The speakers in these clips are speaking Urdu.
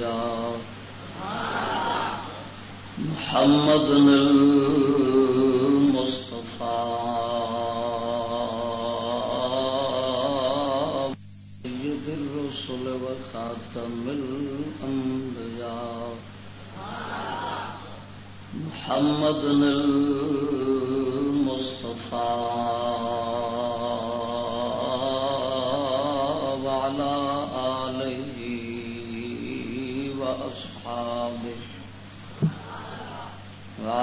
الأنبياء محمد المصطفى. سيد الرسل وخاتم الأنبياء. محمد المصطفى.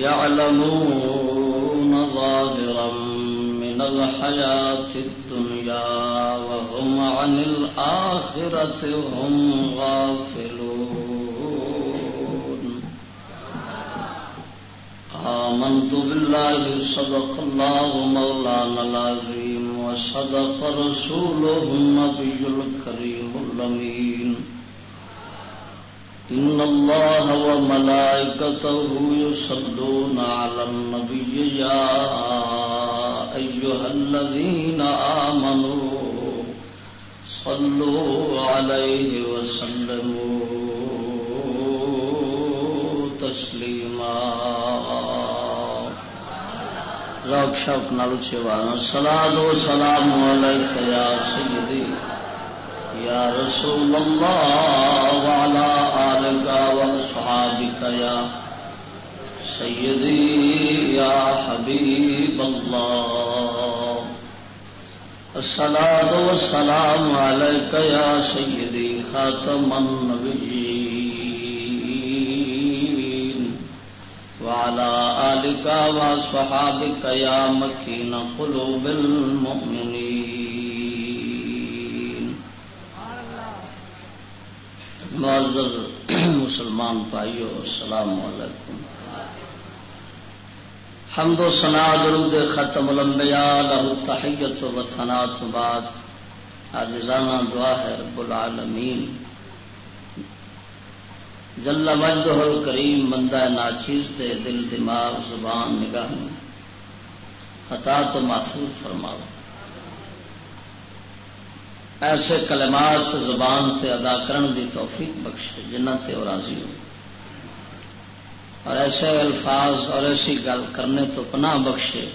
يعلمون ظاهرا من الحياة الدنيا وهم عن الآخرة هم غافلون. آمنت بالله، صدق الله مولانا العظيم، وصدق رسوله النبي الكريم اللمين إن الله وملائكته يصلون على النبي يا أيها الذين آمنوا صلوا عليه وسلموا تسليما روک شوق نالو چیوانا سلام سلام علیک یا سیدی. یا رسول اللہ وعلى آلك وصحابك يا سيدي يا حبيب الله. الصلاة والسلام عليك يا سيدي خاتم النبيين. وعلى آلك وصحابك يا مكين قلوب المؤمنين. معذر مسلمان بھائیو، السلام علیکم۔ حمد و سنا درود ختم الانبیاء لہ تحیت و ثنا تو بعد۔ عزیزانہ، دعا ہے رب العالمین۔ جل مجدہ الکریم، بندہ ناچیز دے دل دماغ زبان نگاہ خطا تو محفوظ فرماؤ۔ ایسے کلمات زبان تے ادا کرن دی توفیق بخشے، جنہ تے راضی ہو۔ اور ایسے الفاظ اور ایسی گل کرنے تو پناہ بخشے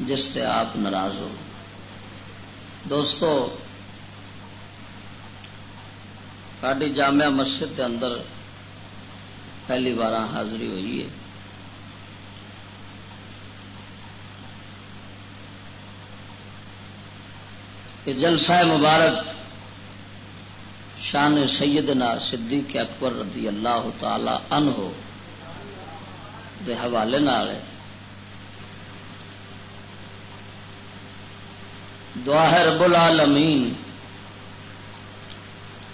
جس سے آپ ناراض ہو۔ دوستو ساری جامعہ مسجد کے اندر پہلی بار حاضری ہوئی ہے۔ کہ جلسہ مبارک شان سیدنا صدیق اکبر رضی اللہ تعالی عنہ دے حوالے نال دعا ہے۔ رب العالمین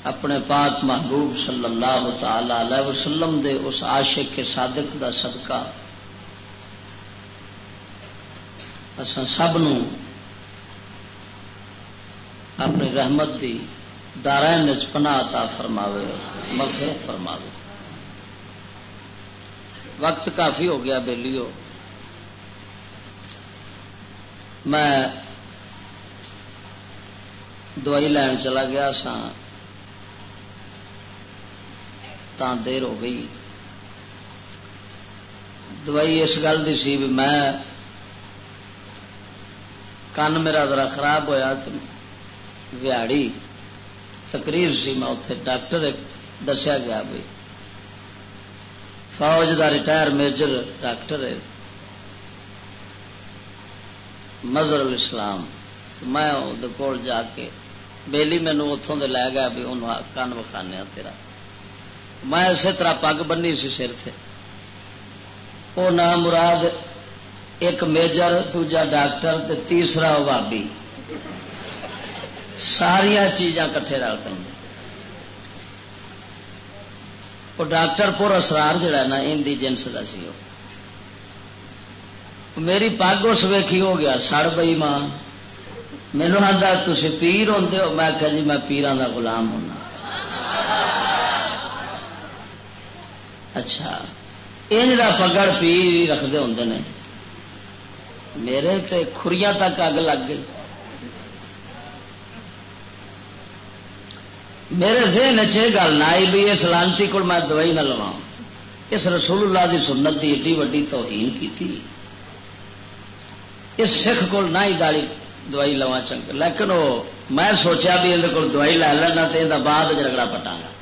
اپنے پاک محبوب صلی اللہ تعالی علیہ وسلم دے اس عاشق کے صادق دا صدقہ۔ اساں سب نو اپنی رحمت دی دارائن پناہ عطا فرماوے، مغفرت فرماوے۔ وقت کافی ہو گیا بیلیو۔ میں دوائی لین چلا گیا سا۔ تا دیر ہو گئی۔ دوائی اس گل کی سی بھی میں کن میرا ذرا خراب ہوا تو ویاڑی تقریر سی میں اتے ڈاکٹر دسیا گیا بھی فوج دا ریٹائر میجر ڈاکٹر ہے۔ مظہر الاسلام۔ میں کول جا کے بیلی مینو اتوں دے لے گیا بھی انہوں کن وکھانے تیرا۔ میں اسی طرح پگ بنی سی سر سے وہ نام مراد ایک میجر، دوجا ڈاکٹر تے تیسرا بابی ساریا چیزاں کٹھے رل دیں وہ ڈاکٹر پور اسرار جڑا نا، ان دی جنس کا سی میری پگ اس ویکھی ہو گیا، سڑ بئی ماں۔ مینو آتا تھی پیر ہوں میں کہ جی میں پیران کا گلام ہونا۔ اچھا انج کا پگڑ پی رکھتے ہوں نے۔ میرے تے کھریاں تک اگ لگ گئی۔ میرے ذہن چ گل نہ آئی بھی اس لانتی کو میں دوائی نہ لوا اس رسول اللہ دی سنت دی ایڈی وڈی توہین کی تھی اس سکھ کو نہ ہی گاڑی دوائی لوا چنگ لیکن وہ میں سوچا بھی اندر کو دوائی لے لینا تو یہ بعد جگڑا پٹا گا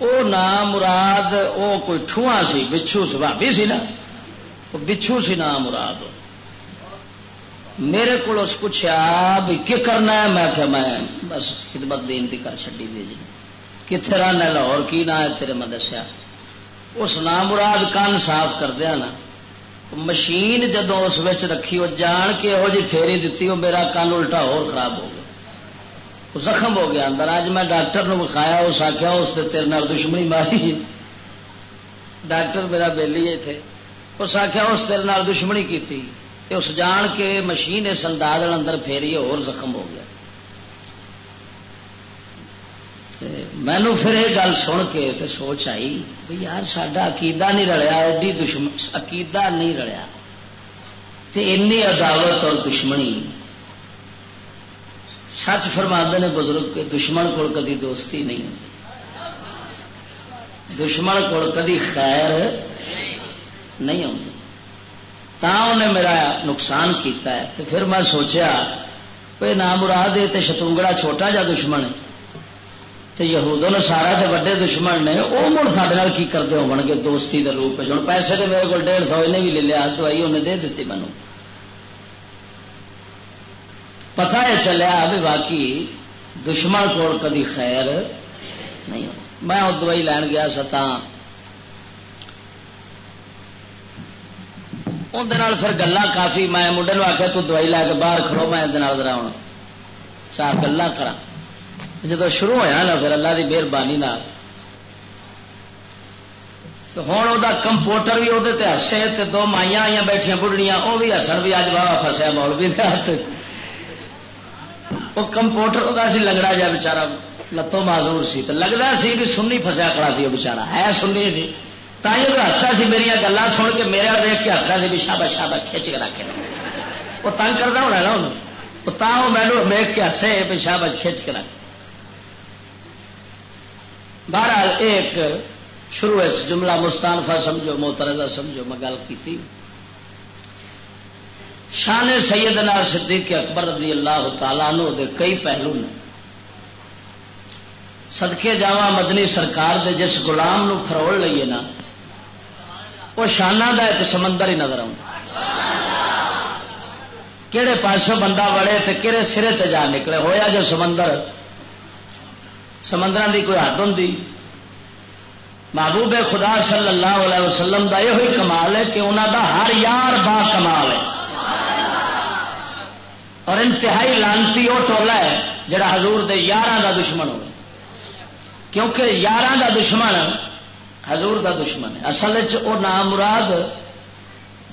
وہ نام مراد وہ کوئی ٹھواں سی، بچھو سبابی سی نا؟ وہ بچھو سی نام مراد۔ میرے کو پوچھا بھی کی کرنا ہے؟ میں کہ میں بس خدمت دین کی کر چی دی جی۔ کتنے رہنا لاہور کی نہ ہے تیرے میں دسیا اس نام مراد کن صاف کردیا نا۔ مشین جدو اس رکھی، وہ جان کے یہو جی فیری دیتی وہ میرا کن الٹا اور خراب ہو گیا۔ وہ زخم ہو گیا اندر۔ اج میں ڈاکٹر نو بکھایا اس آخیا اس نے تیرے نال دشمنی ماری ڈاکٹر میرا بہلی ہے تھے اس آخیا اس تیرے نال دشمنی کی تھی۔ اس جان کے مشین اس انداز اندر پھیری اور زخم ہو گیا۔ مینو پھر یہ گل سن کے تے سوچ آئی بھی یار سڈا عقیدہ نہیں رلیا، ایڈی دشمن عقیدہ نہیں رلیا۔ اینی عداوت اور دشمنی۔ سچ فرما نے بزرگ کے دشمن کو کدی دوستی نہیں ہوتی دشمن کو کدی خیر نہیں ہوتی تا انہیں میرا نقصان کیتا ہے تو پھر میں سوچیا کوئی نام مراد ہے تو شتونگڑا چھوٹا جا دشمن تو یہود نے سارا تو وڈے دشمن نے وہ مڑ سارے کی کرتے ہو گے دوستی کے روپ ہوں پیسے تو میرے کو ڈیڑھ سو انہیں بھی لے لیا دوائی انہیں دے دیتی مینو پتا یہ چلیا بھی باقی دشمن کو کدی خیر نہیں میں دوائی لین گیا ستا اندر پھر گلا کافی، میں منڈے آخیا تو دوائی لے کے باہر کھڑو، میں ذرا ہوں چار گلا کرا جب شروع ہوا نا، پھر اللہ کی مہربانی تو ہوں وہ کمپوٹر بھی وہ ہسے تو دو مائیاں آئی بیٹھیا بڑھڑیاں وہ بھی ہسن بھی اج واہ فسیا مول بھی ہاتھ۔ وہ کمپوٹر وہ سی لگڑا جا بچارا لتوں معذور سی۔ تو لگتا سی بھی سننی فسیا کڑا سی وہ بچارا۔ ہے سننی جی۔ تھی وہ ہستا سی میرا گلا سن کے میرے دیکھ کے ہستا سی بھی شابش شابش کھچ کے رکھے وہ تنگ کرتا ہونا نا انہوں وہ مینو دیکھ کے ہسے بھی شابش کھچ کے رکھ۔ بہرحال ایک شروع جملہ مستانفا سمجھو محترضہ سمجھو، میں گل کی شان سیدنا صدیق اکبر رضی اللہ تعالیٰ عنہ دے کئی پہلو نے۔ سدکے جاوا مدنی سرکار دے جس گلام نو فروڑ لئیے نا وہ شانہ دا ایک سمندر ہی نظر آؤں۔ کہڑے پاسوں بندہ وڑے تے کہڑے سرے تے جا نکلے۔ ہویا جو سمندر سمندر کی کوئی حد ہوں محبوب خدا صلی اللہ علیہ وسلم کا یہ کمال ہے کہ انہوں دا ہر یار با کمال ہے۔ اور انتہائی لانتی وہ ٹولا ہے جڑا حضور دے یار دا دشمن ہو کیونکہ یار دا دشمن حضور دا دشمن ہے۔ اصل وہ نام مراد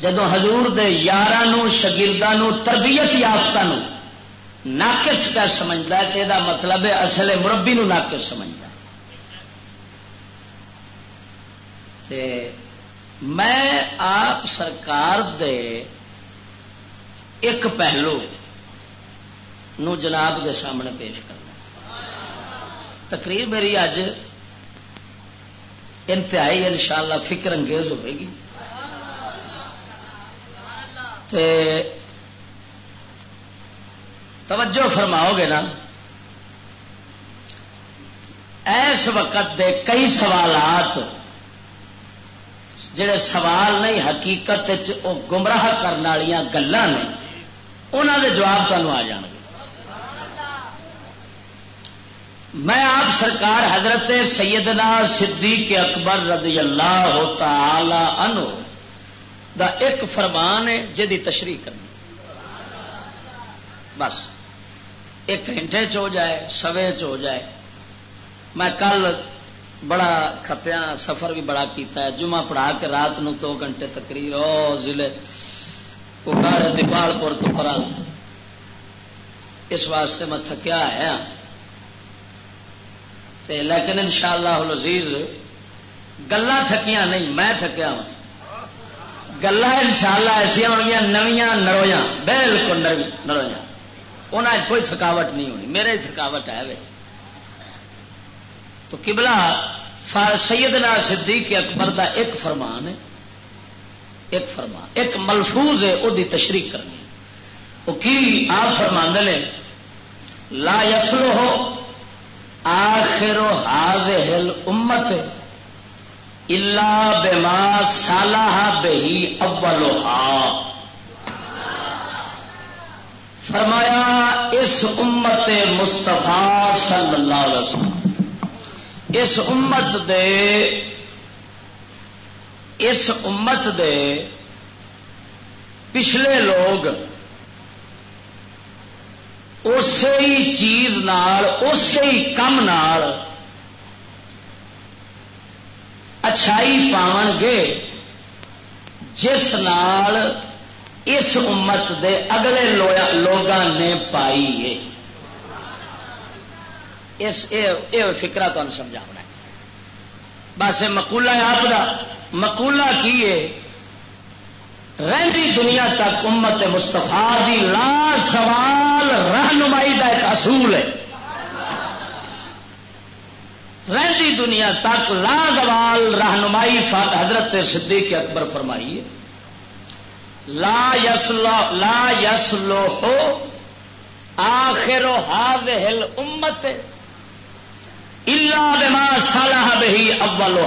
جدو حضور دے یار شگردوں تربیت یافتہ ناقص کا سمجھتا ہے تو یہ مطلب ہے اصل مربی نو ناقص سمجھتا میں آپ سرکار دے ایک پہلو نو جناب دے سامنے پیش کرنا۔ تقریر میری اج انتہائی انشاءاللہ فکر انگیز ہوئے گی تے توجہ فرماؤ گے نا۔ ایس وقت دے کئی سوالات جڑے سوال نہیں، حقیقت وہ گمراہ کرنے والی گلان نے انہوں دے جواب تمہیں آ جان گے میں آپ سرکار حضرت سیدنا صدیق اکبر رضی اللہ تعالی عنہ دا ایک فرمان ہے جی تشریح کرنی۔ بس، ایک گھنٹے چ ہو جائے، سوے چ ہو جائے۔ میں کل بڑا کھپیا، سفر بھی بڑا کیتا ہے۔ جمعہ پڑھا کے رات نو دو گھنٹے تقریر، او ضلع اکاڑے دیپال پور تو پرا۔ اس واسطے میں تھکیا ہے تے لیکن انشاءاللہ العزیز گلا تھکیاں نہیں، میں تھکیا ہوں۔ گلا ان شاء اللہ ایسا ہو گیا نویاں، نرویاں، بالکل نرویاں۔ انہیں کوئی تھکاوٹ نہیں ہونی، میرے تھکاوٹ ہے وے۔ تو کبلا سیدنا صدیق اکبر دا ایک فرمان ہے۔ ایک فرمان، ایک ملفوظ ہے وہ تشریح کرنی۔ وہ کی آپ فرما نے، لا یسلو ہو آخر ہل امت اللہ بما سالہ بہی اولوہا فرمایا، اس امت مستفا صلی اللہ علیہ وسلم، اس امت دے، اس امت دے پچھلے لوگ اسی ہی چیز نال، اسی ہی کم نال اچھائی پاؤ گے، جس نال اس امت دے اگلے لوگوں نے پائی ہے۔ اس فکرا تمہیں سمجھا بس مکولا آپ کا مکولا کی ہے؟ رہی دنیا تک امت مستفا دی لا سوال رہنمائی کا ایک اصول ہے۔ رہی دنیا تک لا زوال رہنمائی حضرت صدیق اکبر فرمائی ہے۔ لا یسلو لا یسلو ہو آخر ہل امت اللہ بما صالح بہی اول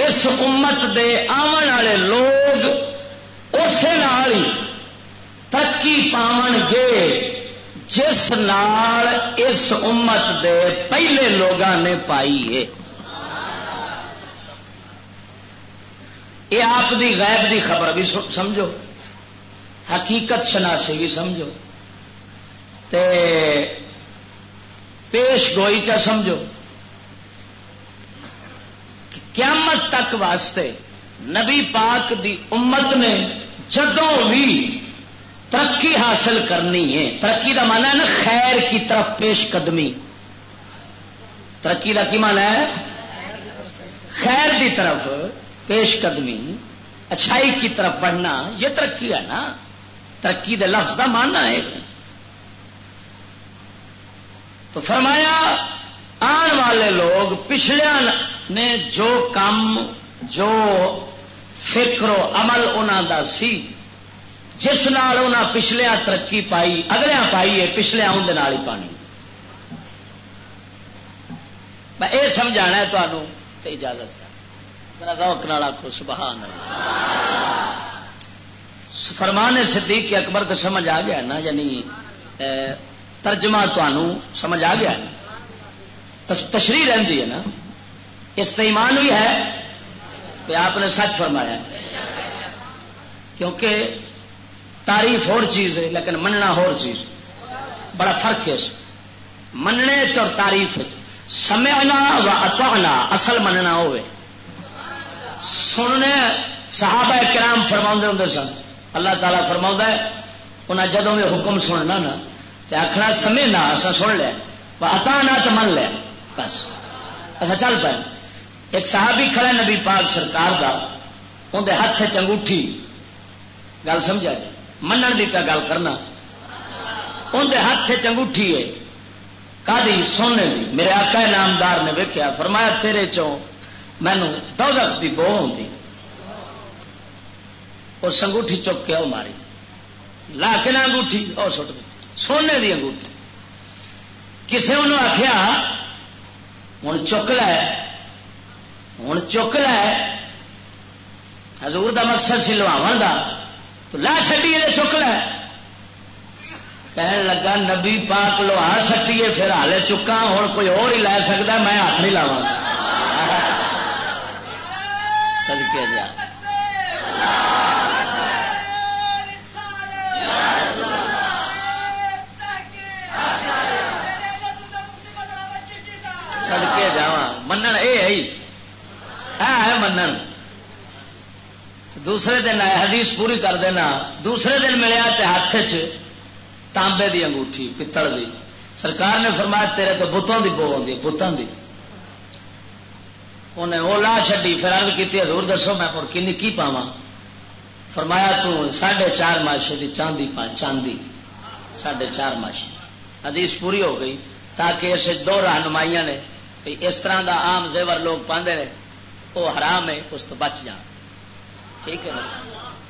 اس امت دے آن والے لوگ اسے نال ہی ترقی پاون گے، جس نال اس امت دے پہلے لوگوں نے پائی ہے۔ یہ آپ دی غیب دی خبر بھی سمجھو۔ حقیقت شناسی بھی سمجھو۔ تے پیش گوئی چا سمجھو۔ قیامت تک واسطے نبی پاک دی امت نے جدوں بھی ترقی حاصل کرنی ہے، ترقی کا مانا ہے نا خیر کی طرف پیش قدمی۔ ترقی کا کی مانا ہے؟ خیر دی طرف پیش قدمی، اچھائی کی طرف بڑھنا، یہ ترقی ہے نا۔ ترقی دے لفظ کا ماننا ہے۔ تو فرمایا آن والے لوگ پچھلے نے جو کام، جو فکر و عمل انہوں دا سی، جس نال انہوں پچھلیا ترقی پائی اگلے پائی ہے پچھلے اندر ہی پانی۔ میں یہ سمجھا ہے تمہوں تو اجازت آخو سبحان فرمان صدیق کے اکبر تو سمجھ آ گیا نا یعنی ترجمہ سمجھ آ گیا نا تشریح رہتی ہے نا؟ اس ایمان بھی ہے کہ آپ نے سچ فرمایا۔ کیونکہ تعریف اور چیز ہے، لیکن مننا ہو چیز۔ بڑا فرق ہے مننے اور تعریف سمعنا و اتعنا اصل مننا ہوئے۔ سننے صحابہ کرام فرما ہوں سن۔ اللہ تعالیٰ فرما ہے انہیں جدوں میں حکم سننا نا تو آخنا سمے نہ سن لیا۔ اتا نہ تو من لیا۔ بس اچھا چل پائے ایک صحابی کھڑا نبی پاک سرکار کا اندر ہاتھ چنگوٹھی گل سمجھا جی؟ منن کی پہ گل کرنا۔ اندر ہاتھ چنگوٹھی ہے۔ کا سونے دی؟ میرے آقا نامدار نے ویکیا فرمایا تیرے چوں مینو دوزخ کی بو ہوتی اور سنگوٹھی چک کے وہ ماری۔ لا کے نہ انگوٹھی اور سٹ دی سونے کی انگوٹھی۔ کسے انہوں آخیا ہوں چک لے ہوں چک حضور دا مقصد سی لوا دا، تو لا چڈی چک لے کہنے لگا، نبی پاک لوہا سٹیے، پھر ہالے چکا ہوں کوئی اور ہی لے سکتا میں ہاتھ نہیں لاوا سدکے جا سدکے جا منن یہ ہے منن دوسرے دن آئے حدیث پوری کر دینا دوسرے دن ملیا تے ہاتھ چ تانبے دی انگوٹھی پتل دی سرکار نے فرمایا تیرے تو بتوں دی بو آتی بتوں دی انہیں وہ لا چڈی پھر ارد کی حضور دسو میں پڑ کنی کی پاوا فرمایا تو ساڑھے چار ماشے دی چاندی پا چاندی ساڑھے چار ماشے حدیث پوری ہو گئی تاکہ اس دو رہنمائیاں نے اس طرح دا عام زیور لوگ پاندے نے، وہ حرام ہے، اس تو بچ جان ٹھیک ہے نا؟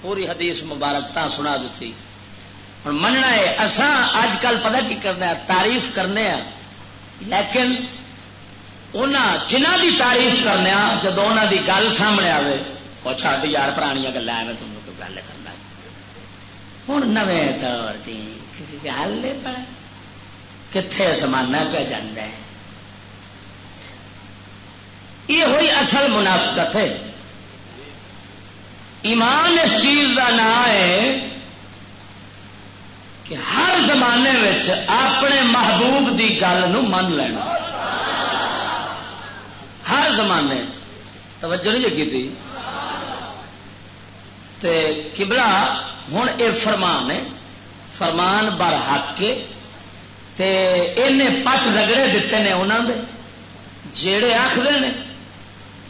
پوری حدیث مبارک تا سنا دیتی۔ ہوں مننا ہے، اساں اج کل پتہ کی کرنا ہے تعریف کرنے ہیں۔ لیکن جنہ دی تعریف کرنے جب انہوں دی گل سامنے آئے وہ چھ یار پرانیاں گلیں میں تم کوئی گل کرنا۔ ہوں نویں دور کی گل پڑا کتنے زمانہ پہ جانا ہے؟ یہ ہوئی اصل منافقت ہے۔ ایمان اس چیز کا نام ہے کہ ہر زمانے میں اپنے محبوب کی گل من لینا۔ ہر زمانے توجہ نہیں جگی تھی؟ تے کبلا ہوں یہ فرمان ہے، فرمان بر حق تے پٹ رگڑے دیتے ہیں انہوں نے جڑے آخر نے۔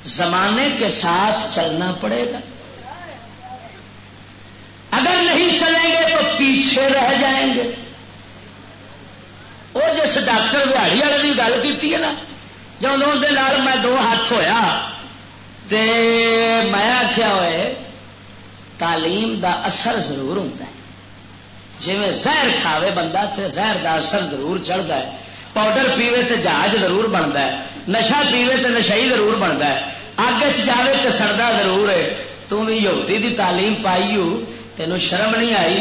زمانے کے ساتھ چلنا پڑے گا۔ اگر نہیں چلیں گے تو پیچھے رہ جائیں گے۔ وہ جس ڈاکٹر بہاڑی والے کی گل کی ہے نا جب اندر میں دو ہاتھ ہویا تے میں آخیا ہوئے، تعلیم دا اثر ضرور ہوتا ہے۔ جی میں زہر کھاوے بندہ تے زہر دا اثر ضرور چڑھتا ہے۔ پاؤڈر پیوے تے جہاز ضرور بنتا ہے نشا پیوے تے نشائی ضرور بنتا ہے۔ اگ چاہے تو سڑتا ضرور ہے۔ تم بھی یوتی دی تعلیم پائی ہو تینوں شرم نہیں آئی۔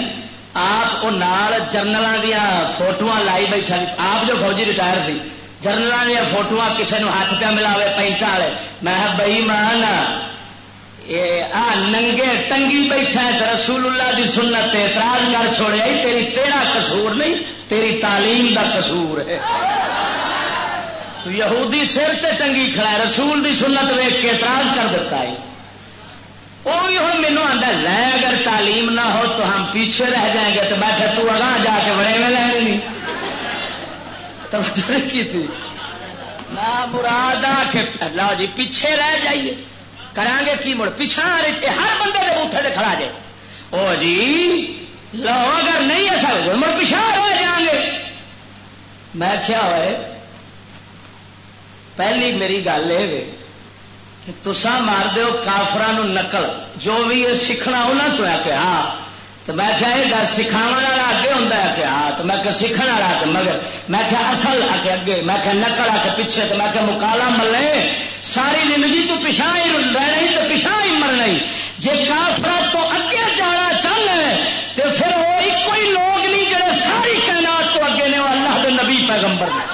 آپ وہ نال جرنل دیا فوٹو لائی بیٹھا آپ جو فوجی ریٹائر تھی جرنل دیا فوٹو کسی نے ہاتھ پہ ملاوے پینٹ والے۔ میں بئی مان ننگے ٹنگی بیٹھا ہے رسول اللہ دی سنت اعتراض کر چھوڑیا تیری تیرا قصور نہیں۔ تیری تعلیم دا قصور ہے۔ تو یہودی سر تے ٹنگی کھڑا ہے، رسول دی سنت ویک کے اعتراض کر دیتا ہے۔ وہ بھی ہوں مینو آتا لے اگر تعلیم نہ ہو تو ہم پیچھے رہ جائیں گے تو میں کہ تو اگاں جا کے بڑے میں لے نہیں توجہ کی تھی؟ نہ مراد آ کے لو جی پیچھے رہ جائیے۔ کریں گے کی مڑ؟ پیچھا ہر بندے کے بوتھے کھڑا جائے۔ او جی لو اگر نہیں ایسا مڑ پیچھا رہ جائیں گے۔ میں کیا ہوئے؟ پہلی میری گل یہ تسا مار دو کافران نقل، جو بھی یہ سیکھنا انہوں تو ہے کہ ہاں تو میں کیا یہ گھر سکھاو والا اگے ہوں کہ ہاں تو میں کہ سیکھنے والا کہ مگر میں کیا اصل آ کے اگے، میں کہ نقل آ کے پیچھے، تو میں کہ مکالا ملے ساری زندگی تو پچھا ہی رہنا تو پچھا ہی مرنا جی کافر تو اگے جانا تو پھر وہ ایک ہی لوگ نہیں جڑے ساری کائنات تو اگے نے وہ اللہ کے نبی پیغمبر نے۔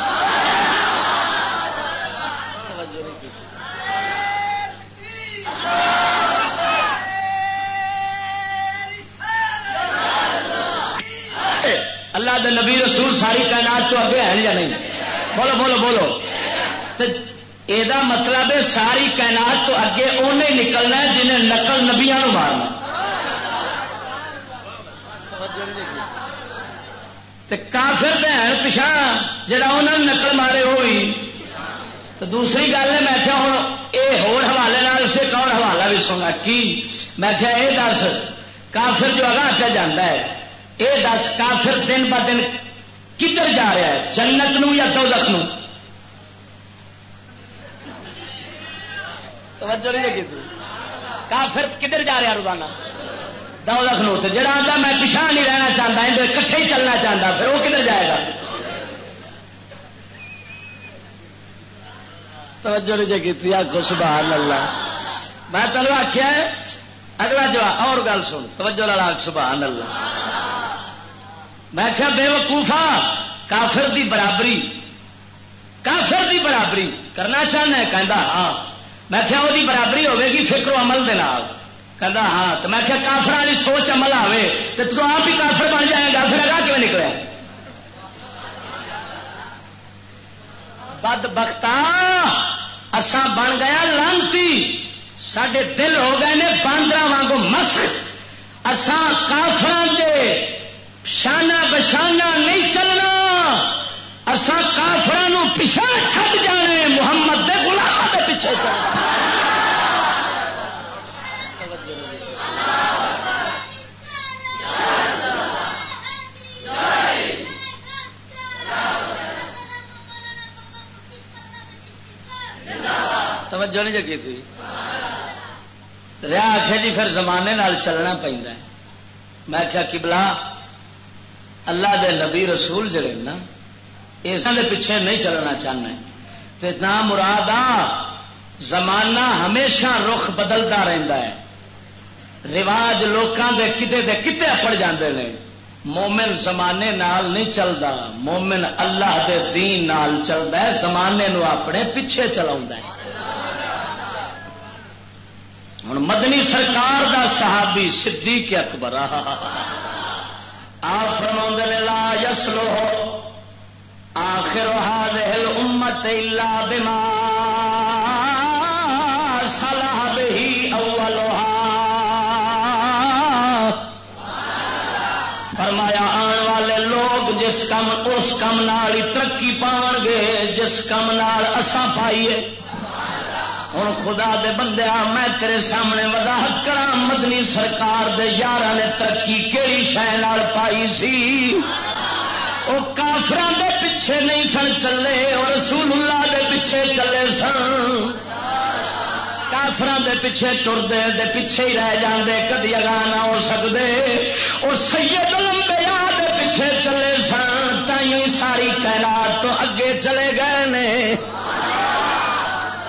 اللہ دے نبی رسول ساری کائنات تو اگے ہیں یا نہیں؟ بولو بولو بولو۔ یہ مطلب ہے ساری کائنات تو اگے انہیں نکلنا ہے جنہیں نقل نبیا مارنا۔ کافر دین پچھا جا نقل مارے ہوئی۔ تو دوسری گل ہے، میں کیا ہوں یہ ہوالے اسے کون حوالہ بھی سونا کی؟ میں کیا یہ دس، کافر جو اگاں پہ جانا ہے یہ دس کافر دن ب دن کدھر جا رہا ہے؟ جنت نو یا دوزخ نو توجہ نہیں کی کافر کدھر جا رہا روزانہ؟ دوزخ نو تو جڑا آتا میں پچھا نہیں رہنا چاہتا اندر کٹھے ہی چلنا چاہتا پھر وہ کدھر جائے گا؟ توجہ کی آخو سبحان اللہ میں تلو آخیا اگلا جواب، اور گل سن، توجہ لالا سبحان اللہ میں کیا بے وقوفا کافر دی برابری۔ کافر دی برابری، کرنا چاہنا ہے، کہندا ہاں۔ میں کیا وہ برابری ہوے گی فکر و عمل دے نال۔ کہندا ہاں تو میں کیا کافر والی سوچ عمل آوے تو تو آپ ہی کافر بن جائے گا پھر اگا کیوں نکلے بد بختا اسان بن گیا لانتی سڈے دل ہو گئے نے باندر وانگو مس اسان کافر دے شانہ بشانہ نہیں چلنا اسان کافر پچھا چھٹ جانے محمد دے گلام کے پیچھے چلنا توجہ نہیں جگی تھی۔ رہا آخر جی پھر زمانے نال چلنا پہ میں کیا کبلا اللہ دے نبی رسول جڑے نا اس پیچھے نہیں چلنا چاہنا تے نہ مراد آ زمانہ ہمیشہ رخ بدلتا رہتا ہے۔ رواج لوگوں کے کتے دے کتے اپڑ جاندے ہیں مومن زمانے نال نہیں چلتا مومن اللہ دے دین نال چلتا ہے، زمانے نو اپنے پیچھے چلا ہوں مدنی سرکار دا صحابی صدیق اکبر. آپ فرما لا یسلو آخر هذه امت الا بما صلح به اولها. فرمایا، آن والے لوگ جس کم، اس کم نال ترقی پان گے، جس کم نال اساں پائیے ہوں خدا دے بندے میں تیرے سامنے وضاحت کرا مدنی سرکار دے یار نے ترقی کہڑی شہ پائی سی؟ وہ کافران دے پیچھے نہیں سن چلے اور رسول اللہ دے پیچھے چلے سن۔ کافران دے پیچھے ٹرتے دے پیچھے ہی رہ جاندے، کدی اگا نہ ہو سکتے اور سید لمبیا دے پیچھے چلے سن تھی ساری کائنات تو اگے چلے گئے نے۔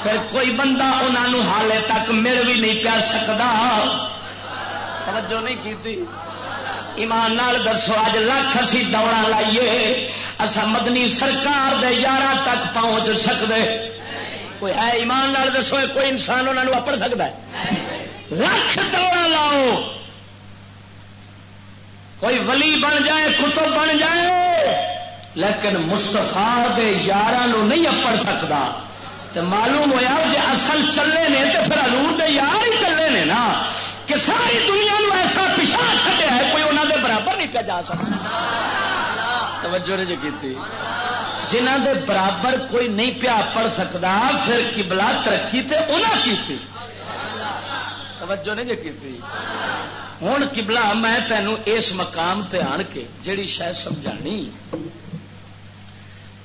پھر کوئی بندہ انہوں حالے تک مل بھی نہیں پیا سکتا توجہ نہیں کی ایمان نال دسو اج لکھ اسی دوڑا لائیے۔ اصا مدنی سرکار دے یار تک پہنچ سکتے کوئی ہے ایمان نال دسو، کوئی انسان انہوں اپڑ سکتا ہے۔ لکھ دوڑا لاؤ۔ کوئی ولی بن جائے، کتب بن جائے، لیکن مستفا دے یار نہیں اپڑ سکتا تو معلوم ہوا جی اصل چلے نے تو پھر ہلور دے یار ہی چلے نے نا، کہ ساری دنیا نو ایسا پچھا چڑیا ہے، کوئی انہوں دے برابر نہیں پہ جا سکتا۔ توجہ نے جو جی کی جنہ دے برابر کوئی نہیں پیا پڑھ سکتا، پھر کبلا ترقی تے انہاں کی توجہ نے جو جی کی ہوں کبلا میں تینوں اس مقام تے آن کے، جیڑی شاید سمجھانی۔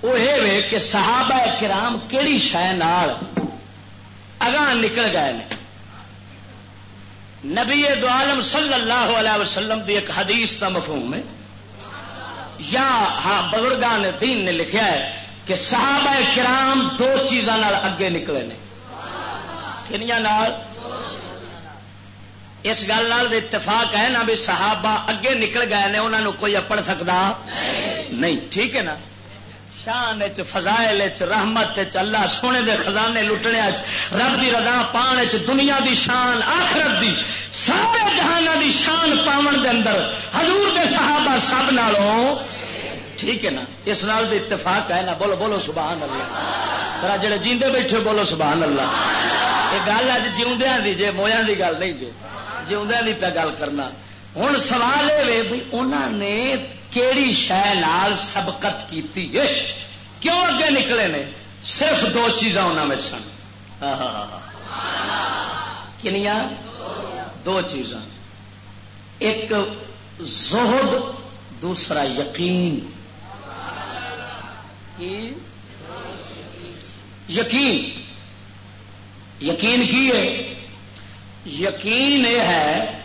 وہ یہ کہ صحابہ کرام کہڑی شہ اگاں نکل گئے نے۔ نبی دعالم صلی اللہ علیہ وسلم دی ایک حدیث کا مفہوم ہے۔ یا ہاں بزرگان دین نے لکھا ہے کہ صحابہ کرام دو چیزوں اگے نکلے نے۔ کنیا نال؟ اس گل اتفاق ہے نا بھی صحابہ اگے نکل گئے نے انہوں نے کوئی اپڑ سکتا نہیں، ٹھیک ہے نا؟ شان فضائل رحمت اللہ سونے دے خزانے لٹنے رب دی رضا پان دنیا دی شان، آخرت دی، سارے جہان دی شان پاون دے اندر حضور دے صحابہ سب نالوں۔ ٹھیک ہے نا؟ اس نال دے اتفاق ہے نا؟ بولو بولو سبحان اللہ۔ ذرا جڑے جیندے بیٹھے بولو سبحان اللہ۔ یہ گل اج جیوندیاں دی، جے مویاں دی گل نہیں جے، جیوندیاں دی پہ گل کرنا۔ ہوں سوال یہ انہوں نے کیڑی شہ سبقت کی کیوں اگے نکلے نے؟ صرف دو چیزاں انہوں میں سن۔ کنیا دو چیزاں۔ ایک زہد، دوسرا یقین۔ یقین۔ یقین کی ہے؟ یقین یہ ہے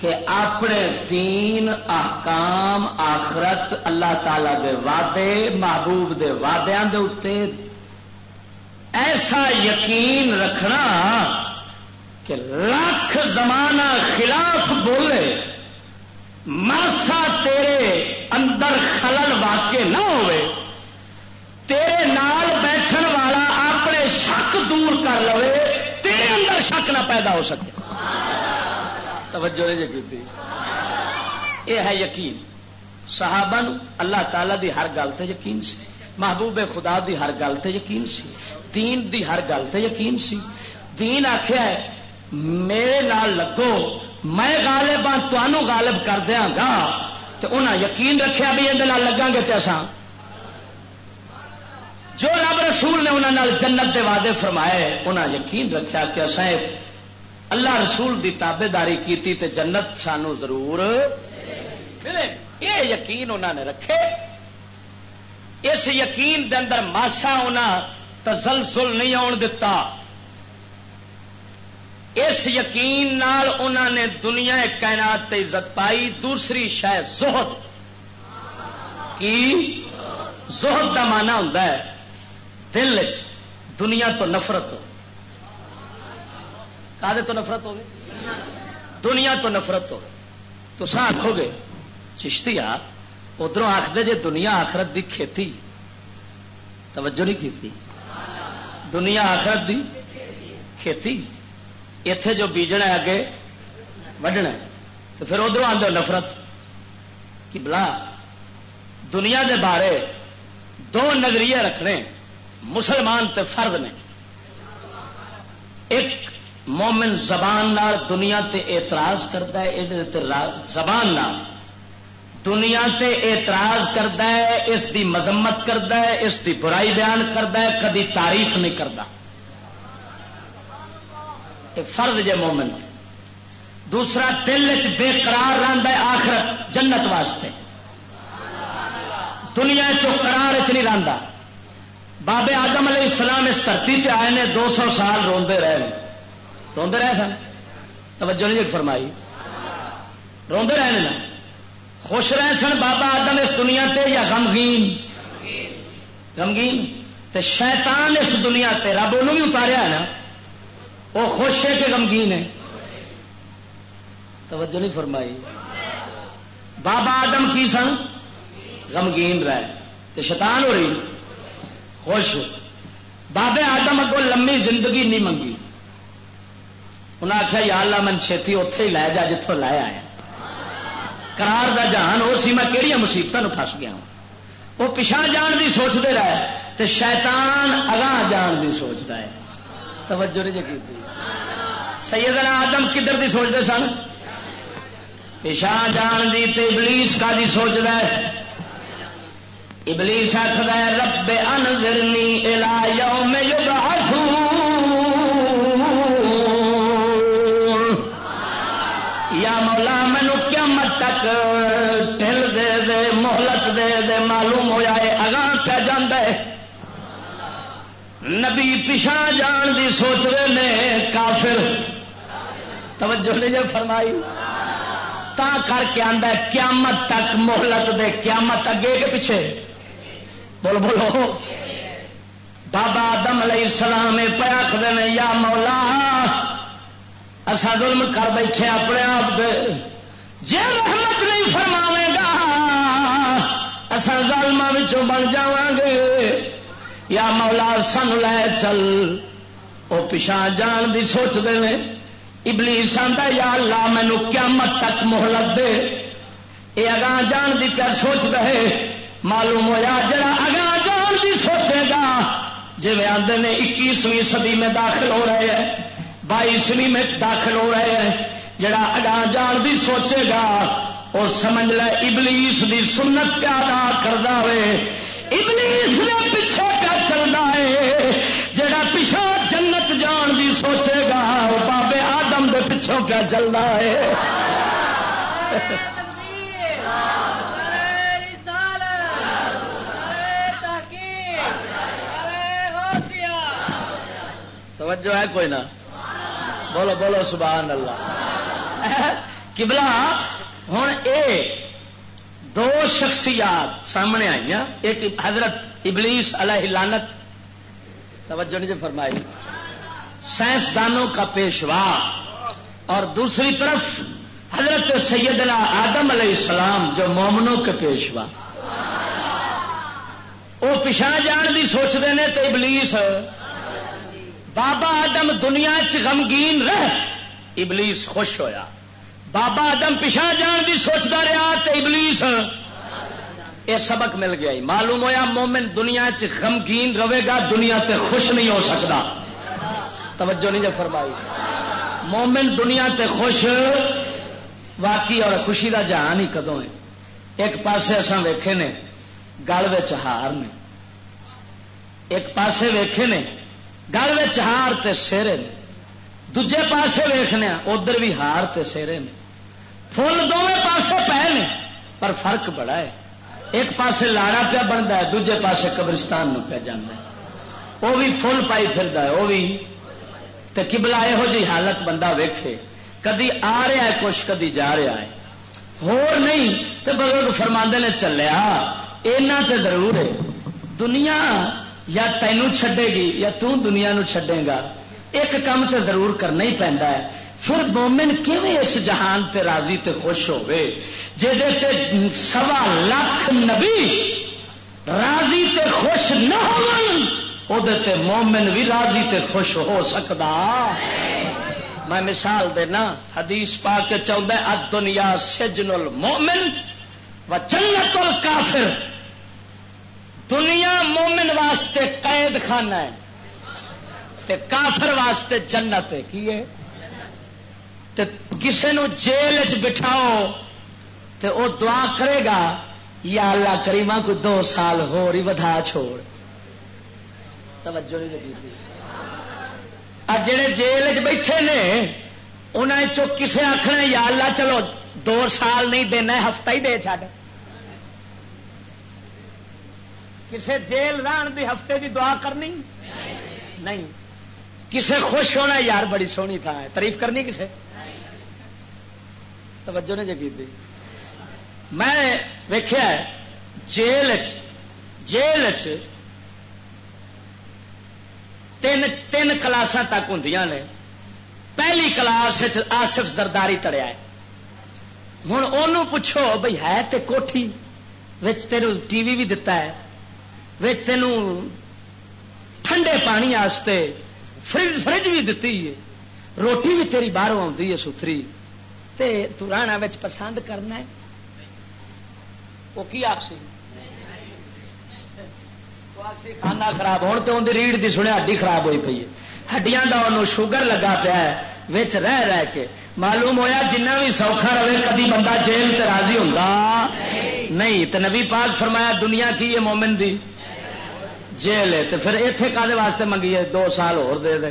کہ اپنے دین، احکام، آخرت اللہ تعالی دے وعدے، محبوب دے وعدے دے اتنے ایسا یقین رکھنا کہ لاکھ زمانہ خلاف بولے، ماسا تیرے اندر خلل واقع نہ ہوئے، تیرے نال بیٹھن والا اپنے شک دور کر لو تیرے اندر شک نہ پیدا ہو سکے۔ توجہ نہیں کی یہ ہے یقین۔ صحابہ نو اللہ تعالی دی ہر گل تے یقین سے محبوب خدا دی ہر گل تے یقین سی۔ دین دی ہر گل تے یقین سی۔ دین آخیا ہے، میرے نال لگو، میں غالب ہاں تمہوں غالب کر دیا گا۔ تو انہیں یقین رکھیا بھی یہ لگا گے تو اسان جو رب رسول نے انہوں جنت دے وعدے فرمائے انہیں یقین رکھا کہ اصل اللہ رسول دی تابے داری کی جنت سانو ضرور یہ یقین انہوں نے رکھے۔ اس یقین دے اندر ماسا انہیں تزلزل نہیں آن دتا۔ اس یقین نال انہوں نے دنیا کائنات تے عزت پائی، دوسری شاید زہد۔ کی؟ زہد کا مانا ہوں دل چ دنیا تو نفرت ہو۔ تو نفرت ہو دنیا تو نفرت ہو تو سا آخو گے چشتی آ ادھر آخر جی دنیا آخرت دی کھیتی۔ توجہ نہیں کی دنیا آخرت دی کھیتی۔ اتے جو بیجنا ہے اگے وڈنا تو پھر ادھر آدھو نفرت۔ کہ بلا دنیا دے بارے دو نظریے رکھنے، مسلمان تے فرد نے۔ ایک مومن زبان نال دنیا تے اعتراض کرتا ہے زبان نال۔ دنیا تے اعتراض کرتا ہے، اس دی مذمت کرتا ہے، اس دی برائی بیان کرتا ہے، کدی تعریف نہیں کرتا۔ فرد جے مومن۔ دوسرا، دل چ بے قرار رہتا ہے آخرت، جنت واسطے۔ دنیا چرار چ نہیں رہتا بابے آدم علیہ السلام اس دھرتی پہ آئے نے، دو سو سال روندے رہے روندے رہے سن؟ توجہ نہیں جی فرمائی۔ روندے رہے نا؟ خوش رہے سن بابا آدم اس دنیا تے یا غمگین؟ غمگین؟ تے شیطان اس دنیا تے رب انہوں بھی اتاریا ہے نا؟ وہ خوش ہے کہ غمگین ہے۔ توجہ نہیں فرمائی۔ بابا آدم کی سن؟ غمگین رہے۔ تے شیطان ہو رہی۔ خوش۔ بابے آدم اگو لمبی زندگی نہیں منگی۔ انہیں آخیا یا اللہ من چھتی اتے ہی لے جا جتوں لایا ہے کرار دا جہان وہ سی، میں کہڑی مصیبتوں پس گیا ہوں۔ وہ پچھا جان کی سوچتے رہے تو شیطان اگاں جان کی سوچتا ہے۔ توجہ نہیں جی سیدنا آدم کدھر دی سوچتے سن؟ پچھا جان دی تے ابلیس کا دی سوچتا ہے۔ ابلیس آخر رب انذرنی الى یوم یبعثون۔ قیامت تک ٹھل دے دے، مہلت دے دے، معلوم ہوا ہے اگاں پہ جانا ہے۔ نبی پچھا جان دی سوچ رہے نے، کافر۔ توجہ نہیں جی فرمائی۔ تا کر کے آدھا قیامت تک مہلت دے، قیامت اگے کے پیچھے؟ بولو بولو۔ بابا آدم علیہ السلام پہ آخر یا مولا اصا ظلم کر بیٹھے اپنے آپ دے۔ جی رحمت نہیں فرماوے گا اصا ظالم بن جا گے یا مولا سن لے چل۔ وہ پچھا جان دی سوچتے ہیں ابلیس آتا یا اللہ مینو قیامت تک محلت دے۔ یہ اگاں جان دی کیا سوچ رہے؟ معلوم ہوا جا اگاں جان دی سوچے گا۔ جی آدھے نے اکیسویں صدی میں داخل ہو رہے ہیں، بائیسویں میں داخل ہو رہے ہیں۔ جڑا اگاں جان دی سوچے گا اور سمجھ لے ابلیس دی سنت پیارا کرتا ہوئے ابلیس نے پیچھے کیا چلتا ہے جڑا پیچھا جنت جان دی سوچے گا وہ بابے آدم دے پچھوں کیا چلتا ہے توجہ ہے کوئی نہ۔ بولو بولو، سبحان اللہ۔ کبلا ہوں اے دو شخصیات سامنے آئی ایک حضرت ابلیس علیہ لانت توجہ نہیں جی فرمائی، سائنسدانوں کا پیشوا، اور دوسری طرف حضرت سیدنا آدم علیہ السلام جو مومنوں کے پیشوا۔ وہ پچھا جان بھی سوچتے ہیں تو ابلیس بابا آدم دنیا غمگین رہ۔ ابلیس خوش ہویا۔ بابا آدم پچھا جان کی سوچتا رہا تو ابلیس یہ سبق مل گیا جی۔ معلوم ہویا مومن دنیا چ غمگین رہے گا، دنیا تے خوش نہیں ہو سکتا توجہ نہیں جو فرمائی۔ مومن دنیا تے خوش، واقعی اور خوشی دا جہان ہی کدو ہے۔ ایک پاسے اصا ویکھے نے، گل ہار نے۔ ایک پاسے ویکھے نے گل ہار تے سیرے نے۔ دجے پاسے ویخنے ادھر بھی ہار تے سیرے نے۔ فل دونوں پاسے پے نے، پر فرق بڑا ہے۔ ایک پاسے لاڑا پیا بنتا ہے دجے پاسے قبرستان پہ جانا ہے۔ وہ بھی فل پائی پھر وہ بھی تے کبلا یہو جی حالت بندہ ویکھے، کدی آ رہا ہے کچھ، کدی جا رہا ہے۔ ہو نہیں تو بزرگ فرما نے چلیا، اینا تے ضرور ہے۔ دنیا یا تینوں چھڈے گی یا توں دنیا نو چھڈے گا، ایک کام تے ضرور کرنا ہی پہنتا ہے۔ پھر مومن کیویں اس جہان تے راضی تے خوش ہوئے تے سوا لاکھ نبی راضی تے خوش نہ ہو مومن بھی راضی تے خوش ہو سکتا میں مثال دینا، حدیث پا کے چاہتا ہے دنیا سجن المومن و جنت الکافر۔ دنیا مومن واسطے قید خانہ ہے تے کافر واسطے جنت ہے، کی ہے؟ کسی جیل چ بٹھاؤ تے وہ دعا کرے گا، یا اللہ کریما کو دو سال ہو رہی ودھا چھوڑ۔ توجہ نہیں لگی جڑے جیل چ بیٹھے نے انہیں کسے آخنا یا اللہ چلو، دو سال نہیں دینا ہفتہ ہی دے چڈ کسے جیل ران دی ہفتے دی دعا کرنی؟ نہیں. کسے خوش ہونا یار بڑی سونی تھا ہے۔ تعریف کرنی کسے؟ توجہ نے جگی دی۔ میں ویخیا جیل جیل تین تین کلاساں تک ہوں نے۔ پہلی کلاس آصف زرداری تڑیا ہے۔ ہوں وہ پوچھو بھائی ہے تے کوٹھی تین ٹی وی بھی دتا ہے؟ تینوں ٹھنڈے پانی فرج فرج بھی دتی ہے روٹی بھی تیری باہروں آتی ہے ستری ترانا پسند کرنا ہے وہ کی آخسی کھانا خراب ہونے تو اندر ریڑھ کی سنیا ہڈی خراب ہوئی پی ہے ہڈیاں کا انہوں شوگر لگا پیا ہے رہ رہ کے معلوم ہویا جنہ بھی سوکھا رہے کدی بندہ جیل تے راضی ہوتا نہیں تو نبی پاک فرمایا دنیا کی ہے مومن دی جیل ہے تو پھر اتنے کالے واسطے منگیے دو سال اور دے دے۔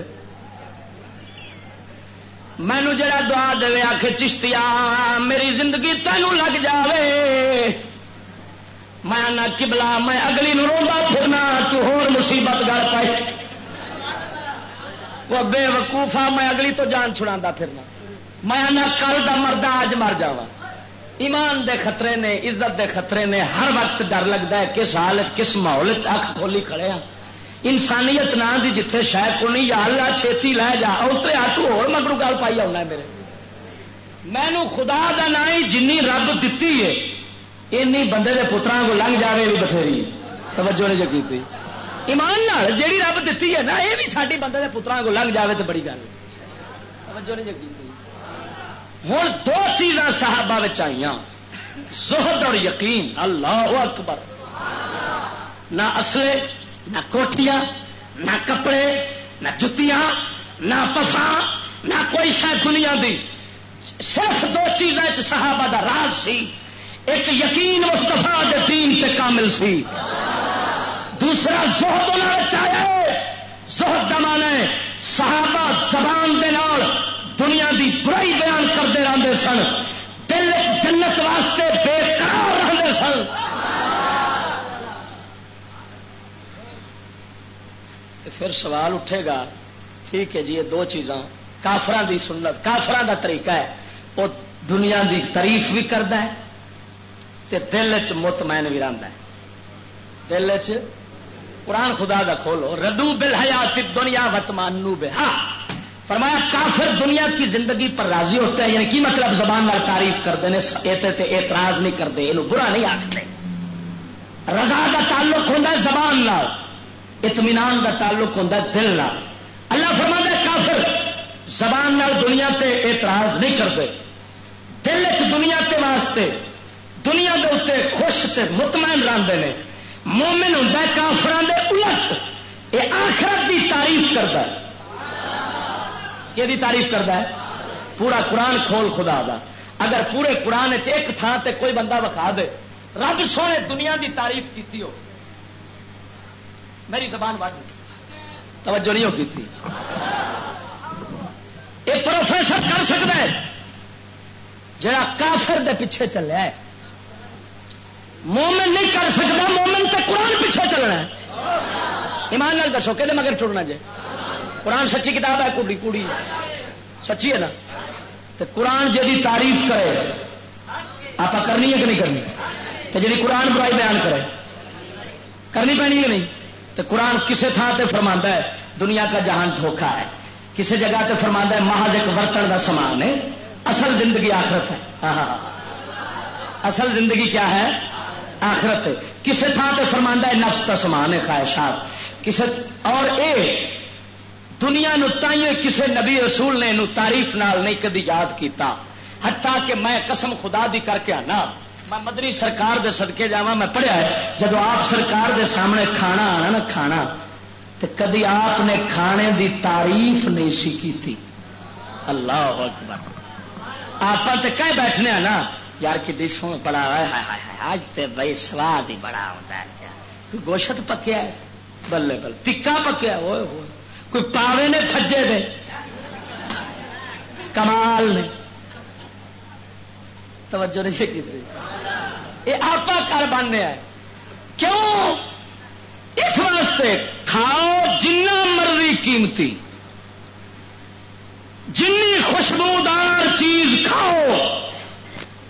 مینو جڑا دعا دے آ کے چشتیا میری زندگی تینوں لگ جاوے۔ میں نہ کبلا میں اگلی نو روڈا پھرنا، تو ہور مصیبت گل پائی وہ بے وقوفا میں اگلی تو جان چھڑا پھرنا۔ میں نہ کل کا مردہ اج مر جا ایمان دے خطرے نے، عزت دے خطرے نے، ہر وقت ڈر لگتا ہے کس حالت، کس ماحول اک کھولی کھڑے ہاں۔ انسانیت نہ دی جتھے شاید کو نہیں، یا اللہ چھیتی لے جا اتنے آ ہو گل پائی آنا میرے۔ مینو خدا دا نا ہی جن رب دتی ہے این بندے دے پترا کو لنگ جائے بھی بتھیری توجہ نے جو کی ایمان نال جیڑی رب دتی ہے نا یہ بھی ساری بندے دے پترا کو لنگ جائے تو بڑی گل توجہ نے جو کی ہوں دو چیزاں صحابہ آئی زہد اور یقین۔ اللہ اکبر۔ نہ اصلے، نہ کوٹیاں نہ کپڑے، نہ جتیاں، نہ پسا نہ کوئی شاید دنیا دی۔ صرف دو چیزیں صحابہ دا راز سی۔ ایک یقین مستفا دین تے کامل سی۔ دوسرا زہد چاہے زہد دمان ہے صحابہ زبان دے نال دنیا دی برائی بیان کرتے رہتے سن۔ دل جنت واسطے بے قرار رہتے سن پھر سوال اٹھے گا، ٹھیک ہے جی یہ دو چیزاں۔ کافران دی سنت کافران دا طریقہ ہے۔ وہ دنیا دی تعریف بھی کرتا ہے تے دل چ مطمئن بھی رہتا ہے۔ دل چ قرآن خدا دا کھولو، ردو بل حیات دنیا وتمانو بے ہاں فرمایا، کافر دنیا کی زندگی پر راضی ہوتے ہیں یعنی کی مطلب زبان نال تعریف کرتے ہیں اعتراض نہیں کرتے یہ برا نہیں آختے رضا کا تعلق ہوتا ہے زبان نال، اطمینان کا تعلق ہوتا ہے دل نال۔ اللہ فرما کافر زبان نال دنیا تے اعتراض نہیں کرتے۔ دل چ دنیا تے واسطے، دنیا کے اتنے خوش تے مطمئن رہتے ہیں مومن ہوں کافران دے الٹ۔ یہ آخرت کی تعریف کرتا ہے۔ کہ تعریف کرتا ہے۔ پورا قرآن کھول خدا دا۔ اگر پورے قرآن ایک تھان تے کوئی بندہ وکھا دے، رب سونے دنیا دی تعریف کی ہو۔ میری زبان بات توجہ نہیں ہو یہ پروفیسر کر سکتا ہے، جڑا کافر دے پیچھے چلیا ہے مومن نہیں کر سکتا مومن تے قرآن پیچھے چلنا ہے۔ ایمان نال دسو کہ مگر ٹرنا جائے قرآن سچی کتاب ہے کڑی کڑی سچی ہے نا؟ تو قرآن جی تعریف کرے آپ کرنی ہے کہ نہیں کرنی؟ تو جی قرآن برائی بیان کرے کرنی پینی ہے نہیں؟ تو قرآن کسی تھان سے فرما ہے دنیا کا جہان دھوکھا ہے۔ کسی جگہ تے فرما ہے محض ایک برتن کا سامان ہے۔ اصل زندگی آخرت ہے۔ ہاں، ہاں، اصل زندگی کیا ہے؟ آخرت ہے۔ کسی تھان سے فرما ہے نفس کا سامان ہے خواہشات۔ کسی اور اے دنیا نتائیے کسی نبی رسول نے تعریف نال نہیں کدی یاد کیتا۔ حتیٰ کہ میں قسم خدا دی کر کے آنا۔ میں مدنی سرکار دے صدقے جا میں پڑھیا ہے جب آپ سرکار دے سامنے کھانا آنا نا کھانا تو کدی آپ نے کھانے دی تعریف نہیں سی کیتی۔ اللہ اکبر۔ آپ تو کہیں بیٹھنے نا، یار کی سو بڑا آج تے بھائی سواد ہی بڑا ہوتا ہے۔ گوشت پکیا ہے؟ بلے بل تکا پکیا ہوئے ہوئے۔ کوئی پاوے نے تھجے دے۔ کمال نے۔ توجہ نہیں کی یہ آپ کر بننے ہے۔ کیوں؟ اس واسطے کھاؤ جنا مرضی قیمتی۔ جن خوشبودار چیز کھاؤ۔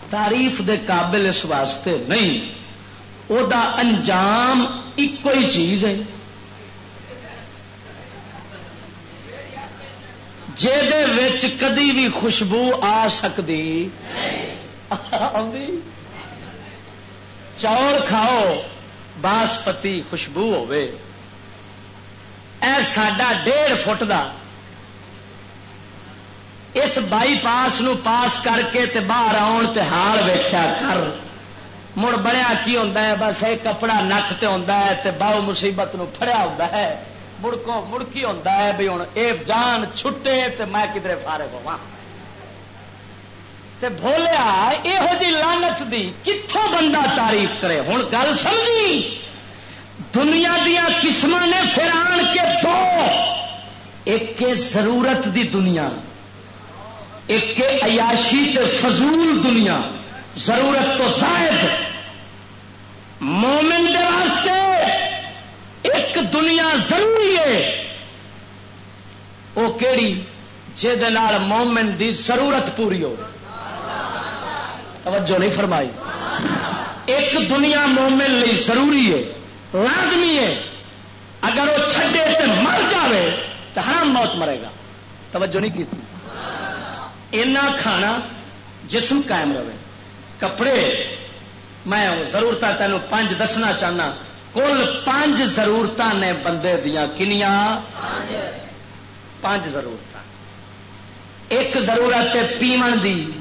تعریف دے قابل اس واسطے نہیں۔ وہ انجام ایک ہی چیز ہے۔ کدی بھی خوشبو آ سکتی چاول کھاؤ، باسپتی خوشبو ساڈا ڈیڑھ فٹ دا۔ اس بائی پاس نو پاس کر کے تے باہر آن تے حال ویخیا کر۔ مڑ بڑیا کی ہوتا ہے؟ بس یہ کپڑا نک تے ہوتا ہے تے باؤ مصیبت نو فڑیا ہوتا ہے۔ مڑکو مڑکی ہوتا ہے بھی ہوں یہ جان چھٹے تو میں کدھر فارے ہوا بولیا یہو جی لانت دی کتوں بندہ تعریف کرے؟ ہوں گل سمجھی؟ دنیا دیا قسم نے پھر آن کے دو، ایک ضرورت دی دنیا، ایک عیاشی تے فضول دنیا، ضرورت تو زائد۔ مومن دے واسطے ایک دنیا ضروری ہے۔ وہ کہڑی مومن دی ضرورت پوری ہو توجہ نہیں فرمائی۔ ایک دنیا مومن لی ضروری ہے، لازمی ہے۔ اگر وہ چھڈے تو مر جائے تو حرام موت مرے گا۔ توجہ نہیں کی اینا کھانا جسم قائم رہے۔ کپڑے، میں ضرورت تینوں پانچ دسنا چاہنا۔ کل پانچ ضرورت نے بندے دیا کنیا پانچ ضرورت ایک ضرورت پیو دی۔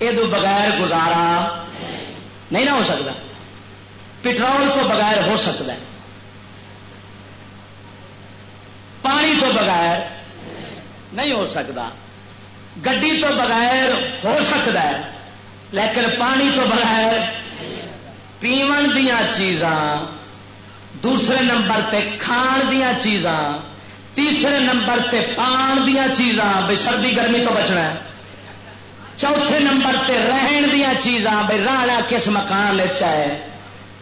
یہ بغیر گزارا نہیں نہ ہو سکتا۔ پٹرول تو بغیر ہو سکتا ہے۔ پانی تو بغیر نہیں ہو سکتا۔ گڈی تو بغیر ہو سکتا ہے، لیکن پانی تو بغیر پیو دیا چیزاں، دوسرے نمبر تے کھان دیا چیزاں، تیسرے نمبر تے پان دیا چیزاں بھائی سردی گرمی تو بچنا ہے۔ چوتھے نمبر تے رہن دیا چیزاں بھائی رانا کس مکان چاہے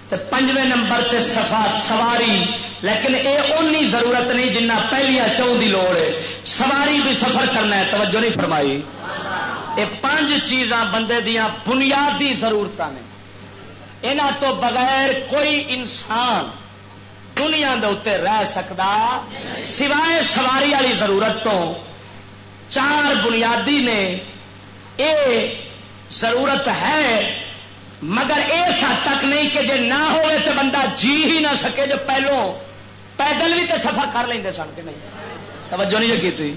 تے پنجویں نمبر تے سفا سواری، لیکن اے اونی ضرورت نہیں جنہ پہلیا چون کی لوڑ ہے۔ سواری بھی سفر کرنا ہے، توجہ نہیں فرمائی۔ یہ پانچ چیزاں بندے دیا بنیادی ضرورت نے۔ یہاں تو بغیر کوئی انسان دنیا دے اتنے رہ سکتا سوائے سواری والی ضرورت تو۔ چار بنیادی نے یہ ضرورت ہے، مگر اس حد تک نہیں کہ جی نہ ہوئے تو بندہ جی ہی نہ سکے، جو پہلو پیدل بھی تو سفر کر لیں سن کے نہیں۔ توجہ نہیں کی تھی؟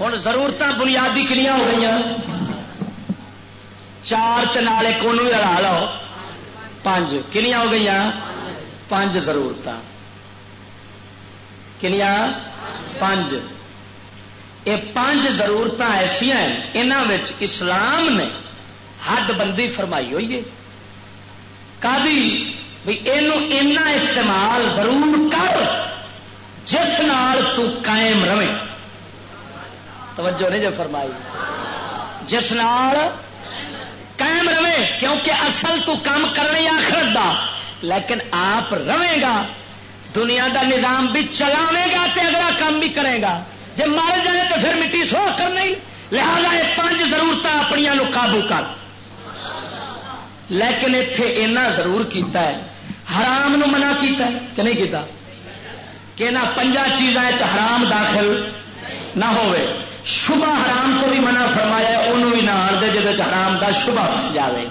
ہوں ضرورت بنیادی کنیاں ہو گئی چار نال ایک بھی رلا لو۔ پانچ کنیا ہو گئی پانچ ضرورت کنیا پانچ۔ یہ پانچ ضرورت ایسا ہیں یہاں اسلام نے حد بندی فرمائی ہوئی ہے۔ کبھی بھی یہ استعمال ضرور کر، جس نال تو قائم رہے۔ توجہ نہیں جو فرمائی۔ جس نال قائم رہے، کیونکہ اصل تو کام کرنے آخرت دا۔ لیکن آپ رہے گا، دنیا دا نظام بھی چلاوے گا تے اگلا کام بھی کرے گا۔ جب مر جائے تو پھر مٹی سو کر نہیں۔ لہذا یہ پانچ ضرورت اپنی قابو کر۔ لیکن اتے اینا ضرور کیتا ہے۔ حرام نو منع کیتا ہے کہ نہیں کیتا؟ کہ نہ پنجا چیزاں حرام داخل نہ ہوئے شبہ حرام تو بھی منع فرمایا انہوں بھی نہ آن دے جہد حرام دا شبہ بن جائے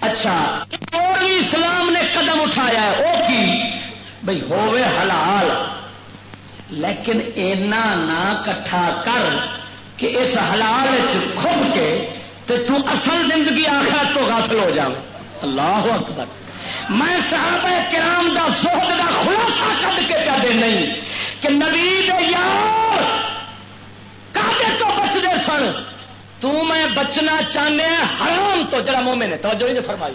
اچھا اور بھی اسلام نے قدم اٹھایا ہے وہ کی؟ بھائی ہوئے حلال، لیکن اینا نہ کٹھا کر کہ اس حلال کھب کے تو تو اصل زندگی آخر تو غافل ہو جاؤ اللہ اکبر۔ میں صحابہ کرام دا سوہد دا خلاصہ کد کے پہ نہیں کہ نبی یار سن۔ تو میں بچنا چاہنے حرام تو، جڑا مومے نے توجہ نہیں فرمائی۔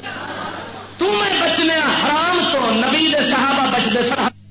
تو میں بچنے حرام تو نبی دے صحابہ بچتے سن۔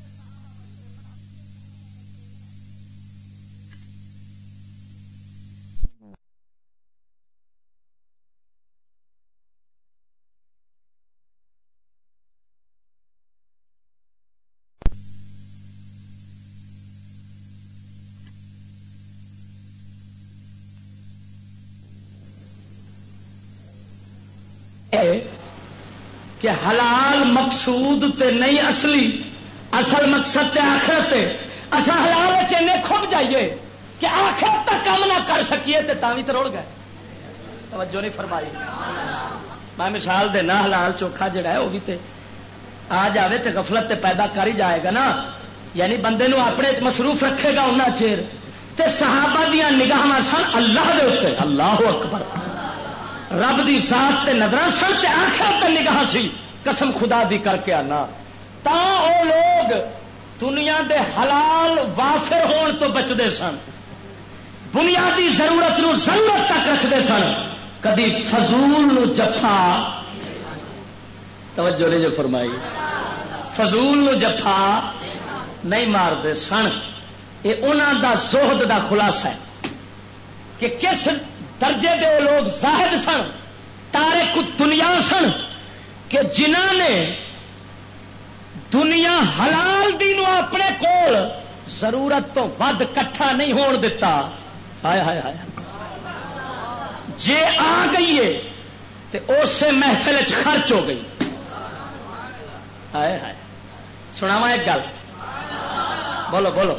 کہ حلال مقصود تے نہیں اصلی، اصل مقصد تے آخرت اصل حلال چینے کھب جائیے کہ آخرت تک کام نہ کر سکیے تے تاوی تو روڑ گئے۔ توجہ نہیں فرمائی۔ میں مثال دینا حلال چوکھا جڑا ہے وہ بھی تے آ جائے تے غفلت تے پیدا کر ہی جائے گا نا۔ یعنی بندے نو اپنے مصروف رکھے گا انہیں چیر۔ تے صحابہ دیا نگاہ سن اللہ دے اتنے اللہ اکبر۔ رب دی ذات تے نظر سن تے آخر تے نگاہ سی، قسم خدا دی کر کے آنا۔ تا او لوگ دنیا دے حلال وافر ہون تو بچتے سن۔ بنیادی ضرورت نو ضرورت تک رکھتے سن۔ کدی فضول نو جفا۔ توجہ نے جو فرمائی۔ فضول نو جفا نہیں مارتے سن۔ یہ انہوں دا زہد دا خلاصہ ہے کہ کس درجے دے لوگ زاہد سن تارے کو دنیا سن کہ جنہ نے دنیا حلال دی نو اپنے کول ضرورت تو ود کٹھا نہیں ہون دیتا ہائے ہائے ہائے۔ جے آ گئی ہے تو اسے محفل خرچ ہو گئی۔ ہائے ہائے۔ سناوا ایک گل۔ بولو بولو۔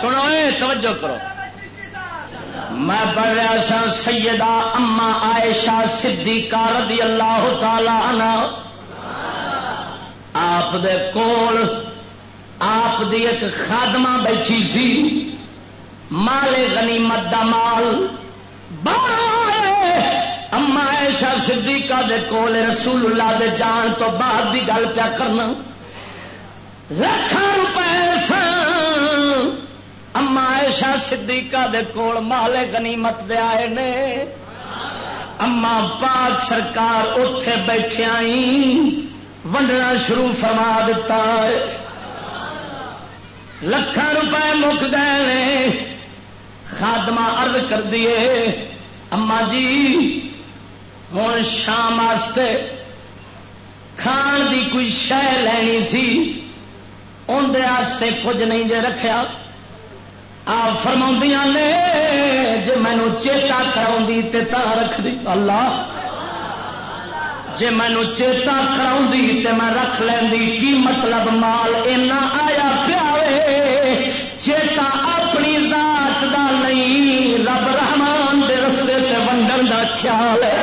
سنو توجہ کرو۔ میں پڑھ رہا سا، سیدہ اما عائشہ صدیقہ رضی اللہ تعالی عنہ۔ آپ دے کول آپ دی ایک خادمہ بیٹھی سی، مال غنیمت دا مال۔ اما عائشہ صدیقہ دے کول رسول اللہ دے جان تو بعد دی گل پیا کرنا۔ لاکھوں روپئے سن اما ایشا صدیقہ دے کول مالے غنیمت دے آئے نے۔ اما پاک سرکار اتے بیٹھے ونڈنا شروع فرما دیتا ہے۔ لکھان روپئے مک گئے خادمہ ارد کر دیے۔ اما جی ہوں شام کھان دی کوئی شہ لینی سی اندر کچھ نہیں جے رکھا آپ فرما نے جی مینو چیتا کرا رکھ دی۔ اللہ۔ جی مینو چیتا کرا میں رکھ لینی کی مطلب مال اینا آیا پیا چیتا اپنی ذات دا نہیں، رب رحمان دے رستے سے ونڈن دا خیال ہے۔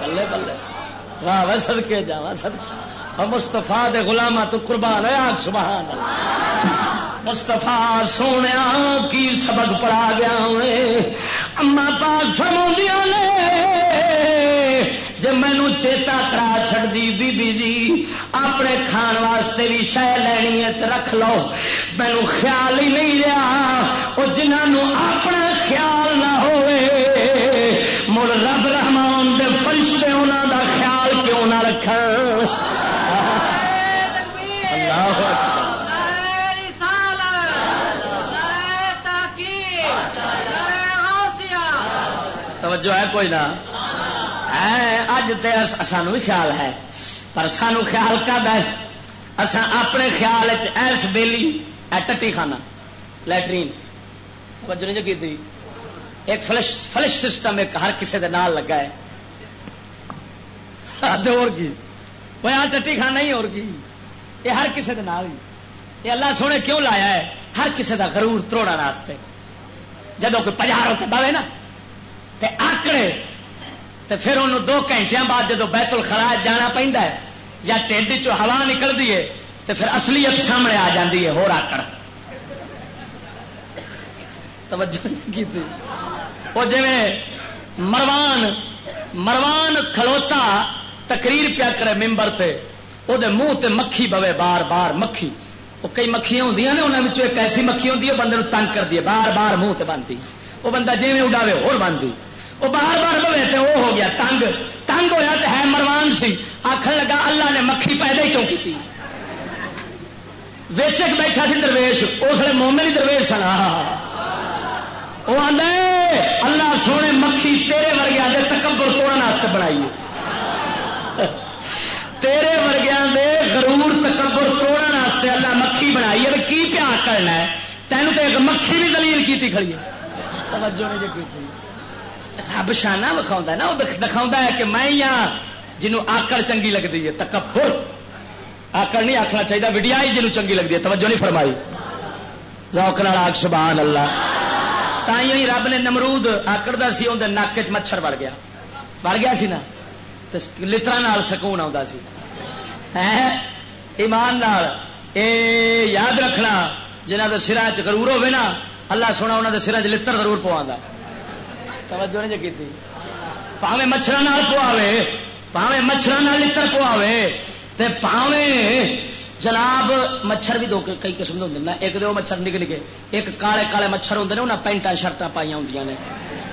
بلے بلے۔ واہ سدکے جا سدکے مستفا دے گلاما تو قربان ہے آگ سبحان اللہ۔ مستفا سونے کی سبق پڑا گیا اما پاک فرما نے جی مینو چیتا کرا چڑی بی بی جی اپنے کھان واسطے بھی شہ لینی ہے تو رکھ لو۔ مینو خیال ہی نہیں رہا۔ وہ جنہوں اپنا خیال نہ ہوئے مڑ رب رحمان دے فرشتے انہوں دا خیال کیوں نہ رکھ توجہ ہے کوئی نہ؟ اج تو سانو بھی خیال ہے۔ پر سانو خیال کب ہے؟ اصا اپنے خیال ایس بیلی ٹٹی خانہ لٹرین توجہ نہیں جو کی ایک فلش فلش سسٹم ایک ہر کسی کے نال لگا ہے۔ اور کی؟ وہ یہاں ٹٹی خانہ ہی اور کی؟ یہ ہر کسی کے نال ہی۔ یہ اللہ سونے کیوں لایا ہے؟ ہر کسی کا غرور تروڑا واسطے جب کوئی پجار ہوتے بوے نا تے آکڑے تے پھر انہوں دو گھنٹے بعد جب بیت الخراج جانا پہنتا ہے یا ٹھنڈ چ ہوا نکلتی ہے تو پھر اصلیت سامنے آ جاتی ہے ہو آکڑ۔ توجہ کی وہ جی مروان مروان کھلوتا تقریر پیا کرے ممبر تے وہ منہ تے مکھی بوے بار بار مکھی۔ وہ کئی مکھیاں ہوں نے انہوں ایک ایسی مکھی ہوتی ہے، بندے تنگ کر دی بار بار منہ تے بنتی وہ بندہ جی اڈاوے ہو بنتی وہ بار بار بوے تو وہ ہو گیا، تنگ۔ تنگ ہویا تو ہے مروان سی۔ آخر لگا اللہ نے مکھی پیدا ہی کیوں کی ویچک بیٹھا سی درویش، اس لیے مومن درویش سنا وہ آدھا اللہ سونے مکھی تیرے ورگیا دے تکبر توڑنے بنائی تیرے ورگیا دے غرور تکبر توڑنے اللہ مکھی بنائی ہے کی پیا کرنا ہے؟ تینوں تو ایک مکھی بھی دلیل کی کھڑی ہے۔ توجہ نہیں جی رب شانہ وکھاؤں نا، وہ دکھاؤں ہے کہ میں ہی ہاں جنوں آکڑ چنگی لگتی ہے، تکبر۔ آکڑ نہیں آخنا چاہیے وڈیا ہی جنوں چنگی لگتی ہے، توجہ نہیں فرمائی۔ ذوق آگ سبحان اللہ۔ تھی رب نے نمرود آکڑتا سی اندر نک چ مچھر وڑ گیا۔ وڑ گیا سی نا؟ لطرا سکون آتا سی۔ ایمان نال۔ اے یاد رکھنا جنہ کے سرا چرور ہوے نا، اللہ سونا انہوں کے سرا چ لڑ ضرور پوا توجہ نہیں کی پاوے مچھر پواوے پاوے مچھر لڑ پواوے پاوے جناب مچھر بھی دو کئی قسم کے ہوں ایک دو مچھر نکے نکے ایک کالے کالے مچھر ہوں نے انہیں پینٹا شرٹ پائی ہوں نے۔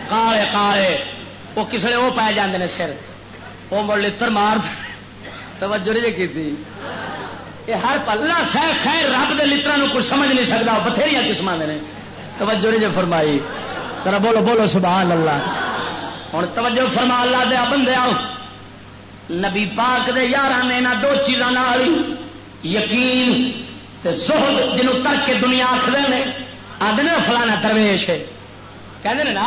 کالے کالے وہ کسے وہ پائے جاتے ہیں سر؟ وہ مڑ لڑ مار توجہ نہیں کی یہ ہر پلا سہ خیر رب کے لطرا کچھ سمجھ نہیں سکتا بتھیری قسم نے۔ توجہ نہیں فرمائی۔ ذرا بولو بولو، سبحان اللہ۔ ہوں توجہ فرما اللہ دیا بندے آؤ نبی پاک دے یار نے دو چیزوں یقین تے سہد جنوں ترک کے دنیا آخر نے آدھے نا فلانا درویش ہے۔ کہتے ہیں نا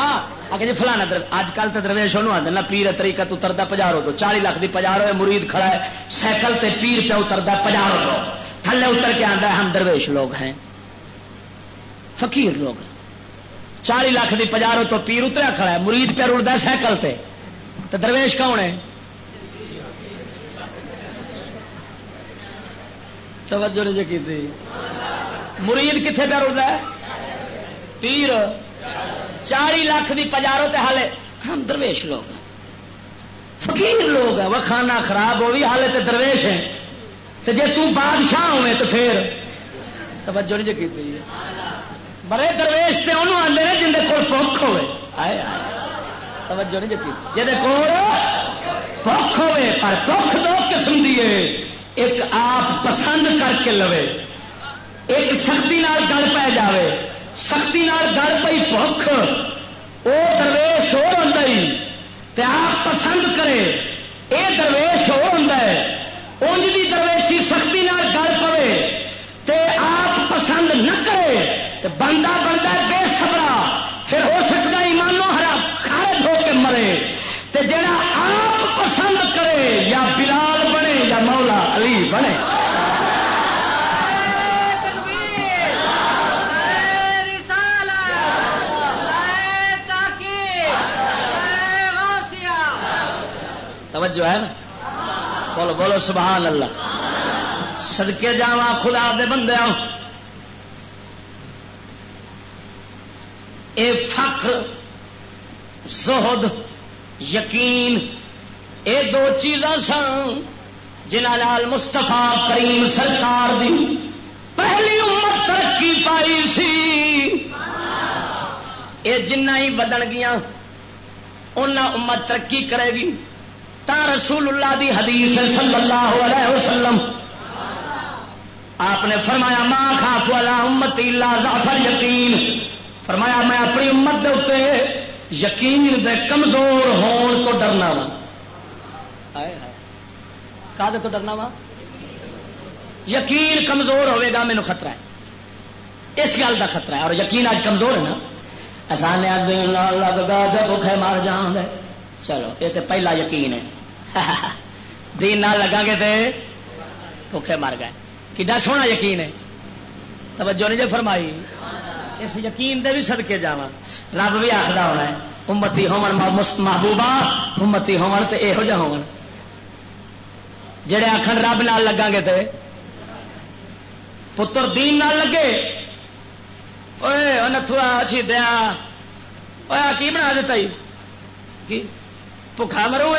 آ جی فلانا اج کل تو درویش وہ آدھے نا، پیر طریقہ تو اترتا پجارو تو چالی لاکھ دی پجارو ہے مرید کھڑا ہے سائیکل تے پیر پہ اترتا پجارو تو۔ تھلے اتر کے آتا ہے، ہم درویش لوگ ہیں۔ فقیر لوگ چالی لاکھ دی پجارو تو پیر اتریا کھڑا ہے۔ مرید پہ رڑتا ہے سائیکل تے۔ تو درویش کون ہے؟ توجہ نے جی کی مرید کتنے پہ رڑتا ہے؟ پیر۔ چالی لاکھ دی پجارو تے حالے ہم درویش لوگ ہیں۔ فقیر لوگ ہیں۔ وہ کھانا خراب ہو بھی حالے تے درویش ہیں۔ تے جے تو بادشاہ ہوئے تو پھر توجہ نہیں جی کی بڑے درویش تے انہوں آتے ہیں جن کو پک ہوے توجہ نہیں جی جی پک ہوے پر پک دو قسم دی ایک آپ پسند کر کے لوے۔ ایک سختی نال گل پی جائے سختی نال گل پی پک وہ درویش ہو تے آپ پسند کرے۔ اے درویش ہو انج دی درویشی سختی نال گل پوے۔ تے آپ پسند نہ کرے۔ تو بندہ بندہ بے سبرا پھر ہو سکتا ایمانو ہرا خارج ہو کے مرے۔ تے جڑا آپ پسند کرے، یا بلال بنے، یا مولا علی بنے۔ توجہ ہے نا؟ بولو بولو، سبحان اللہ۔ سدکے جا خدا دے بندے آؤ اے فخر، زہد، یقین، اے دو چیزاں سن جنہوں مستفا کریم سرکار دی پہلی امت ترقی پائی سی۔ یہ جنہ ہی بدن گیا ان امت ترقی کرے گی۔ تا رسول اللہ دی حدیث صلی اللہ علیہ وسلم۔ آپ نے فرمایا، ماں خاف والا امت اللہ ظافر یقین فرمایا، میں اپنی امت دے اتنے یقین دے کمزور ہون تو ڈرنا وا. کا تو ڈرنا وا؟ یقین کمزور ہوئے گا مینو خطرہ ہے۔ اس گل کا خطرہ ہے۔ اور یقین آج کمزور ہے نا۔ آسان دین لگتا بکھے مار جان دے۔ چلو، یہ تو پہلا یقین ہے۔ دین نہ لگا گے تو بکھے مر گئے۔ کڈا سونا یقین ہے۔ توجہ نہیں جی فرمائی۔ اس یقین دے بھی سدکے جا رب بھی آخر ہونا ہے، امتی ہومن محبوبہ، امتی ہومن تو یہو جہ ہو جڑے آخر رب نال لگا گے تے، پتر دین نال لگے۔ نتھوا اچھی دیا۔ کی بنا دیتا ہی؟ بخا مرو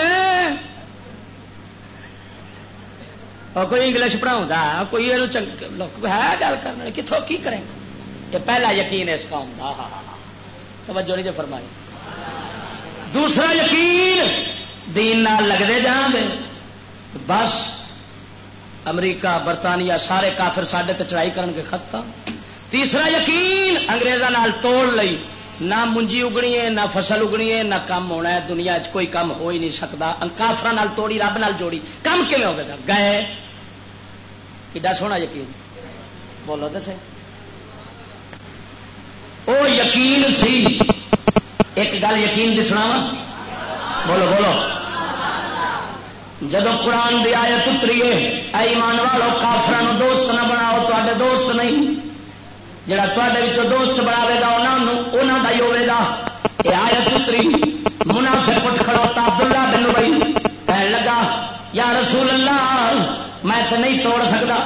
کوئی انگلش پڑھاؤں کوئی یہ ہے گل کرنا کتوں کی کریں؟ گے یہ پہلا یقین ہے اس قوم کا ہاں،, ہاں،, ہاں،, ہاں توجہ نہیں جو فرمائی۔ دوسرا یقین دین نال لگتے جان دے۔ بس امریکہ، برطانیہ سارے کافر سڈے تے چڑھائی کرن کے ختم تیسرا یقین اگریزوں توڑ لئی۔ نہ منجی اگنی ہے، نہ فصل اگنی ہے، نہ کام ہونا ہے۔ دنیا چ کوئی کام ہو ہی نہیں سکتا۔ کافر توڑی، رب نال جوڑی۔ کام کیون ہوگا گئے۔ کڈا سونا یقین؟ بولو دسے او یقین سی۔ ایک گل یقین کی سنا بولو بولو۔ جب قرآن دی آیت اتریے ایمان والو کافران دوست نہ بناؤ تے دوست نہیں۔ جڑا تے دوست بناوے گا انہوں کا ہی ہوے گا۔ یہ آیت اتری منافع کٹ کھڑوتا عبداللہ بن بھائی کہنے لگا، یا رسول اللہ، میں تو نہیں توڑ سکتا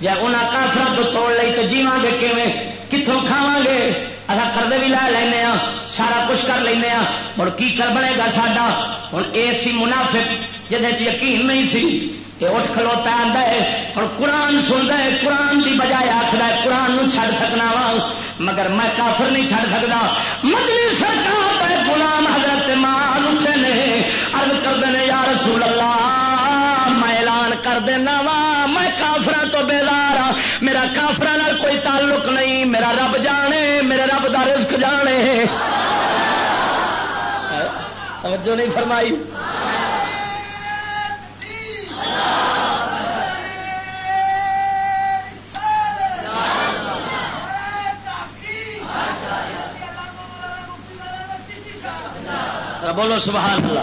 جی انہیں کافر تو توڑ لی تو جیواں گے کیویں؟ کتوں کھاوا گے؟ اصا کردے بھی لے لینا سارا کچھ کر لینا مڑ کی کر بنے گا ساڈا؟ ہوں یہ سی منافق جہد یقین نہیں سی یہ اٹھ کھلوتا آتا ہے۔ اور قرآن سنتا ہے، قرآن کی بجائے آخر ہے، قرآن چھڑ سکنا وا مگر میں کافر نہیں چھڑ سکتا مدنی سرکار غلام حضرت مال اٹھے نے ارد کرتے ہیں یا رسول اللہ، میں اعلان کر دینا وا توجہ نہیں فرمائی۔ بولو سبحان اللہ۔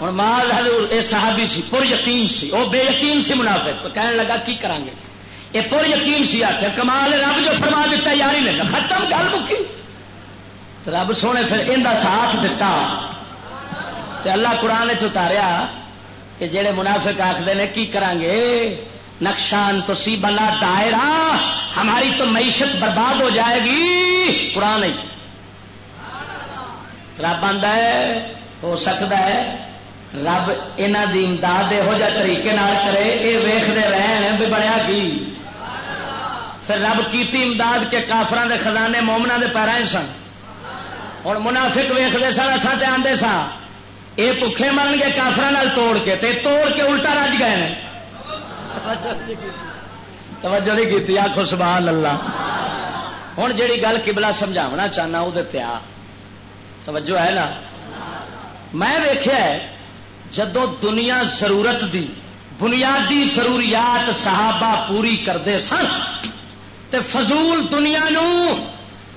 ہوں مال حضور، اے صحابی سی، پر یقین سی وہ بے یقین سی منافق۔ کہنے لگا، کی کریں گے یہ پر یقین سی آخر کمال رب جو فرما دیتا یاری لینا ختم گل مکی رب سونے پھر ان ساتھ دتا۔ تے اللہ قرآن چتاریا کہ جہے منافق آخر نے کی کریں گے نقشان تو سی بنا دائرہ، ہماری تو معیشت برباد ہو جائے گی۔ قرآن رب آدھا ہے، ہو سکتا ہے۔ رب یہاں کی امداد یہو جہ طریقے کرے یہ ویختے رہن بھی بنیا کی۔ پھر رب کیتی امداد کے کافران دے خزانے مومنا دے پیرا سن۔ ہوں منافق ویختے سن اصا تے آدھے سا یہ بکھے مرن گے کافران توڑ کے تے توڑ کے الٹا رج گئے توجہ نہیں کی آخو سبحان اللہ۔ ہوں جیڑی گل کبلا سمجھاونا چاہنا وہ آ۔ توجہ ہے نا؟ میں ویخیا جدو دنیا ضرورت دی، بنیادی ضروریات صحابہ پوری کرتے سن، تے فضول دنیا نو،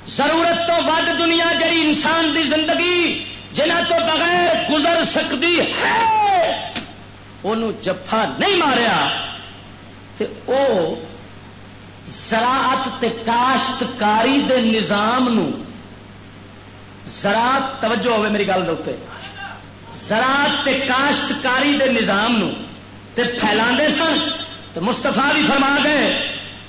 ضرورت تو ود دنیا جی انسان دی زندگی جنہ تو بغیر گزر سکتی ہے وہ جفا نہیں ماریا۔ تے او زراعت تے کاشتکاری دے نظام نو زراعت، توجہ ہوئے میری گل دے زراعت تے کاشتکاری دے نظام نو تے پھیلا سن۔ تو مستفا بھی فرما گئے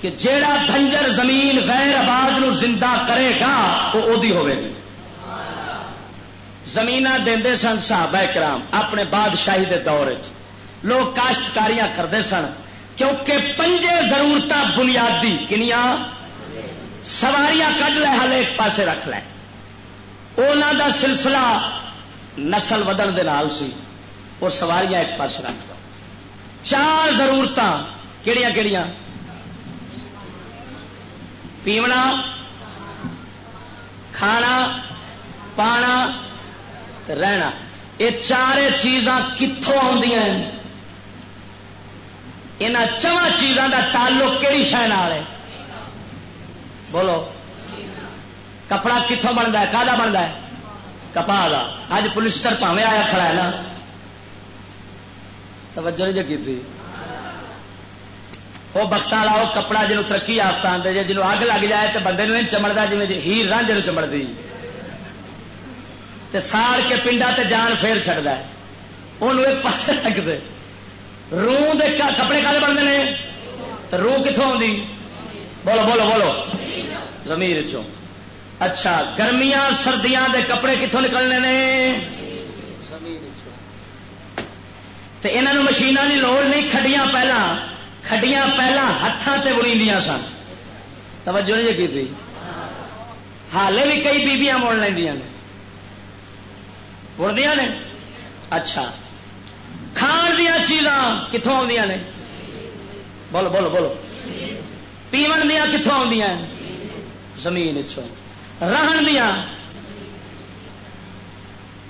کہ جیڑا بنجر زمین غیر آباد نو زندہ کرے گا وہ ادی ہوے گی۔ زمین دے سن صحابہ کرام، اپنے بادشاہی دے دور لوگ کاشتکاریاں کرتے سن، کیونکہ پنجے ضرورت بنیادی کنیا سواریاں کٹ لے ہل ایک پاسے رکھ لے۔ دا سلسلہ نسل ودن دے نال سی وہ سواریاں ایک پاس رکھ دو چار ضرورت کہڑیاں کہڑیاں پیونا، کھانا، پانا رہنا۔ یہ چار چیزاں کتوں آدی یہاں چواں چیزاں کا تعلق کہڑی شہ ہے؟ بولو۔ کپڑا کتوں بنتا ہے؟ کا بنتا ہے؟ کپا کا اج پولیسٹر پاوے آیا کھڑا ہے نا۔ توجہ نہیں جی کی وہ بخت والا وہ کپڑا جنوب ترقی یافتہ آتے جی جنوب اگ لگ جائے تو بندے چمڑتا جی ہیر رانجے چمڑتی تے ساڑ کے پنڈا تے جان پھیر چڑھتا ہے۔ انہوں ایک پاس رکھتے روح دے کپڑے کالے بنتے ہیں تو روح کتوں آتی بولو بولو بولو۔ زمیر چوں اچھا گرمیاں سردیاں دے کپڑے کتوں نکلنے نے؟ تے انہوں مشینوں کی لوڑ نہیں، کھڈیاں پہلا کھڈیاں پہلا ہاتھوں سے بنی سن۔ توجہ نہیں جی کی حالے بھی کئی بیبیاں مڑ لینیا نے۔ بڑھدیا نے اچھا کھان دیا چیزاں کتوں آدی نے بولو بولو بولو پیو دیا کتوں آدی زمین رہن دیا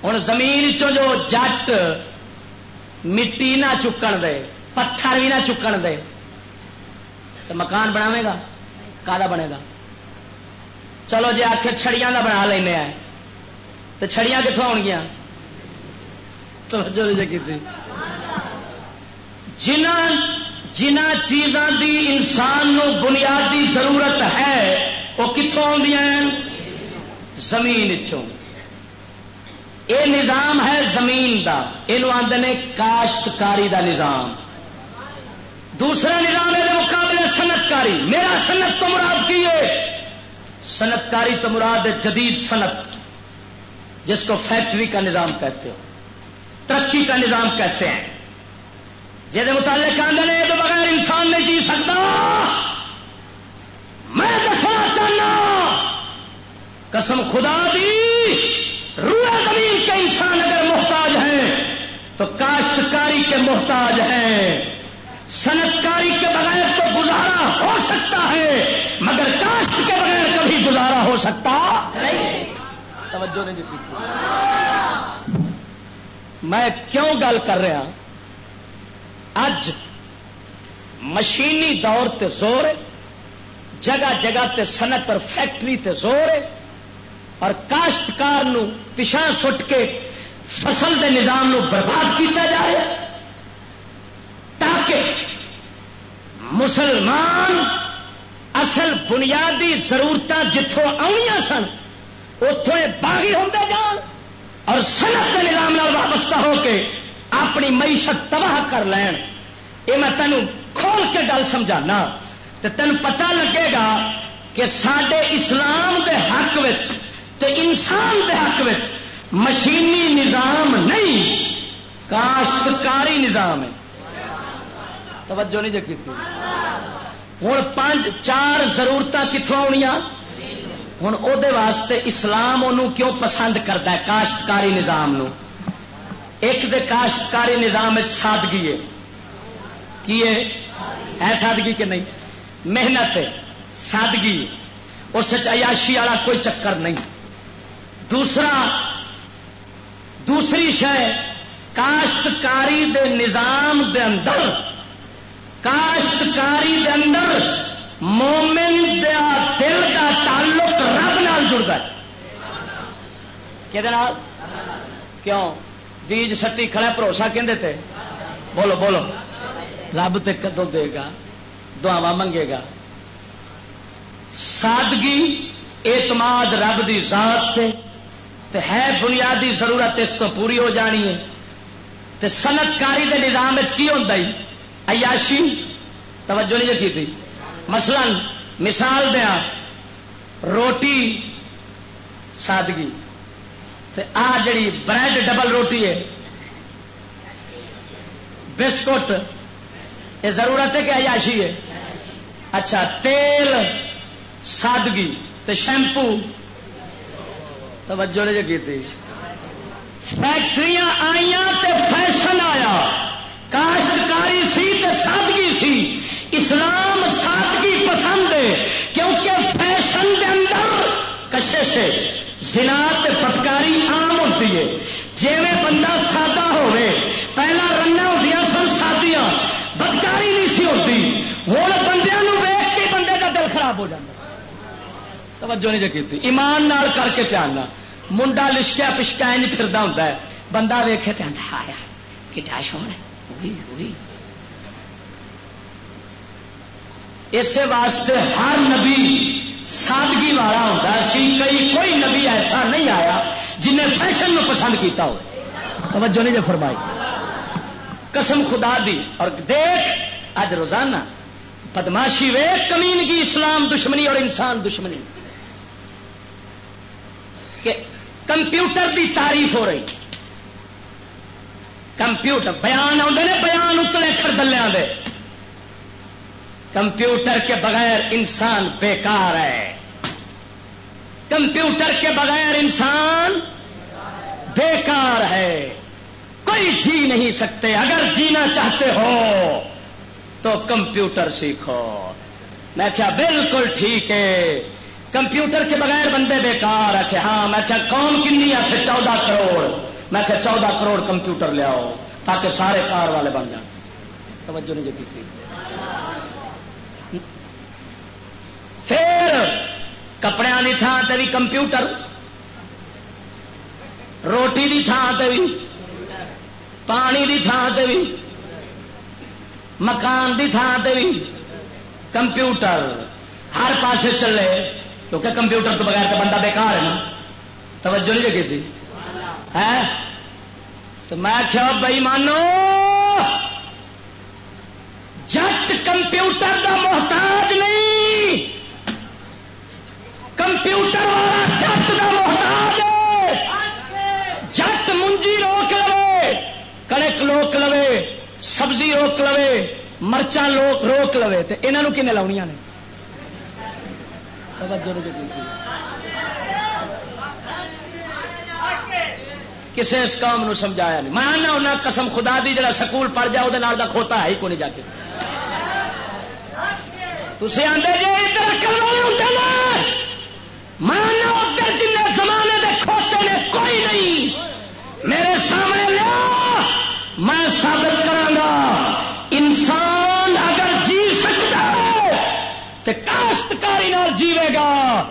ہوں زمین جو جٹ مٹی نہ چکن دے پتھر بھی نہ چکن دے تو مکان بناوے گا کا بنے گا چلو جی آخر چھڑیاں کا بنا لینا تو چھڑیاں کتوں آن گیا جنہ جنہ چیزاں دی انسان نو بنیادی ضرورت ہے، وہ کتوں آدی زمین چوں یہ نظام ہے زمین دا۔ یہ آدھے کاشتکاری دا نظام۔ دوسرا نظام ہے مقابلے صنعتکاری۔ میرا صنعت تو مراد کی ہے؟ صنعتکاری تو مراد ہے جدید صنعت، جس کو فیکٹری کا نظام کہتے ہو۔ ترقی کا نظام کہتے ہیں۔ جہد متعلق آدھے تو بغیر انسان نہیں جی سکتا۔ میں دسنا چاہنا، قسم خدا دی روح زمین کے انسان اگر محتاج ہیں، تو کاشتکاری کے محتاج ہیں۔ صنعتکاری کے بغیر تو گزارا ہو سکتا ہے، مگر کاشت کے بغیر کبھی گزارا ہو سکتا توجہ نہیں دیتی میں کیوں گل کر رہا اج مشینی دور تے زور جگہ جگہ تے صنعت اور فیکٹری تے زور ہے، اور کاشتکار نو پچھا سٹ کے فصل دے نظام نو برباد کیتا جائے تاکہ مسلمان اصل بنیادی ضرورت جتوں آنیا سن اتوں باغی ہوتے جان۔ اور سنت کے نظام وابستہ ہو کے اپنی معیشت تباہ کر لین، یہ میں تینوں کھول کے گل سمجھانا۔ تو تین پتہ لگے گا کہ سڈے اسلام دے حق وچ تے انسان دے حق میں مشینی نظام نہیں، کاشتکاری نظام ہے۔ توجہ نہیں جی ہوں پانچ، چار ضرورت کتوں آنی ہوں وہ واسطے اسلام انہوں کیوں پسند کرتا ہے؟ کاشتکاری نظام نو۔ ایک دے کاشتکاری نظام سادگی ہے۔ کی ہے؟ سادگی کہ نہیں؟ محنت سادگی اس عیاشی والا کوئی چکر نہیں۔ دوسرا، دوسری شہ کاشتکاری دے نظام دے اندر۔ کاشتکاری دے اندر مومن دیا دل کا تعلق رب نال جڑتا ہے۔ کہ کیوں؟ بیج سٹی کھڑا بھروسہ کہ بولو بولو۔ رب تے کدو دے گا؟ دعوا منگے گا۔ سادگی، اعتماد رب دی ذات تے۔ تو ہے بنیادی ضرورت اس تو پوری ہو جانی ہے۔ تو صنعت کاری کے نظام کی ہوتا عیاشی؟ توجہ نہیں کی تھی مثلا مثال دیا، روٹی سادگی۔ آ جڑی بریڈ ڈبل روٹی ہے، بسکٹ، یہ ضرورت ہے کہ عیاشی ہے؟ اچھا تیل سادگی، تے شیمپو۔ توجہ نے جو کی تھی۔ فیکٹریاں آئی تے فیشن آیا۔ کاشتکاری سی تے سادگی سی۔ اسلام سادگی پسند ہے، کیونکہ فیشن دے اندر کشش ہے۔ زنا تے پٹکاری عام ہوتی ہے۔ جی میں بندہ سادہ ہوئے پہلا رنگ ہوں سن سادیاں، بدکاری نہیں سی ہوتی۔ ہوں بندے ویخ کے بندے کا دل خراب ہو جاتا توجہ نہیں جی کی ایمان نال کر کے دھیان منڈا لشکیا پشکا نہیں پھردا ہوں بندہ ویخے تو آیا کٹا شونا اسے واسطے ہر نبی سادگی والا ہوتا سی کئی کوئی نبی ایسا نہیں آیا جنہیں فیشن میں پسند کیتا ہو توجہ نہیں جو فرمائی۔ قسم خدا دی۔ اور دیکھ اج روزانہ بدماشی وے کمینگی، اسلام دشمنی اور انسان دشمنی۔ کہ کمپیوٹر کی تعریف ہو رہی۔ کمپیوٹر، بیان آتے نے، بیان اتنے خردلیا دے کمپیوٹر کے بغیر انسان بیکار ہے۔ کمپیوٹر کے بغیر انسان بیکار ہے۔ کوئی جی نہیں سکتے۔ اگر جینا چاہتے ہو تو کمپیوٹر سیکھو۔ میں کیا بالکل ٹھیک ہے۔ کمپیوٹر کے بغیر بندے بیکار ہے کہ ہاں میں کیا کون کنی ہے؟ پھر چودہ کروڑ۔ میں کیا چودہ کروڑ کمپیوٹر لے آؤ تاکہ سارے کار والے بن جائیں۔ توجہ نہیں جی تھی۔ پھر کپڑے کی تھان سے بھی کمپیوٹر روٹی کی تھان سے بھی پانی کی تھان سے بھی مکان کی تھان سے بھی کمپیوٹر۔ ہر پاسے چلے کیونکہ کمپیوٹر تو بغیر تو بندہ بیکار ہے نا۔ توجہ نہیں لگی تھی؟ ہے تو میں کیا بھائی مانو جٹ کمپیوٹر کا محتاج نہیں۔ کمپیوٹر والا جٹ کا محتاج جٹ منجی روک لو کڑک روک لو سبزی روک لو مرچا روک لو تو یہاں کن لاؤنیا نے؟ کسی اس کام نو سمجھایا نہیں۔ میں انہیں قسم خدا دی جڑا سکول پڑ جائے وہ کھوتا ہے ہی کو نہیں جا کے۔ تھی آدھے جی ادھر کرو ادھر جن زمانے دے کھوتے نے کوئی نہیں. میرے سامنے لیا. میں ثابت کرا انسان اگر جی سکتا ہے تو کاشتکاری جیوے گا۔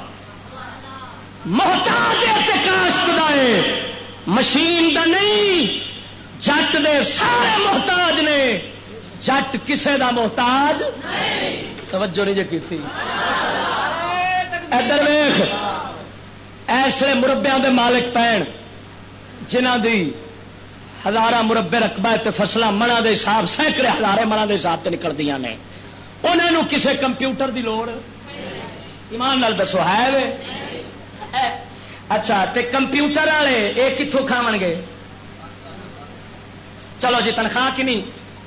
محتاج ہے کاشت دے مشین دا نہیں، جٹ دے سارے محتاج نے۔ جٹ کسے دا محتاج؟ توجہ نہیں جی کی ادھر ویخ ایسے مربیا دے مالک پین جنہ دی ہزار مربے رقبہ فصل منا دے حساب، سینکڑے ہزارے منا دے حساب سے نکلدیا نے۔ انہوں کسے کمپیوٹر دی لوڑ؟ ایمان نال دسو، ہے اچھا تے کمپیوٹر والے یہ کتوں کھاو گے؟ چلو جی تنخواہ کنی؟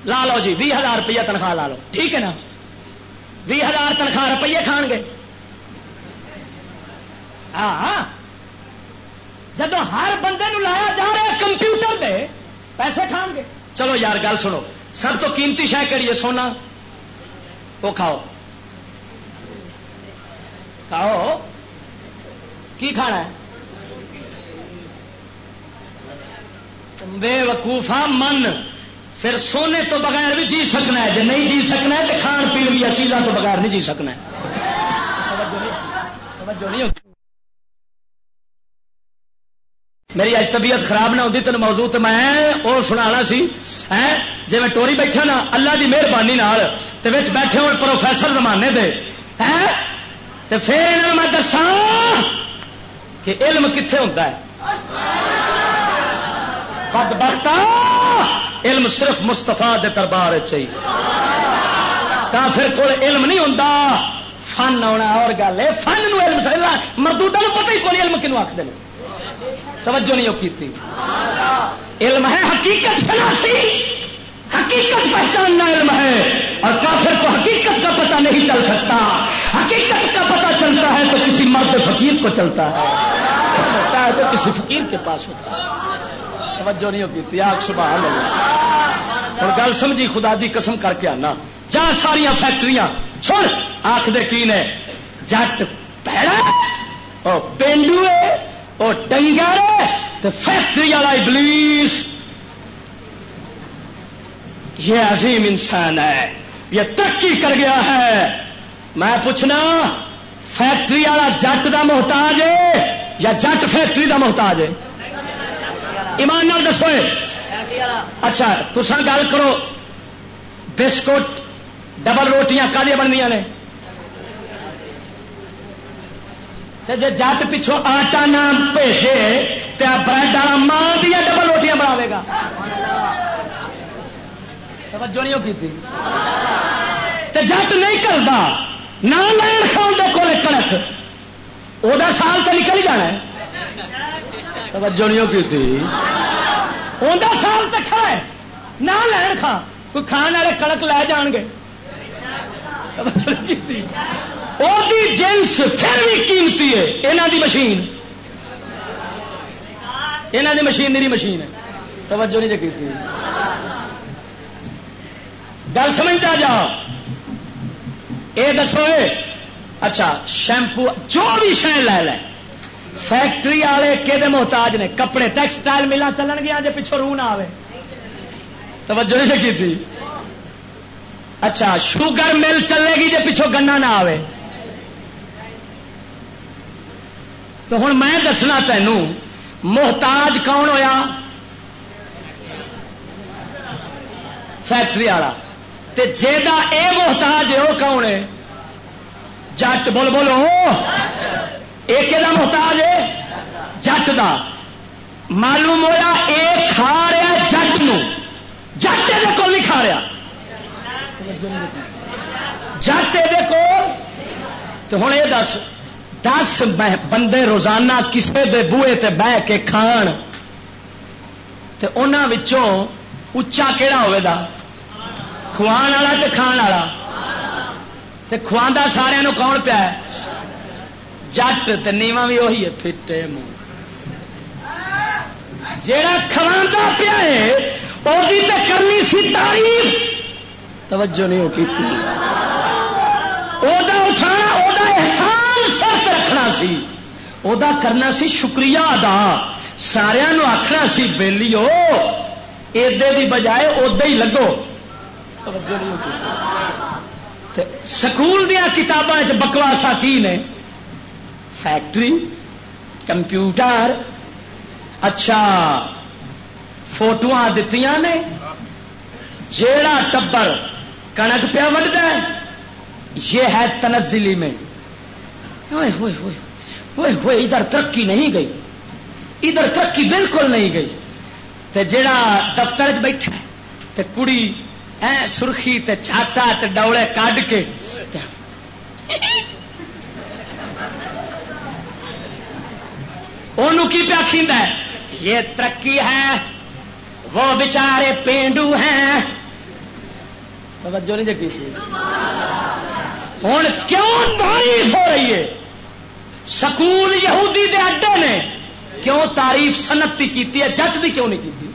لا لو جی بھی ہزار روپیہ تنخواہ لا لو۔ ٹھیک ہے نا؟ بھی ہزار تنخواہ روپیے کھان گے۔ ہاں۔ جب ہر بندے نو لایا جا رہا ہے کمپیوٹر دے پیسے کھان گے۔ چلو یار گل سنو۔ سب تو قیمتی شہ کریے سونا۔ وہ کھاؤ۔ کھاؤ۔ کی کھانا ہے؟ بے وقوفا من۔ پھر سونے تو بغیر بھی جی سکنا ہے۔ جی نہیں جی سکنا ہے تو کھان پی چیزاں تو بغیر نہیں جی سکنا ہے۔ میری اج طبیعت خراب نہ ہوتی تین موضوع تو میں وہ سنا سی۔ ہے جی میں ٹوری بیٹھا نا، اللہ کی مہربانی بیٹھے ہوئے پروفیسر زمانے دے۔ تو پھر میں دسا کہ علم کتنے ہوتا ہے؟ بد بخت علم صرف مستفا دے دربار چاہیے کافر کو علم نہیں ہوتا فن آنا اور گل ہے، فن نو علم سر مردودا پتہ ہی کوئی علم کنو آخر توجہ نہیں کی علم ہے حقیقت شناسی حقیقت پہچاننا علم ہے۔ اور کافر کو حقیقت کا پتہ نہیں چل سکتا۔ حقیقت کا پتہ چلتا ہے تو کسی مرد فقیر کو چلتا ہے۔ ہوتا ہے تو کسی فقیر کے پاس ہوتا ہے۔ توجہ نہیں ہوتی تھی۔ آگ سبحان اللہ اور گل سمجھی، خدا دی قسم کر کے آنا۔ جا ساریا فیکٹریاں۔ چھوڑ آخ دے کی نے جٹ پیڑا پینڈو ہے۔ وہ ڈنگر ہے تو فیکٹری والا ابلیس۔ یہ عظیم انسان ہے، یہ ترقی کر گیا ہے۔ میں پوچھنا، فیکٹری والا جٹ کا محتاج ہے یا جٹ فیکٹری کا محتاج ہے؟ ایمان نال دسو۔ اچھا تسا گل کرو، بسکٹ، ڈبل روٹیاں کالیا بنیا نے؟ جی جٹ پچھوں آٹا نام بھیجے تو بریڈ والا ماں دیا ڈبل روٹیاں بناوے گا۔ توجہ نہیں کی جٹ نہیں کرتا نہ لین کھاؤ کول کڑک۔ وہ سال تو نکل ہی جانا توجہ نہیں کی سال تو کھا ہے۔ نہ لین کھا، کوئی کھان والے کڑک لے جان گے۔ توجہ نہیں کی جنس پھر بھی قیمتی ہے۔ یہاں دی مشین۔ یہاں دی مشین میری مشین ہے۔ توجہ نہیں جی کی گل سمجھتا جا۔ یہ دسو اچھا شیمپو، جو بھی شہ لے لے۔ فیکٹری والے کہ محتاج نے؟ کپڑے ٹیکسٹائل ملا چلن گیا جی پچھو روح نہ آئے توجہ نہیں کی اچھا شوگر مل چلے گی جی پچھو گنا نہ آئے تو ہوں میں دسنا تینوں، محتاج کون ہویا؟ فیکٹری والا۔ جا اے محتاج ہے وہ کون ہے؟ جٹ، بول بولو ایک محتاج ہے؟ جٹ دا۔ معلوم ہوا یہ کھا رہا جٹ نٹ یہ کو نہیں کھا رہا۔ جٹ یہ تو ہوں یہ دس۔ دس بندے روزانہ کسے دے بوئے تے بہ کے کھان تے انہوں اچا کہڑا ہوئے دا کھوان والا تے کھان والا؟ تے کھوانا سارا کون پیا ہے؟ جٹ تے نیواں بھی وہی ہے، پھٹے منہ جا کھوا پیا ہے وہ کرنی سی تعریف۔ توجہ نہیں ہو کیتی۔ ہوتی اٹھانا وہ احسان۔ سر رکھنا سی۔ وہ کرنا سی شکریہ ادا۔ سارا آخنا سی بہلی ہو ادے کی بجائے ادا ہی لگو۔ سکول دیا کتابیں بکواسا کی نے؟ فیکٹری، کمپیوٹر اچھا فوٹو دیتی نے۔ جیڑا ٹبر کنک پیا وڈ یہ ہے تنزلی میں۔ ہوئے ہوئے ہوئے ادھر ترقی نہیں گئی۔ ادھر ترقی بالکل نہیں گئی۔ تے جیڑا دفتر چ بیٹھا تے کڑی سرخی تے چھاتا تے ڈولے کڈ کے۔ کی پیا کھیندا ہے؟ یہ ترقی ہے، وہ بچارے پینڈو ہیں۔ توجہ نہیں جگی۔ ہوں کیوں تعریف ہو رہی ہے؟ سکول یہودی دے اڈے نے کیوں تعریف سنتی کی ہے؟ جٹ بھی کیوں نہیں کی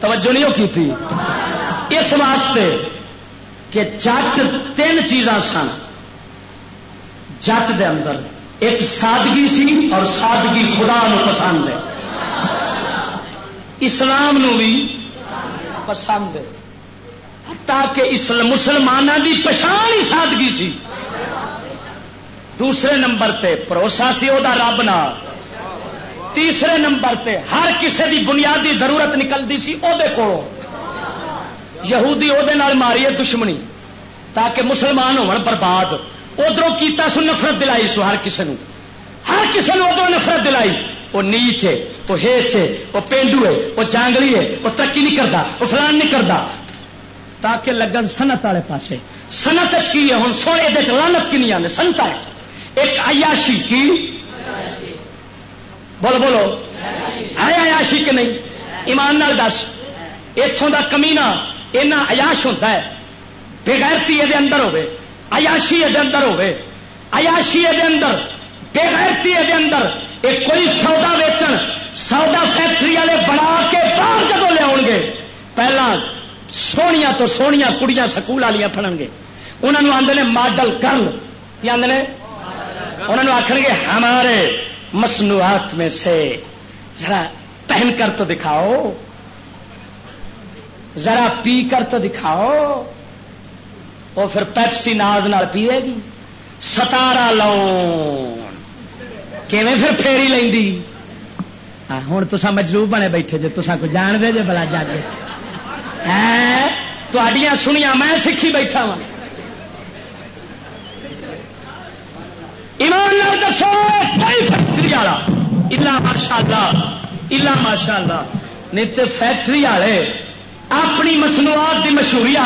توجہ نہیں کی تھی اس واسطے کہ جٹ تین چیزاں سن۔ جٹ دے اندر ایک سادگی سی اور سادگی خدا نو پسند ہے۔ اسلام نو بھی پسند ہے۔ تاکہ مسلمانوں کی پچھان ہی سادگی سی۔ دوسرے نمبر تے پروسا سی وہ رب نہ تیسرے نمبر تے ہر کسے دی بنیادی ضرورت نکلتی سی وہ یہودی وہ ماری ہے دشمنی تاکہ مسلمان ہو برباد۔ ادھر کیتا سو نفرت دلائی سو ہر کسی نے ہر کسی نے ادھر نفرت دلائی۔ وہ نیچ ہے، وہ ہیچ ہے، وہ پینڈو ہے، وہ جانگلی ہے، وہ ترقی نہیں کرتا وہ فلان نہیں کرتا تاکہ لگن سنت والے پاسے۔ سنت کی ہے؟ ہوں سونے یہ لانت کی نہیں آتے سنتا ایک عیاشی کی؟ بولو بولو۔ ہے عیاشی کہ نہیں؟ ایمان نال دس۔ اتوں کا کمینا اینا عیاش ہوتا ہے۔ بےغیرتی یہ اندر ہوے عیاشی یہ اندر ہوے عیاشی یہ اندر بےغیرتی یہ اندر۔ ایک کوئی سودا ویچن، سودا فیکٹری والے بنا کے باہر جب لیا گے، پہلا سونیا تو سونیا کڑیاں سکول والیاں پڑن گے۔ انہوں نے آدھے ماڈل کرل کی آدھے انہوں نے آخر گے، ہمارے مصنوعات میں سے ذرا پہن کر تو دکھاؤ، ذرا پی کر تو دکھاؤ، وہ پھر پیپسی ناز نال پیے گی۔ ستارا لاؤ پھر پھیری لینی ہوں تو مجلو بنے بیٹھے جی تصا کو جان دے جی بلا جاگے۔ ہاں، تھوڑیاں سنیا میں سیکھی بیٹھا وا ایمان دسو کوئی فیکٹری والا۔ الا ماشاء اللہ الا ماشاء اللہ نہیں تو فیکٹری والے اپنی مصنوعات کی مشہوری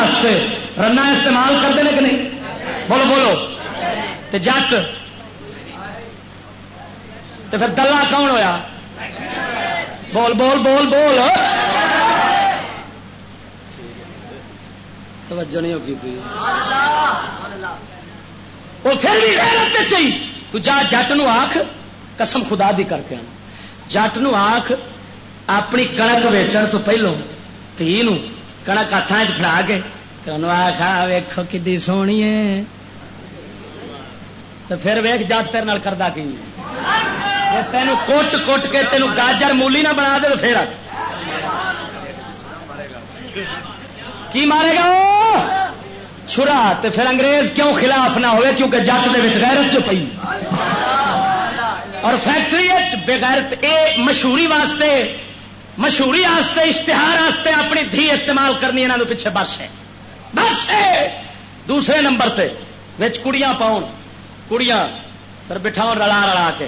رنا استعمال کرتے ہیں کہ نہیں؟ بولو بولو۔ جٹ۔ تو پھر دلہ کون ہویا؟ بول بول بول بول۔ توجہ نہیں ہوگی۔ وہ پھر بھی غیرت چاہیے تو جا جٹ نو آخ قسم خدا دی کر کے جٹ نو آخ اپنی کنک ویچن تو پہلو تھی کنک ہاتھ چڑا کے آخا ویخو کی سونی ہے۔ تو پھر ویخ جٹ تیرے کردہ کی۔ تین کوٹ کوٹ کے تینوں گاجر مولی نہ بنا دے تو پھر کی مارے گا؟ وہ چھرا تو پھر انگریز کیوں خلاف نہ ہوئے؟ کیونکہ جٹ کے غیرت جو پی اور فیکٹری بغیرت اے مشہوری واسطے مشہوری واسطے اشتہار واسطے اپنی دھی استعمال کرنی یہاں پیچھے بس ہے۔ بس ہے! دوسرے نمبر تے وچ کڑیاں پاؤ کڑیاں پھر بٹھاؤ رلا رلا کے۔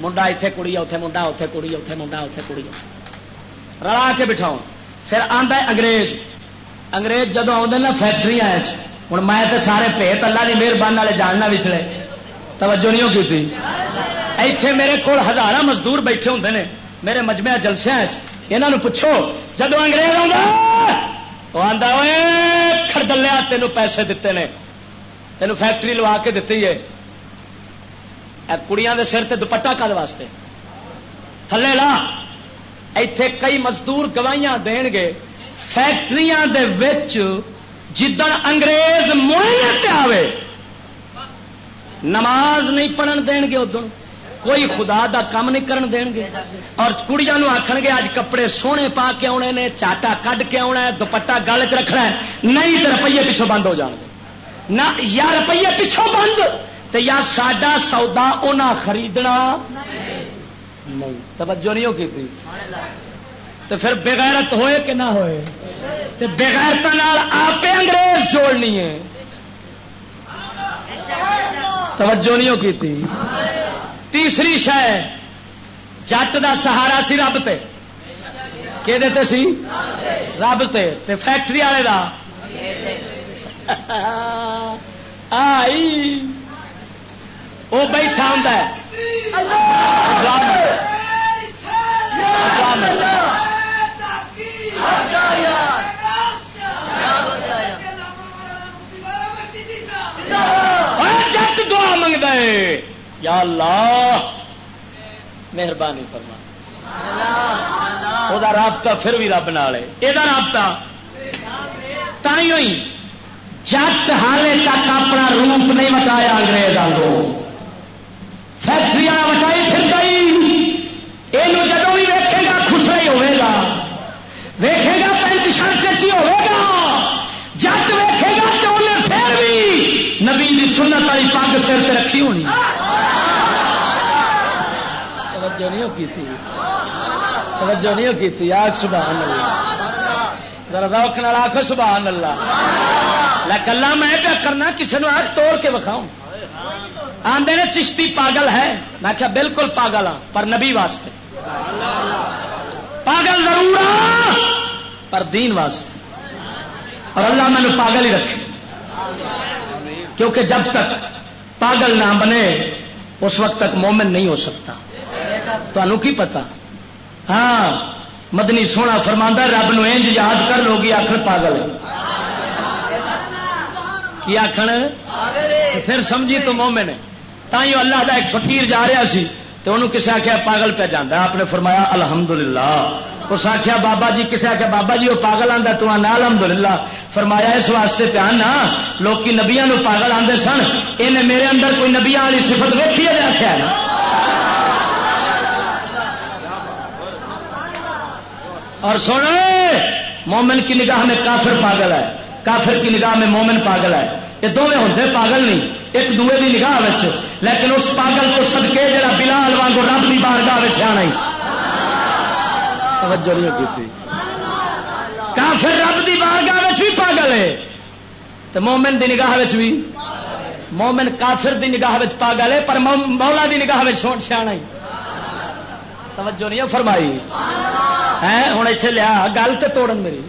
منڈا اتنے کڑی اتنے منڈا اتنے کڑی اتنے منڈا اتنے کڑی رلا کے بٹھاؤ پھر آتا انگریز انگریز جدو آدھے نا فیکٹری ہوں میں تو سارے پیت اللہ کی مہربانی والے جاننا بچڑے توجہ نہیں کی ایتھے میرے کو ہزار مزدور بیٹھے ہوں نے، میرے مجمے جلسے یہاں پوچھو جدو انگریز آتا وہ خردلیا تینوں پیسے دیتے ہیں تینوں فیکٹری لوا کے دیتی ہے۔ کڑیاں دے سر تے دوپٹا کد واسطے؟ تھلے لا۔ ایتھے کئی مزدور گواہیاں دین گے۔ فیکٹریاں دے وچ جدن انگریز تے آوے نماز نہیں پڑھن دین گے ادن کوئی خدا دا کام نہیں کرن دین گے اور کڑیاں آخن گے اج کپڑے سونے پا کے آنے نے چاٹا کڈ کے آنا ہے دوپٹا گل چ رکھنا ہے نہیں تو روپیے پیچھوں بند ہو جان گے نہ یا روپیے پچھوں بند تو یا ساڈا سودا انہیں خریدنا نہیں توجہ نہیں ہوگی تو پھر بغیرت ہوئے کہ نہ ہوئے بغیرت آپ انگریز جوڑنی ہے۔ توجہ نہیں تھی تیسری شہ جٹ دا سہارا سی رب تے۔ کہ دیتے سی؟ رب تے۔ تے فیکٹری والے دا۔ آئی۔ وہ بیٹھا ہوں جت دعا منگ دے یا اللہ، مہربانی فرما۔ وہ رابطہ پھر بھی رب نال ہے۔ یہ رابطہ تھی ہوئی۔ جت حالے تک اپنا روپ نہیں وٹایا انگریزوں کو فیکٹری وٹائی پھر گئی۔ یہ جب بھی ویکے گا، خوش ہی ہوئے گا۔ ویکے گا پینٹ شرٹ چی ہوئے گا۔ جت ویکے گا تو انہیں پھر بھی نبی کی سنت والی پگ سر پہ رکھی ہونی۔ توجہ نہیں کی تھی؟ توجہ نہیں کی تھی؟ آگ سبحان اللہ۔ ذرا روک نال آخو سبحان اللہ۔ کلا میں کیا کرنا، کسی نے آخ توڑ کے بکھاؤں آدھے نے چشتی پاگل ہے۔ میں کیا بالکل پاگل ہاں پر نبی واسطے۔ پاگل ضرور پر دین واسطے۔ اور اللہ میں نے پاگل ہی رکھے۔ کیونکہ جب تک پاگل نہ بنے اس وقت تک مومن نہیں ہو سکتا۔ تو کی پتا ہاں مدنی سونا فرماندہ رب نو انج یاد کر لوگ آخر پاگل کی آخر پھر سمجھی تو مومن تھی اللہ دا ایک فقیر جا رہا سی۔ تو انہوں کسے آخیا پاگل پہ جانا آپ نے فرمایا، الحمدللہ. اس آخیا بابا جی کسے آخیا بابا جی وہ پاگل آتا تو آنا الحمدللہ۔ فرمایا، اس واسطے پیان نہ لوگ نبیا پاگل آتے سن۔ یہ میرے اندر کوئی نبیا والی سفت ویکھی ہے آخیا نا? اور سن مومن کی نگاہ میں کافر پاگل ہے۔ کافر کی نگاہ میں مومن پاگل ہے۔ یہ دونوں ہوں پاگل نہیں ایک دوے کی نگاہ لیکن اس پاگل کو سدکے جا بلال وانگو رب کی بارگاہ آنا توجہ نہیں کی کافر رب کی بارگاہ بھی پاگل ہے۔ تو مومن دی نگاہ بھی۔ مومن کافر دی نگاہ پاگل ہے پر مولا دی نگاہ سوٹ سیا توجہ نہیں فرمائی۔ ہے ہوں اتنے لیا گل تو توڑن میری۔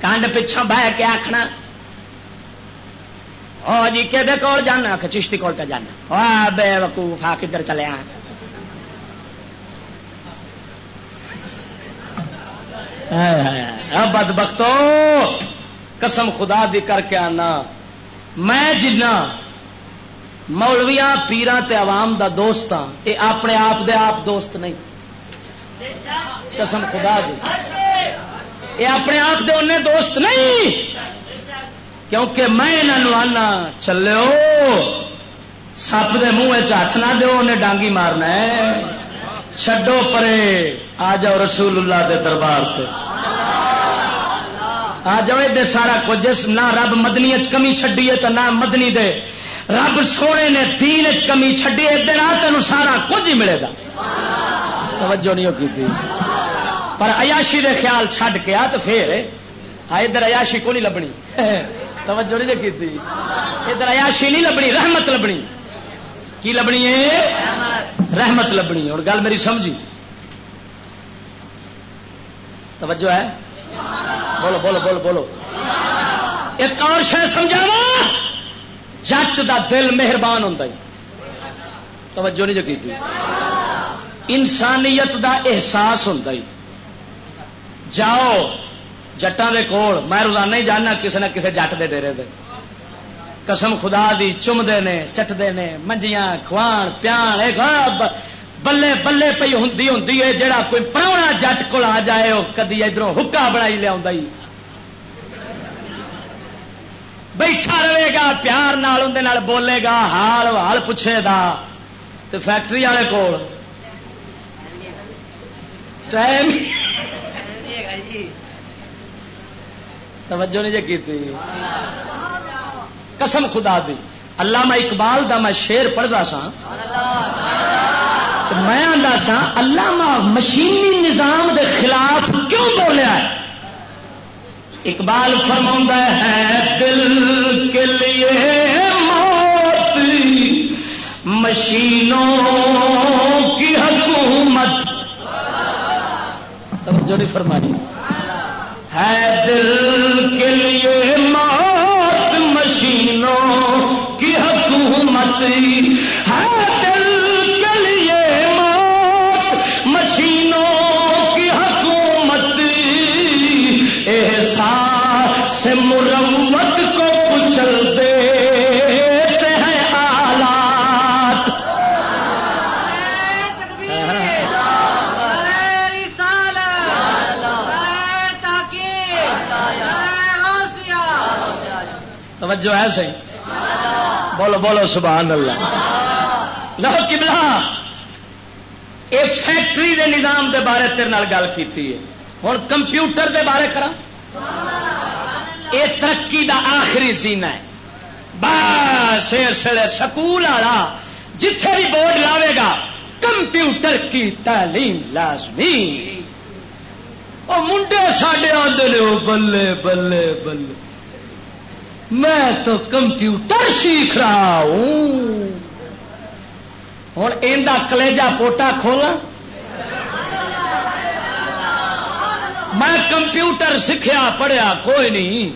کانڈ پچھوں بہ کے آخنا او جی کہ کول جانا چشتی کول پہ جانا بے وقوف آ کدھر چلے آ بد بختو قسم خدا دی کر کے آنا میں جنا مولویا پیران تے عوام دا دوست ہاں یہ اپنے آپ دے آپ دوست نہیں قسم خدا دی یہ اپنے آپ دے انہیں دوست نہیں۔ کیونکہ میں یہاں آنا، چلو، سپ دے منہ ہاتھ نہ دو، انہیں ڈانگی مارنا ہے۔ چھڈو پرے، آ جاؤ رسول اللہ دے دربار سے آ جاؤ دے سارا کچھ، جس نہ رب مدنی کمی چڈی ہے تو نہ مدنی دے۔ رب سونے نے دین کمی چڈی ادھر آ تین سارا کچھ ہی ملے گا۔ توجہ نہیں کی پر ایاشی دے خیال چھڈ کے آ تو پھر ادھر ایاشی کو نہیں لبنی۔ توجہ نہیں کی ادھر ایاشی نہیں لبنی، رحمت لبنی۔ کی لبنی ہے؟ رحمت لبنی اور گل میری سمجھی۔ توجہ ہے؟ بولو بولو بولو بولو۔ ایک اور شہ سمجھا جٹ دا دل مہربان ہوں توجہ نہیں جو کی انسانیت دا احساس ہوں جاؤ جٹان دے کول، میں روزانہ ہی جانا کسی نہ کسی جٹ دے ڈیرے دے۔ قسم خدا دی چمدے نے چٹتے نے، منجیاں، کھوان، پیان بلے بلے پی ہوں ہوں جڑا کوئی پراؤنا جٹ کو آ جائے وہ کدی ادھر حکا بنائی لیا بیٹھا رہے گا، پیار نال اندر بولے گا، حال حال پوچھے گا۔ تو فیکٹری والے کول۔ ٹائم توجہ نہیں جی کی قسم خدا دی۔ علامہ اقبال دا میں شیر پڑھتا سا میں آتا سا علامہ مشینی نظام دے خلاف کیوں بولیا ہے؟ اقبال فرما ہے دل کے لیے موت، مشینوں کی حکومت توجہ نہیں فرمانی۔ ہے دل کے لیے موت مشینوں کی حکومت۔ ہے توجہ ہے صحیح؟ بولو بولو، سبحان اللہ۔ لو کبلا یہ فیکٹری دے نظام دے بارے تیرے گل کی ہوں کمپیوٹر دے بارے کرا یہ ترقی دا آخری سین ہے۔ بس سکول والا، جتھے بھی بورڈ لاوے گا، کمپیوٹر کی تعلیم لازمی۔ وہ منڈے ساڈے آدھے بلے بلے بلے۔ میں تو کمپیوٹر سیکھ رہا ہوں۔ ہوں یہ کلیجا پوٹا کھولا میں کمپیوٹر سیکھا پڑھیا کوئی نہیں،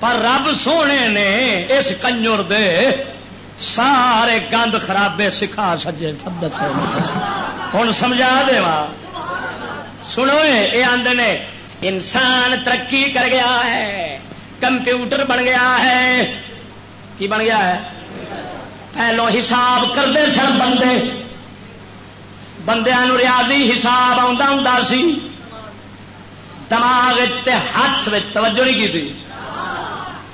پر رب سونے نے اس کنجر دے سارے گند خرابے سکھا سجے۔ سب ہوں سمجھا دے سنو یہ آدھے نے، انسان ترقی کر گیا ہے۔ کمپیوٹر بن گیا ہے۔ کی بن گیا ہے؟ پہلو حساب کرتے سن بندے۔ بندیا ریاضی حساب آتا ہوں سی۔ دماغ ہاتھ توجہ نہیں کی تھی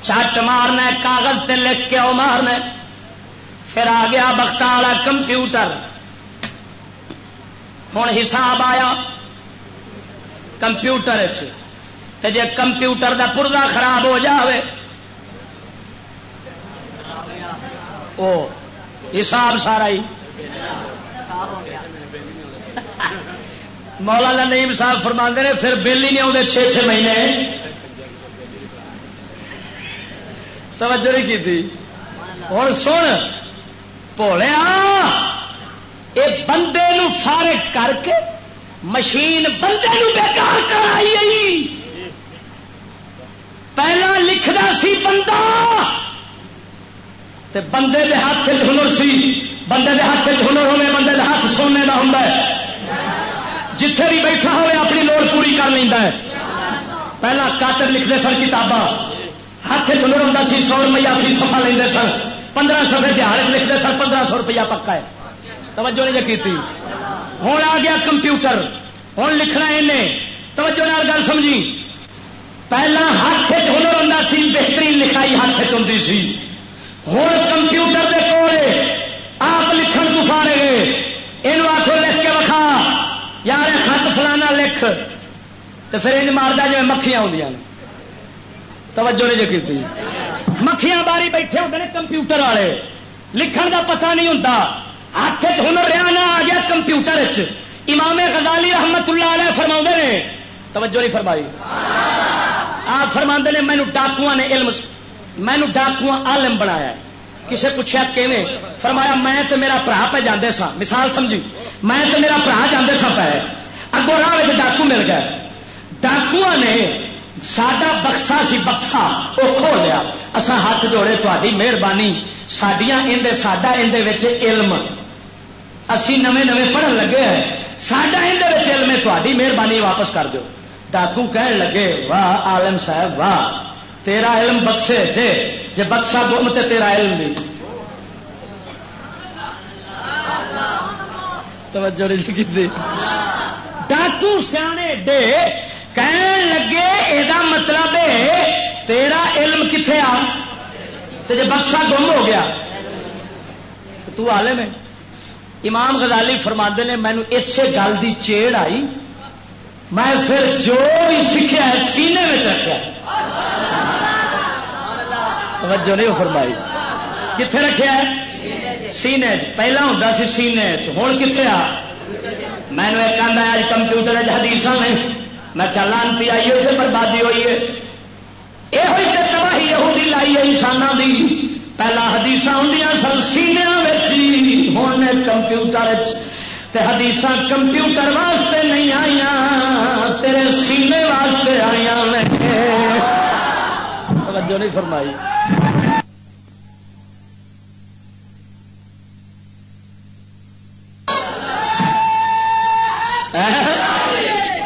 چٹ مارنا کاغذ تے لکھ کے او مارنا پھر آ گیا بخت والا کمپیوٹر۔ ہوں حساب آیا کمپیوٹر جے کمپیوٹر دا پردا خراب ہو جاوے۔ او، حساب سارا ہی۔ مولانا نعیم صاحب فرما نے، پھر بل ہی نہیں آتے چھ چھ مہینے۔ توجہ نہیں کی تھی ہوں سن پولیاں یہ بندے نو فارغ کر کے مشین بندے نو بیکار کرائی پہلا لکھدا سی بندہ تے بندے دے ہاتھ ہنر سی۔ بندے دے ہاتھ ہنر ہونے بندے دے ہاتھ سونے کا ہوں جتھے بھی بیٹھا ہوئے اپنی لوڑ پوری کر لینا ہے۔ پہلا کاتر لکھتے سن کتاباں۔ ہاتھ ہنر ہوں سی، سو روپیہ فی سفا لے سن۔ پندرہ سو روپئے دہاڑ لکھتے سن، پندرہ سو روپیہ پکا ہے۔ توجہ نہیں کی ہوں آ گیا کمپیوٹر۔ ہوں لکھنا انہیں توجہ نال گل سمجھی۔ پہلا ہاتھ ہنر ہوں سی، بہترین لکھائی ہاتھ چ سی۔ ہوں کمپیوٹر دے کول آپ لکھن کو فارے یہ آخو لکھ کے وکھا۔ یار خط فلانا لکھ۔ تو پھر ان ماردا جی مکھیاں آدی توجہ نہیں جی کی مکھیاں باری بیٹھے ہوتے ہیں کمپیوٹر والے۔ لکھن دا پتہ نہیں ہوتا ہاتھ ہنر رہا نہ آ گیا کمپیوٹر امام غزالی رحمت اللہ علیہ فرما نے۔ توجہ نہیں فرمائی۔ آپ فرما نے مینو ڈاکو نے علم مینو ڈاکو عالم بنایا کسے پوچھا کیویں؟ فرمایا میں تو میرا برا پہ جانے سا مثال سمجھی۔ میں تو میرا برا جانے سا پہ۔ اگو راہ ڈاکو مل گیا۔ ڈاکو نے سڈا بکسا سی بکسا وہ کھو لیا۔ اصا ہاتھ جوڑے تاری مہربانی۔ سڈیا سڈا اندر علم۔ اسی نویں نویں پڑھن لگے ہیں۔ سڈا اندر علم ہے تاری مہربانی واپس کر دو ڈاکو کہن لگے، واہ عالم صاحب، واہ، تیرا علم بخشے تھے جی بخشا گم تے تیرا علم بھی. توجہ نہیں کی ڈاکو سیانے ڈے کہن لگے یہ مطلب ہے تیرا علم کتنے آ؟ جی بخشا گم ہو گیا. تو عالم ہے۔ امام غزالی فرماندے نے مینو اسی گل کی چیڑ آئی میں پھر جو بھی سیکھا ہے، سینے میں رکھا توجہ نہیں فرمائی۔ کتنے رکھا ہے؟ سینے پہلا ہوں سی سینے ہوں کتنے آ؟ میں نے ایک آدھا اج کمپیوٹر حدیث میں میں کیا لانتی آئی ہوئی بربادی ہوئی ہے۔ یہ ہوئی تو تباہی یہودی لائی ہے انسانوں کی پہلا حدیث ہوں سن سینیا جی۔ ہوں کمپیوٹر حدیث کمپیوٹر واسطے نہیں آئی سینے واسطے آئی توجہ نہیں فرمائی۔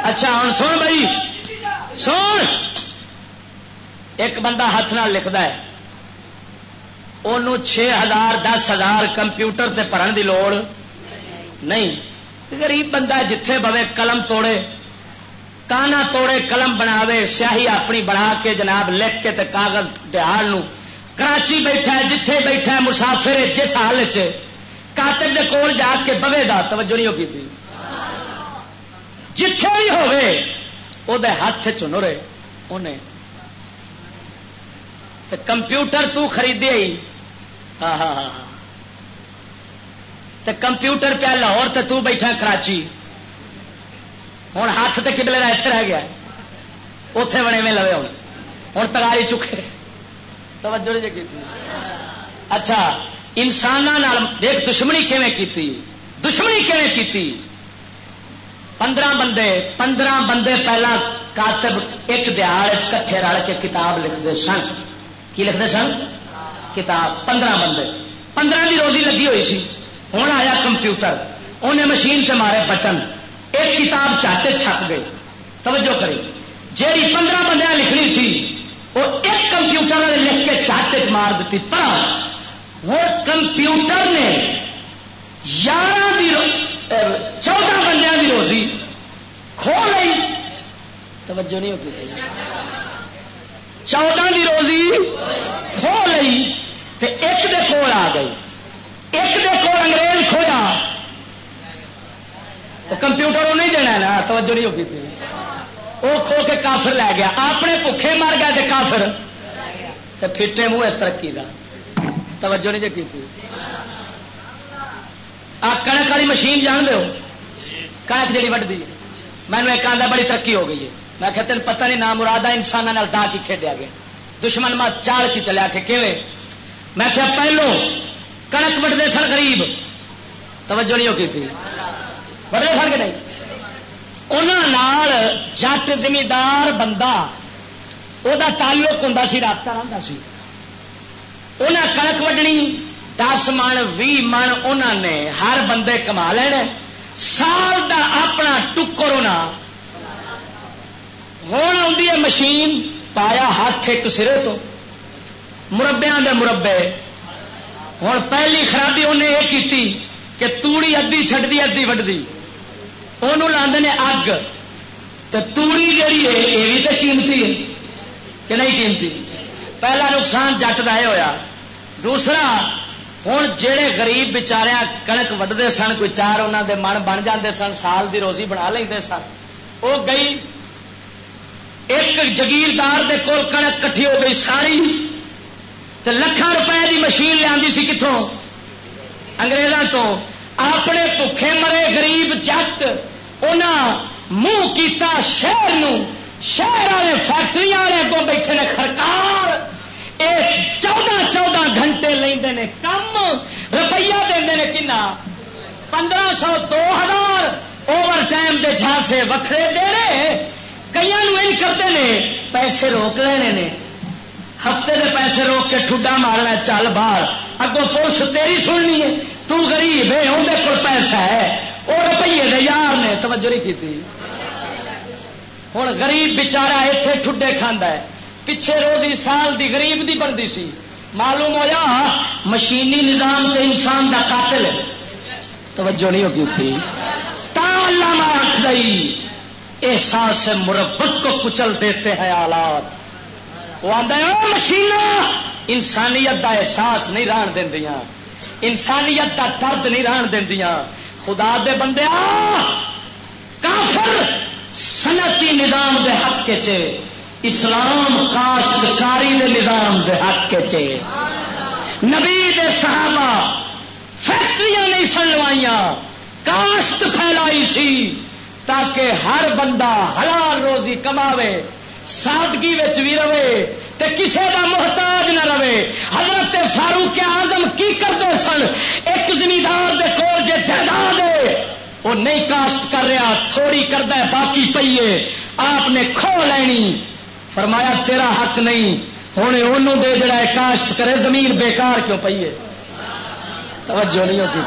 اچھا ہوں سن بھائی۔ سن۔ ایک بندہ ہاتھ نال لکھتا ہے۔ انہوں چھ ہزار، دس ہزار کمپیوٹر تے پڑھن دی لوڑ نہیں۔ غریب بندہ جتھے بوے قلم توڑے۔ کانا توڑے قلم بناوے، سیاہی اپنی بنا کے جناب لکھ کے تے کاغذ دہاڑ کراچی بیٹھا ہے، جتھے بیٹھا ہے، مسافر جس حال کاتب دے کول جا کے بوے دا توجہ نہیں ہوگی تھی جتھے بھی ہوے وہ ہاتھ چنرے انہیں کمپیوٹر تو خریدے ہی ہاں ہاں ہاں, ہاں۔ کمپیوٹر پیا لاہور تو تو بیٹھا کراچی۔ ہوں ہاتھ تو کبلے کا اتنے رہ گیا اتے بنے میں لوے ہوں۔ ہوں تگاری چکے توجہ جی اچھا انسان دیکھ، دشمنی کیویں کی دشمنی کیویں کی پندرہ بندے پندرہ بندے پہلا کاتب ایک دیہڑ کٹھے رل کے کتاب لکھتے سن۔ کی لکھتے سن؟ کتاب۔ پندرہ بندے۔ پندرہ کی روزی لگی ہوئی سی۔ ہوں آیا کمپیوٹر۔ انہیں مشین سے مارے بٹن۔ ایک کتاب چاہتے چھپ گئی توجہ کری جی پندرہ بندے لکھنی سی، وہ ایک کمپیوٹر نے لکھ کے چاہتے مار دیتی۔ پر وہ کمپیوٹر نے یارہ چودہ بندے کی روزی کھو لی۔ توجہ نہیں ہوتی چودہ کی روزی کھو لی ایک دے کول آ گئی۔ ایک دے کول انگریز کھویا کمپیوٹر وہ نہیں دینا نا، توجہ نہیں ہوگی وہ کھو کے کافر لے گیا۔ اپنے بھوکھے مر گیا کافر۔ تو پھٹے منہ اس ترقی کا توجہ نہیں جی کی آ کنک والی مشین جان دو کنک جی وڈ مینو ایک آدھا بڑی ترقی ہو گئی ہے۔ میں کہ تین پتہ نہیں، نام مراد انسانوں دا کی کھیڈیا گیا۔ دشمن مت چال کی چلیا کہ کیویں؟ میں کیا پہلو کنک وٹتے سن غریب۔ توجہ نہیں ہوتی تھی۔ وٹتے سن کے نہیں انہوں جٹ زمیندار بندہ وہ تعلق ہوں سی رابطہ رہتا سی انہیں کنک وڈنی دس من بھی من انہوں نے ہر بندے کما لینا سال دا اپنا ٹکر ہونا ہوں آ مشین پایا ہاتھ ایک سرے تو مربیا دے مربے ہوں پہلی خرابی انہیں یہ کی کہ توڑی ادی چڈتی ادی وڈتی وہ لاندے نے اگ۔ تو توڑی جیڑی ہے، یہ بھی تو قیمتی ہے۔ کہ نہیں قیمتی؟ پہلا نقصان جٹ کا یہ ہوا دوسرا ہوں جہے غریب بچارے کنک وڈتے سن، کوئی چار انہوں دے من بن جاندے سن، سال دی روزی بنا لیں سن وہ گئی ایک جگیردار دے کول کنک کٹھی ہو گئی ساری لکھان روپے کی مشین لیا سی کتوں اگریزوں تو۔ اپنے بکھے مرے گریب جٹ ان منہ کیتا شہر شہر والے فیکٹری والے اگوں بیٹھے نے خرکار۔ چودہ چودہ گھنٹے لے کم، روپیہ دے کنا؟ پندرہ سو دو ہزار۔ اوور ٹائم دے جھاسے وکھرے دے رہے۔ کئی کرتے ہیں پیسے روک لینے نے۔ ہفتے دے پیسے روک کے ٹھڈا مارنا چل باہر۔ اگوں پولیس تیری سننی ہے، تو غریب ہے اندر کول پیسہ ہے۔ وہ روپیے دے یار نے توجہ نہیں کی ہوں غریب بچارا اتنے ٹھڈے کھانا ہے۔ پچھے روزی سال دی غریب دی بنتی سی۔ معلوم ہوا مشینی نظام تے انسان دا قاتل ہے۔ توجہ نہیں ہوگی تھی تا اللہ آخ گئی احساس مربت کو کچل دیتے ہیں آلات۔ وہ آتا ہے مشین انسانیت دا احساس نہیں ران دیا انسانیت دا درد نہیں ران دیا خدا دے بندے کافر! سنتی نظام دے حق کے چے۔ اسلام کاشتکاری دے نظام دے حق کے چے۔ نبی دے صحابہ فیکٹریاں نہیں سنوائیاں کاشت پھیلائی سی تاکہ ہر بندہ حلال روزی کماوے۔ سادگی بھی رہے تے کسے دا محتاج نہ رہے۔ حضرت فاروق آزم کی کرتے سن؟ ایک زمیندار دے کول جے جائیداد وہ نہیں کاشت کر رہا، تھوڑی کرتا ہے باقی پیے آپ نے کھو لینی۔ فرمایا، تیرا حق نہیں۔ ہوں انہوں دے جڑا ہے، کاشت کرے، زمین بیکار کیوں پیے توجہ نہیں ہوتی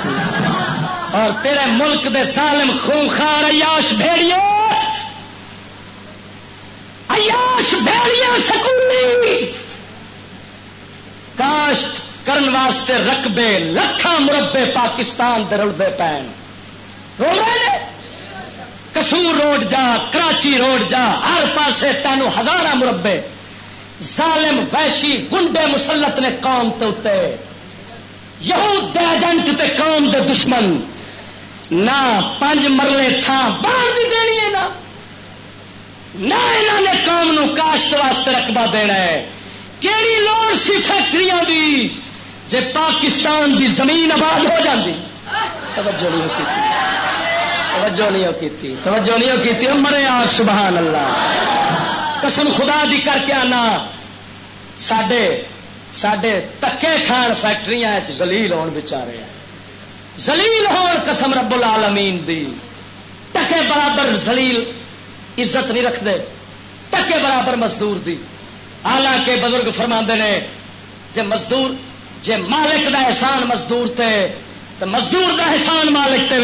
اور تیرے ملک دے سالم خونخار عیاش بھیڑیے عیاش بھیڑیاں سکولی۔ کاشت کرن واسطے رقبے لکھان مربے پاکستان دے رلدے پین۔ کسور روڈ جا، کراچی روڈ جا، ہر پاسے تینوں ہزار مربے۔ ظالم ویشی گنڈے مسلط نے قوم تے اتے۔ یہود دے ایجنٹ تے قوم دے دشمن۔ نہ پانچ مرلے تھا باہر بھی دینی ہے نا نہ انہوں نے قوم نو کاشت واسطے رقبہ دینا ہے۔ کہڑی لوڑ سی فیکٹری دی جے پاکستان دی زمین آباد ہو جاتی توجہ نہیں ہوتی توجہ نہیں ہوتی توجہ نہیں ہوتی مرے آگ سبحان اللہ قسم خدا دی کر کے آنا۔ سڈے سڈے تکے کھان فیکٹری زلیل ہون بچارے زلیل ہون قسم رب العالمین دی۔ ٹکے برابر زلیل عزت نہیں رکھتے کے برابر مزدور دی۔ حالانکہ بزرگ فرما نے، جے مزدور، جے مالک دا احسان مزدور تے تو مزدور دا احسان مالک تے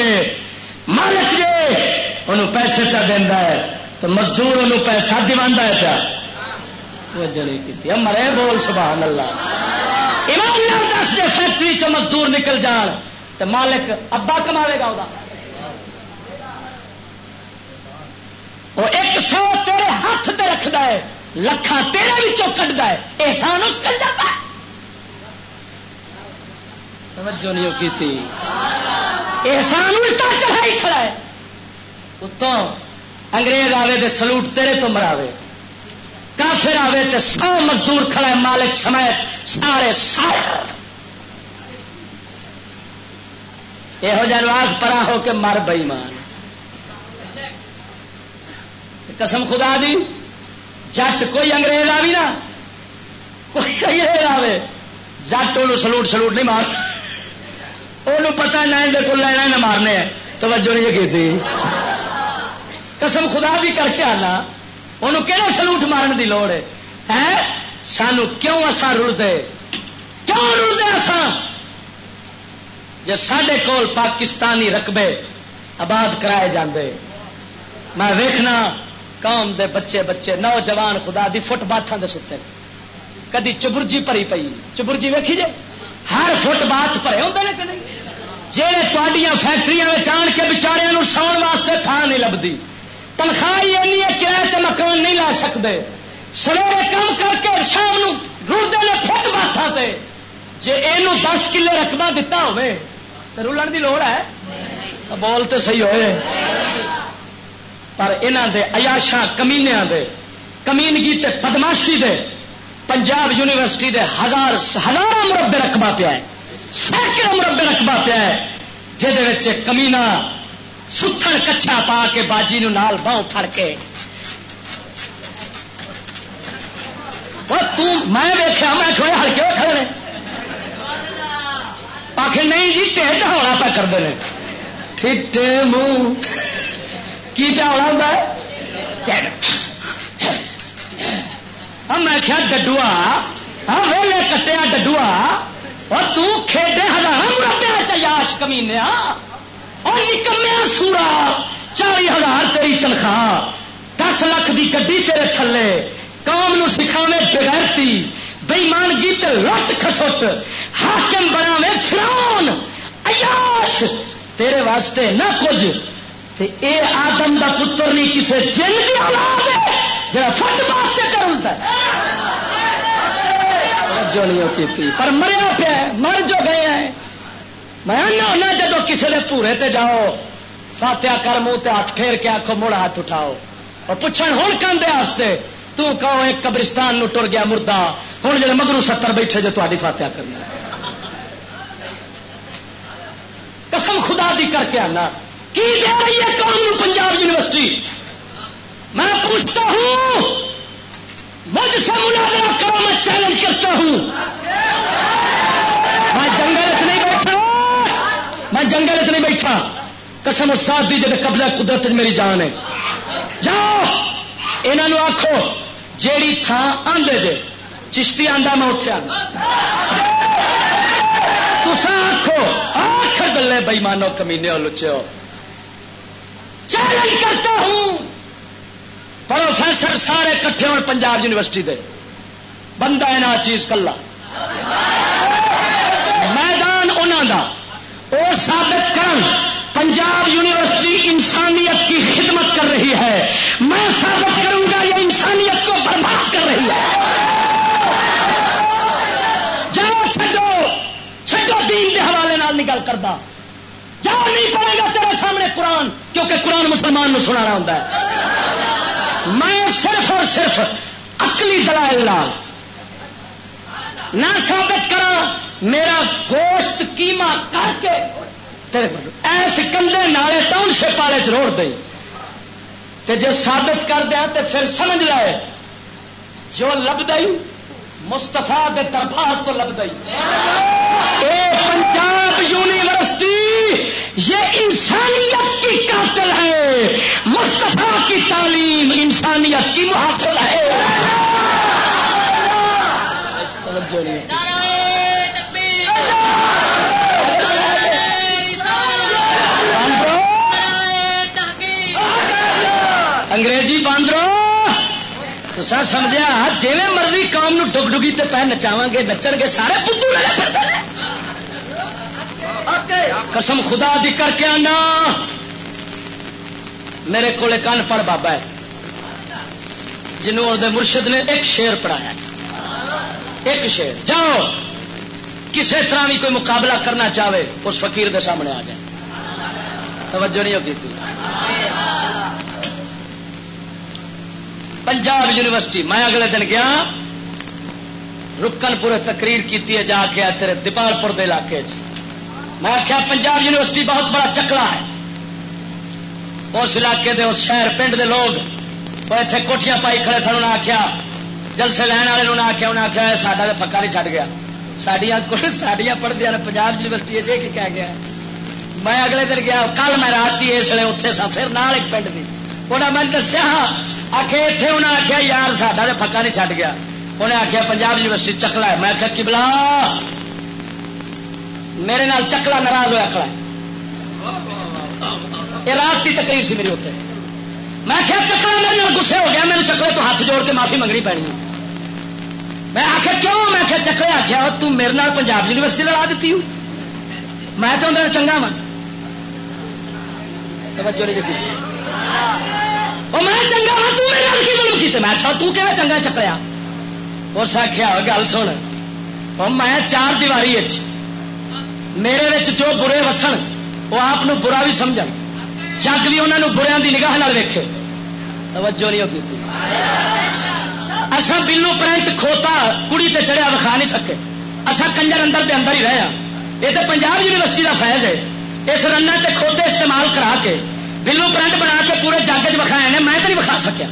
مالک جے، انہوں پیسے پہ دینا ہے تو مزدور انہوں پیسہ دیوا ہے پیا۔ جڑی کی مرے بول سبحان اللہ ایمان دس دے فیکٹری چ مزدور نکل جان تو مالک ابا کماوے گا وہ ایک سو تیرے ہاتھ تے رکھتا ہے لکھان تیرے بھی کٹتا ہے۔ احسان اس کل جاتا ہے۔ توجہ نہیں کی تھی احسان الٹا چڑھائی کھڑا ہے۔ اتوں انگریز آوے دے سلوٹ تیرے تو مراوے۔ کافر آوے تے سو مزدور کھڑا ہے مالک سمیت سارے سارے۔ یہو جہاں پرا ہو کے مر بئی مان قسم خدا دی، جٹ کوئی انگریز آ بھی نا، کوئی انگریز آوے، جٹ وہ سلوٹ سلوٹ نہیں مار وہ پتا نہ کو لینا نہ مارنے توجہ نہیں کی قسم خدا بھی کر کے آنا انہوں کہڑا سلوٹ مارن دی لوڑ ہے؟ سانو کیوں اصا رڑتے کیوں رڑتے اسان جی سڈے کول پاکستانی رقبے آباد کرائے جاندے، میں ویکھنا قوم دے بچے بچے، نوجوان خدا دی فٹ باتھاں دے ستے کدی چبرجی پری پئی۔ چبرجی ویکھی جے؟ ہر فٹ باتھ پڑے ہوتے ہیں کہ نہیں؟ جہے تھوڑیاں فیکٹری آن کے بچارے ساؤن واسطے تھان نہیں لبھی تنخواہ اینی ہے کرایہ تے مکان نہیں لا سکتے سویرے کام کر کے شام رولتے ہیں فٹ باتھا تے۔ جی یہ دس کلے رقبہ دتا ہوئے تو رولن کی لوڑ ہے؟ بول تو صحیح ہوئے۔ پر یہاں دے ایاشا کمینیا دے، کمینگی تے پدماشی دے، پنجاب یونیورسٹی دے ہزار ہزار مربے رقبہ پیا ہے، سینکڑوں مربے رقبہ پیا ہے جہد کمینا ستھر کچھا پا کے باجی نو نال باؤ پھڑ کے۔ میں دیکھا میں کھڑے ہلکے کھڑے آخر نہیں جی ٹھڈ ہونا پہ کرتے ہیں منہ کی پیا ہونا ہوتا ہے؟ ہاں، میں کیا ڈڈوا ہاں ویلے کٹیا ڈڈوا اور تیڈے ہزار مربع چیاش کمینیا۔ اور نکمیا سورا، چالی ہزار تیری تنخواہ۔ دس لاکھ کی گڈی تیرے تھلے۔ قوم نو سکھاوے بغیرتی، بےمانگی لٹ خسٹ حاکم بنا فرون عیاش، تیرے واسطے نہ کچھ۔ تے اے آدم دا پتر نہیں، کسے جن کی اولاد ہے، جڑا فٹ بات کرتا جو نہیں پر مریا پیا مر جو گئے ہیں۔ میں ہونا جب کسی نے پورے تے جاؤ۔ فاتیا کر منہ تے ہاتھ پھیر کے آخو مڑ ہاتھ اٹھاؤ۔ اور پوچھا ہوں کھانے تو کہو، ایک قبرستان نو ٹر گیا مردہ۔ ہوں جی مگرو ستر بیٹھے جو تاری فاتحہ کرنا قسم خدا دی کر کے آنا۔ کی دے رہی ہے قوم پنجاب یونیورسٹی؟ میں پوچھتا ہوں، مجھ سے ملازمہ کرو، میں چیلنج کرتا ہوں۔ میں جنگل نہیں بیٹھا۔ میں جنگل نہیں بیٹھا۔ قسم ساتھ دی جب قبضہ قدرت میری جان ہے۔ جاؤ یہ آخو جیڑی تھان آدھے جے، چشتی آندا میں اتنے آنا تسا آخو آخ گلے بئی مانو کمینے لچے ہو۔ چیلنج کرتا ہوں۔ پروفیسر سارے کٹھے ہو پنجاب یونیورسٹی دے۔ بندہ ہے نا چیز کلا۔ میدان انہوں دا۔ اور ثابت کر پنجاب یونیورسٹی انسانیت کی خدمت کر رہی ہے۔ میں ثابت کروں گا یہ انسانیت کو برباد کر رہی ہے۔ دین دے حوالے نال نگل کرتا جا نہیں پڑے گا تیرے سامنے قرآن، کیونکہ قرآن مسلمان نو سنا ہوتا ہے۔ میں صرف اور صرف اکلی دلائل لال۔ نہ ثابت کرا، میرا گوشت کیما کر کے ایس کندے نالے ٹاؤن شپ والے چروڑ دے۔ تے جے ثابت کر دیا تے پھر سمجھ لائے، جو لب دئی مستفا دے دربار تو لگ گئی پنجاب یونیورسٹی یہ انسانیت کی قاتل ہے۔ مستفا کی تعلیم انسانیت کی محافل ہے۔ انگریزی باندرو تو سمجھا جی مرضی قوم ڈگ ڈگی تے پہ نچاو گے نچن گے سارے پتو قسم خدا دی کر کے آنا۔ میرے کو کن پڑ بابا ہے۔ جنہوں مرشد نے ایک شیر پڑھایا۔ ایک شیر جاؤ کسی طرح بھی کوئی مقابلہ کرنا چاہے، اس فقیر کے سامنے آ جائے۔ توجہ نہیں ہوتی تھی پنجاب یونیورسٹی، میں اگلے دن گیا، رکن پورے تقریر کی جا کے تیرے دیپال پور کے علاقے میں آخیا پنجاب یونیورسٹی بہت بڑا چکلا ہے۔ اس علاقے دے، اس شہر پنڈ دے لوگ وہ اتنے کوٹیاں پائی کھڑے تھے انہیں آخیا جلسے لین والے انہیں آخیا انہیں آخیا ساڈا تو پکا نہیں چڑھ گیا۔ سڈیا سڈیا پڑھدیا نے پنجاب یونیورسٹی سے کی کہہ گیا میں اگلے دن گیا، کل میں رات ہی اس لیے اتنے سا پھر نال ایک پنڈ کی انہیں میں دسیا آ کے اتنے انہیں آخیا یار ساڈا تو پکا نہیں چڑھ گیا انہیں آخیا پنجاب یونیورسٹی چکلا ہے میں آخیا کبلا میرے نال چکلا ناراض ہوا کھڑا یہ رات کی تقریر سی میری اتنے میں کیا چکر میرے گسے ہو گیا میرے چکرے تو ہاتھ جوڑ کے معافی منگنی پڑنی میں آخیا کیوں میں آخیا چکرے آخیا تم میرے نال پنجاب یونیورسٹی لڑا دیتی ہوں میں تو اندر چنگا وا توجہ میں چنگا وا تم میرے کی ظلم کیتے میں آخیا تو کہ چنگا چکریا? اور آخیا گل سن میں چار دیواری میرے جو برے وسن وہ آپ برا بھی سمجھ جگ بھی انہوں بریا کی نگاہ ویکے توجہ نہیں ہوتی اصا بلو پرنٹ کھوتا کڑی تے چڑھیا وکھا نہیں سکے۔ اصا کنجر اندر دے اندر ہی رہے ہیں یہ تو پنجاب یونیورسٹی کا فیض ہے۔ اس رن تے کھوتے استعمال کرا کے بلو پرنٹ بنا کے پورے جگ چ وکھائے ہیں میں تو نہیں وکھا سکیا۔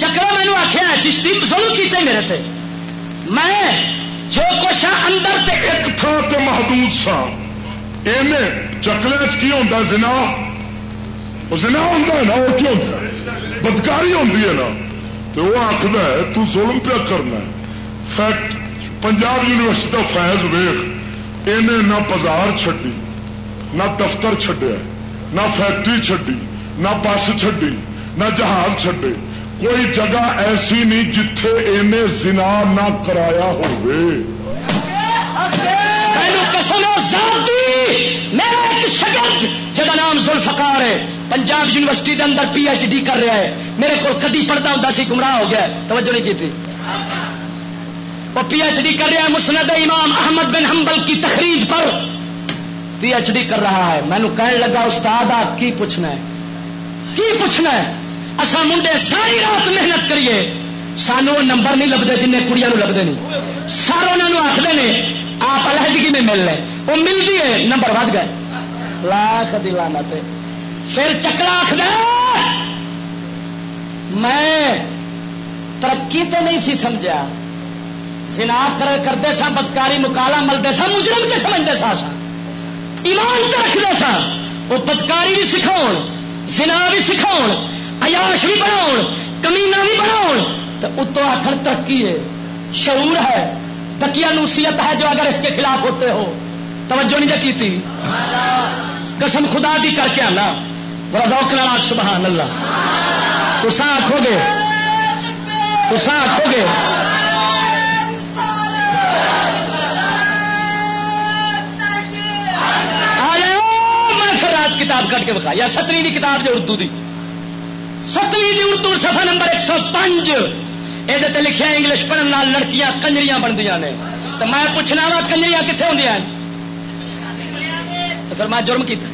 چکر مینو آخیا چشتی ضرور کیتے میرے تے۔ میں جو کچھ اندر تے ایک تھان تے محدود سا۔ چکلے کی ہوتا سنا سنا ہوتا ہے نا وہ کیوں بدکاری ہوتی ہے نا۔ تو وہ آخر ہے، تو ظلم پیا کرنا فیکٹ، پنجاب یونیورسٹی کا فیض ویخ انہیں نہ بازار چڈی نہ دفتر چڈیا نہ فیکٹری چڈی نہ بس چڈی نہ جہاز چڈے کوئی جگہ ایسی نہیں جتھے انہیں زنا نہ کرایا ہوئے۔ میرا ایک شگرد جہاں نام ہے، پنجاب یونیورسٹی کے اندر پی ایچ ڈی کر رہا ہے۔ میرے کو کدی پڑھتا ہوں سی، گمراہ ہو گیا توجہ نہیں کی وہ پی ایچ ڈی کر رہا ہے مسند امام احمد بن حنبل کی تخریج پر۔ پی ایچ ڈی کر رہا ہے۔ مینو کہنے لگا، استاد آپ کی پوچھنا ہے؟ کی پوچھنا ہے؟ اصا منڈے ساری رات محنت کریے۔ سانو وہ نمبر نہیں لبتے جن کڑیاں لبتے نہیں۔ سارے انہوں آخر نے، آپ علیحدگی میں مل لیں۔ وہ ملتی ہے، نمبر ود گئے۔ لاکھ دلانا پھر چکرا آخر میں ترقی تو نہیں سی سمجھا سنا کرتے سا بدکاری، مکالا ملتے سا مجرم کے سمجھتے سا سا ایمان تو رکھتے سا وہ بدکاری بھی سکھاؤ سنا بھی سکھاؤ عیاش بھی بناؤ کمینا بھی بناؤ تو اتو آخر ترقی ہے، شعور ہے تکیا نوسیت ہے جو اگر اس کے خلاف ہوتے ہو۔ توجہ نہیں کی تھی قسم خدا دی کر کے آنا۔ بڑا روک لڑا سبحان اللہ تو سا آخو گے۔ تو سا آخو گے کتاب کٹ کے بکھا یا ستویں کی کتاب جو اردو دی۔ ستویں دی اردو سفا نمبر ایک سو پانچ یہ لکھا انگلش پڑھنے لڑکیاں کنجریاں بنتی نے۔ تو میں پوچھنا وا کنجریاں کتنے ہوں تو پھر میں جرم کیتا۔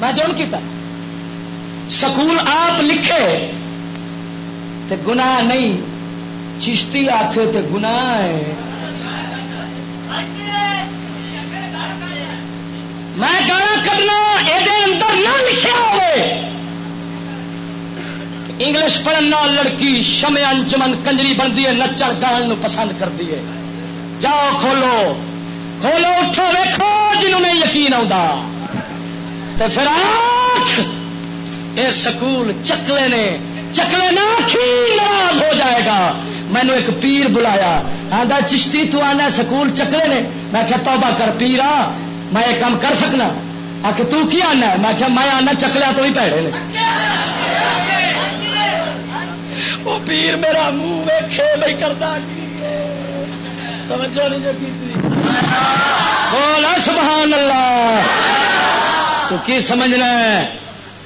میں جرم کیتا۔ سکول آپ لکھے تو گناہ نہیں۔ چشتی آخے تو گناہ ہے۔ میں گانا کرنا یہ اندر نہ لکھا ہوئے۔ انگلش پڑھنا لڑکی شم انجمن کنجری بنتی ہے نچن گان پسند کرتی ہے۔ جاؤ کھولو۔ کھولو، اٹھو ویکو جنہوں نے یقین آتا تو پھر آخ یہ سکول چکلے نے، چکلے نہ ناراض ہو جائے گا۔ مینو ایک پیر بلایا۔ آدھا چشتی تو آنا سکول چکلے نے۔ میں کیا توبہ کر پیرا میں یہ کام کر سکنا۔ آ کے تو کی آنا میں کیا میں آنا چکلیا تو ہی پیڑے نے۔ وہ پیر میرا منہ ویکھے بھائی کرتا توجہ نہیں جو کی بولا سبحان اللہ۔ تو کی سمجھنا ہے؟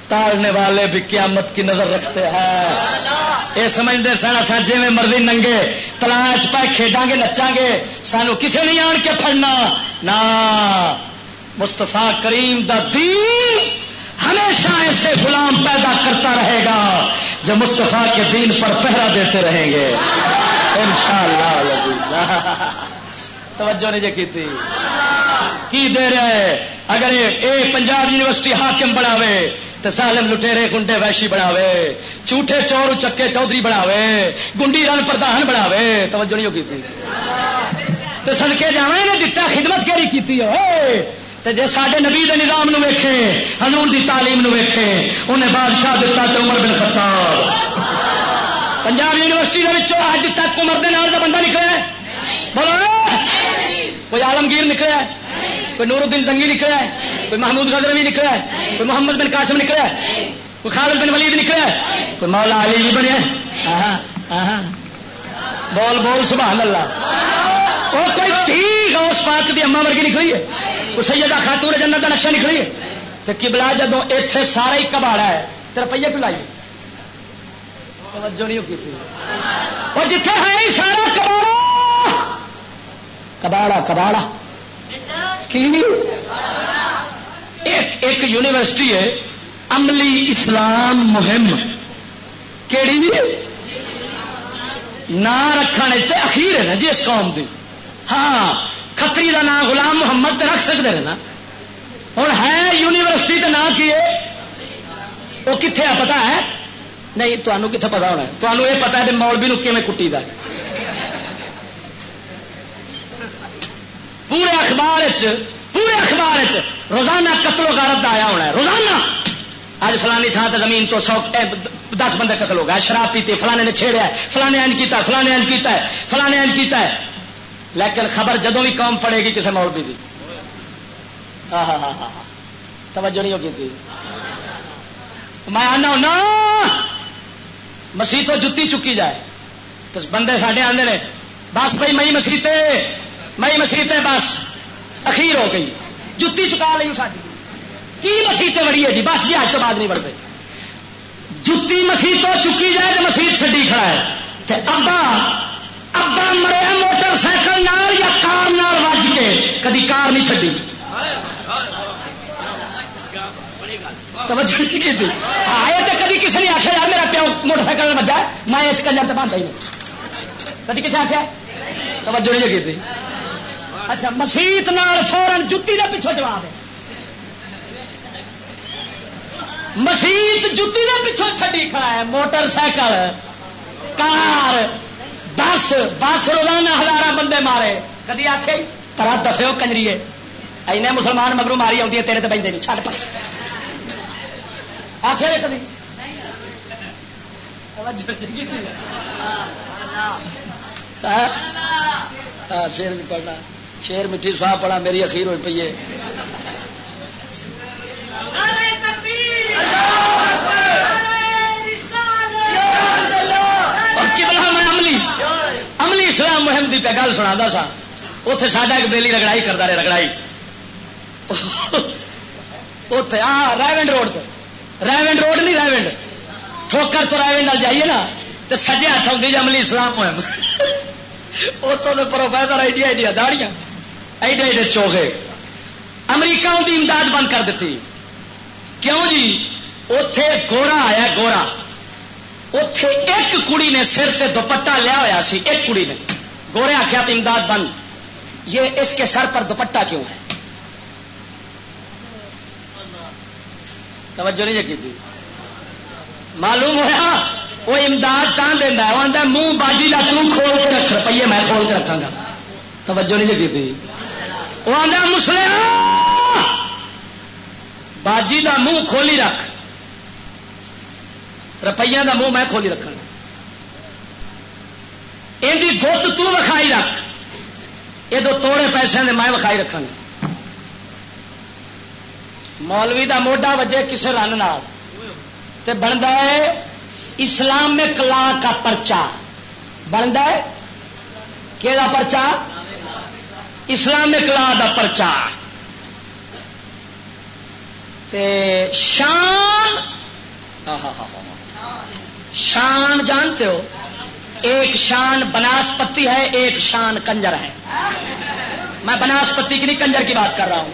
تارنے والے بھی قیامت کی نظر رکھتے ہیں۔ یہ سمجھتے سن اتنا جی مرضی ننگے، تلاش پہ کھیڈا گے نچا گے سانو کسے نہیں آن کے پڑنا نہ مستفا کریم دا دین ہمیشہ ایسے غلام پیدا کرتا رہے گا جو مستفا کے دین پر پہرا دیتے رہیں گے۔ انشاءاللہ توجہ نہیں جی کی کی دے رہے اگر اے پنجاب یونیورسٹی حاکم بناوے تو سالم لٹےرے گنڈے ویشی بناوے جھوٹے چور چکے چودھری بناوے گنڈی رن پردھان بناوے توجہ نہیں کی تو سڑکے جا دتا خدمت کہڑی کی جی سارے نبی دے نظام نو ویکھے، حضور دی تعلیم نو ویکھے انہیں بادشاہ دتا تو عمر بن خطاب۔ پنجاب یونیورسٹی کے اج تک عمر دے نال دا بندہ نکلا بولو۔ کوئی عالمگیر نکلا ہے؟ کوئی نور الدین زنگی نکلا ہے؟ کوئی محمود غدر بھی نکلا ہے؟ کوئی محمد بن قاسم نکلا ہے؟ کوئی خالد بن ولید نکلا ہے؟ کوئی مولا علی بنیا بول بول، سبحان اللہ۔ اور کوئی تھی غوث پاک دی اما ورگی نکلی ہے؟ کوئی سیدہ خاتون جنت کا نقشہ نکلی ہے؟ تو کبلا جدو اتے سارا ہی کباڑا ہے تو روپیے پہ لائیے؟ توجہ نہیں کی اور جتنے ہے سارا کباڑا۔ کباڑا کباڑا۔ کی ایک ایک یونیورسٹی ہے، عملی اسلام مہم۔ کیڑی نہ رکھنے اخیر ہے نا جی اس قوم کی ہاں کتری کا نام غلام محمد رکھ سکتے ہیں نا۔ ہوں ہے یونیورسٹی کا نام کی وہ کتنے آ پتا ہے؟ نہیں تمہوں کتنے پتا ہونا تمہوں یہ پتا ہے کہ مولوی نو کیون کٹی دا پورے اخبار پورے اخبار روزانہ قتل و غارت آیا ہونا ہے۔ روزانہ! اج فلانی تھان سے زمین تو سو دس بندے قتل ہو گئے۔ شراب پیتے، فلانے نے چھیڑیا ہے، فلانے اینج کیتا ہے، فلانے اینج کیتا ہے، فلانے اینج کیتا ہے۔ لیکن خبر جدو بھی قوم پڑے گی کسی مولوی کی ہاں ہاں ہاں ہاں توجہ نہیں ہوگی تھی میں آنا ہونا، مسیح تو جتی چکی جائے۔ تو بندے ساڈے آتے ہیں بس بھائی مئی مسیطے مئی مسیطے بس۔ اخیر ہو گئی۔ جتی چکا لی ساری کی مسیطے بڑی ہے جی؟ بس جی اج تو بعد نہیں بڑھتے جتی مسیح تو چکی جائے تو مسیح چڈی کھڑا ہے۔ ابا ابا مریا موٹر سائیکل نال یا کار نال وج کے کدی کار نہیں چڈی توجہ نہیں کی آئے تو کدی کسی نے آخیا یار میرا پیو موٹر سائیکل وجا میں اس کنجر سے باندھا ہی کدی کسی آخیا توجہ نہیں کی اچھا مسیت نال فورن جتی کا پیچھو جواب ہے مسیت جتی کا پیچھو چڈی کھڑا ہے موٹر سائیکل کار بس بس روزانہ ہزار بندے مارے۔ کدی آخ پر دفے ہو کنجری اینے مسلمان مگرو ماری آتی ہے تیرے تو بہتے نہیں چھٹ پڑ آخر کدی؟ شیر بھی پڑھنا۔ شیر مٹھی سواہ پڑا میری اخیر ہوئی پی ہے۔ عملی اسلام مہم کی پہ گل سنا سا۔ اتے ساڈا ایک بیلی رگڑائی کرتا رہے، رگڑائی۔ اتے آ ریونڈ روڈ پہ۔ ریونڈ روڈ نہیں ریونڈ ٹھوکر تو ریونڈ جائیے نا تو سجے ہاتھ آتی جی عملی اسلام مہم۔ اتوں کے پروفیسر ایڈیا ایڈیا داڑیاں۔ ایڈے ایڈے چوہے امریکہ ان کی امداد بند کر دیتی۔ کیوں جی؟ اتے گوڑا آیا گوڑا اتے ایک کڑی نے سر تے دوپٹا لیا ہوا سی، ایک کڑی نے۔ گورے آخیا امداد بند یہ اس کے سر پر دوپٹا کیوں ہے؟ توجہ نہیں کی معلوم ہوا وہ امداد کہاں دینا ہے، وہ آتا منہ باجی کا تم کھول کے رکھ، روپیے میں کھول کے رکھا گا۔ توجہ نہیں کی وہ آتا مسلم! باجی کا منہ کھولی رکھ۔ روپیہ کا منہ میں کھولی رکھا یہ گت تکھائی رکھ۔ یہ توڑے پیسے میں وکھائی رکھا مولوی دا موڈا وجے کسے رن نال۔ تے بنتا ہے اسلامک لا کا پرچا۔ بنتا ہے؟ کہ پرچا؟ اسلامک لا دا پرچا۔ تے شان۔ شان جانتے ہو ایک شان بناسپتی ہے ایک شان کنجر ہے میں بناسپتی کی نہیں کنجر کی بات کر رہا ہوں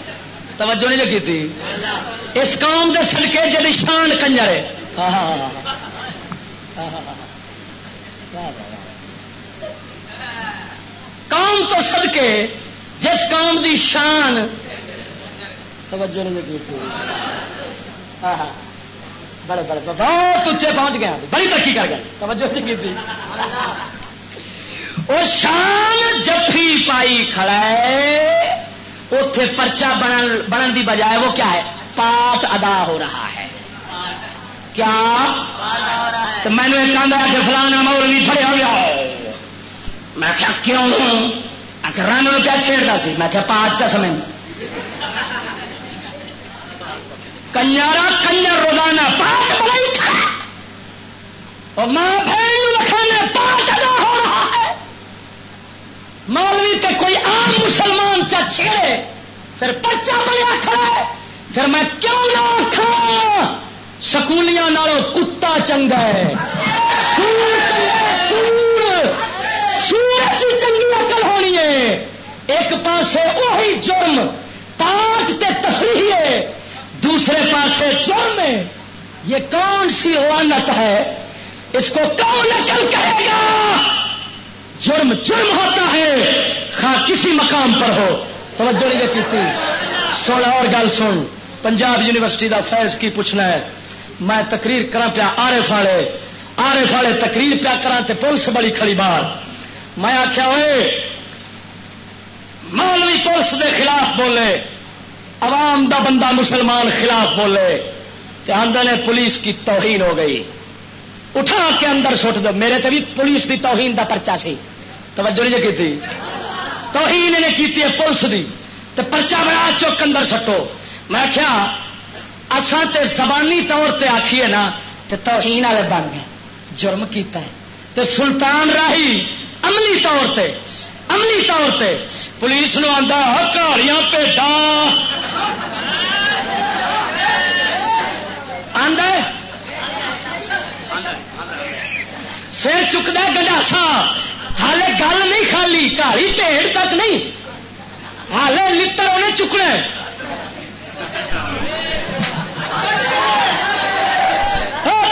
توجہ نہیں لگی تھی اس قوم کے سڑکے جی شان کنجر ہے قوم تو سدکے جس قوم دی شان توجہ نہیں لگی تھی بڑے بڑے بہت اچے پہنچ گیا بڑی ترقی کر گیا توجہ کی تھی۔ وہ شان جفی پائی کھڑا ہے۔ اتے پرچا بنن بنن دی بجائے وہ کیا ہے؟ پاٹ ادا ہو رہا ہے۔ کیا؟ تو میں نے کہا کہ فلانا مولوی پڑے ہو گیا میں کیا کیوں؟ رن کیا چھیڑتا سی۔ میں کیا پانچ کا سمے کنجارا کنجر روزانہ پاٹ بڑائی اور ماں بہن رکھانا پاٹ ادا ہو رہا ہے۔ مولوی تے کوئی عام مسلمان چا چھیڑے، پھر پچا بڑا کھڑا ہے۔ پھر میں کیوں نہ کھا سکولیاں نالوں کتا چنگا ہے۔ سور سور۔ چنگی اکل ہونی ہے۔ ایک پاسے وہی جرم پاٹ تے تفریح ہے۔ دوسرے پاسے جرم یہ کون سی ہوانت ہے؟ اس کو کون نکل کہے گا؟ جرم جرم ہوتا ہے۔ خواہ کسی مقام پر ہو۔ توجہ نہیں کی تھی سن، اور گل سن۔ پنجاب یونیورسٹی دا فیض کی پوچھنا ہے۔ میں تقریر کرا پیا آرے فاڑے آرے فاڑے تقریر پیا کرا تے پولیس بڑی کھڑی بار میں آخیا ہوئے مولوی پولیس دے خلاف بولے۔ عوام دا بندہ مسلمان خلاف بولے تے آندے نے پولیس کی توہین ہو گئی۔ اٹھا کے اندر سٹ دو۔ میرے تے بھی پولیس دی توہین دا پرچا سی۔ توجہ نہیں کی توہین نے کی پولیس دی۔ تے پرچا بنا چوک اندر سٹو۔ میں کیا اساں تے زبانی طور تے آکھیے نا تے توہین والے بن گئے۔ جرم کیتا ہے۔ تے سلطان راہی عملی طور تے عملی طور تے پولیس نو آندا کالیاں پیٹا۔ پھر چکتا گنڈاسا ہالے گل نہیں خالی کالی پیڑ تک نہیں۔ ہالے لڑ انہیں چکنا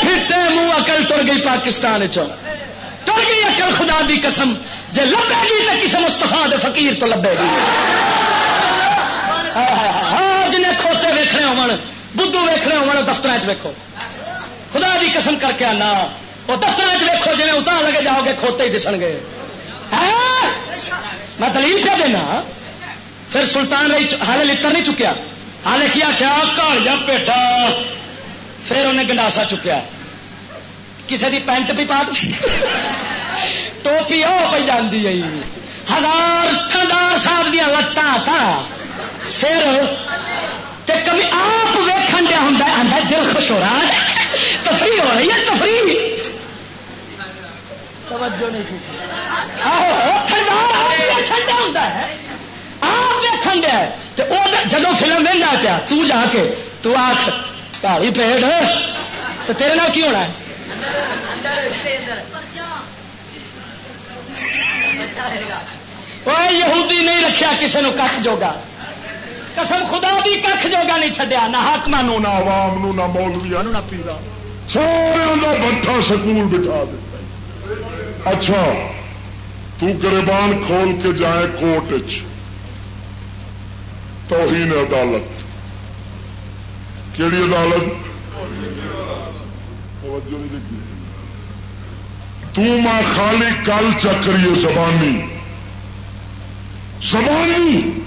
پھرتے منہ اکل ٹر گئی پاکستان ٹر گئی اکل خدا دی قسم۔ جی لبے گی تو کسی مستفا دے فقیر تو لبے گی۔ ہاں جنہیں کھوتے ویکھنے ہو بدھو ویکھنے ہو دفتر چیکو خدا دی قسم کر کے آنا، وہ دفتر ویکو جی اتنا لگے جاؤ گے، کھوتے ہی دسن گے۔ میں دلیل کیا دینا، پھر سلطان رہی ہالے لڑ نہیں چکیا۔ ہالے کیا کیا؟ کاڑیا پیٹا پھر انہیں گنڈاسا چکیا۔ کسی کی پینٹ بھی پا دی ٹوپی وہ پہ جاتی ہے ہزار تھندار صاحب دیا لتان تھا سر کبھی آپ ویکن دیا ہوں آتا دل خوش ہو رہا ہے تفریح ہو رہی ہے تفریح توجہ نہیں ٹھنڈا ہوتا آپ دیکھن دیا جب فلم لینا پیا تو جا کے تو آخ کالی پیٹ تو تیرے نال کی ہونا ہے یہودی نہیں رکھیا کسی نے کھ جوگا قسم خدا بھی کھ جوگا نہیں چڈیا نہ حاقم نہ عوام نہ مولویا نہ پیرا سارے بٹھا سکول بٹھا دیتا اچھا تو گربان کھول کے جائے کوٹ توہین عدالت کہڑی عدالت تاں خالی کل چکری زبانی۔ زبانی۔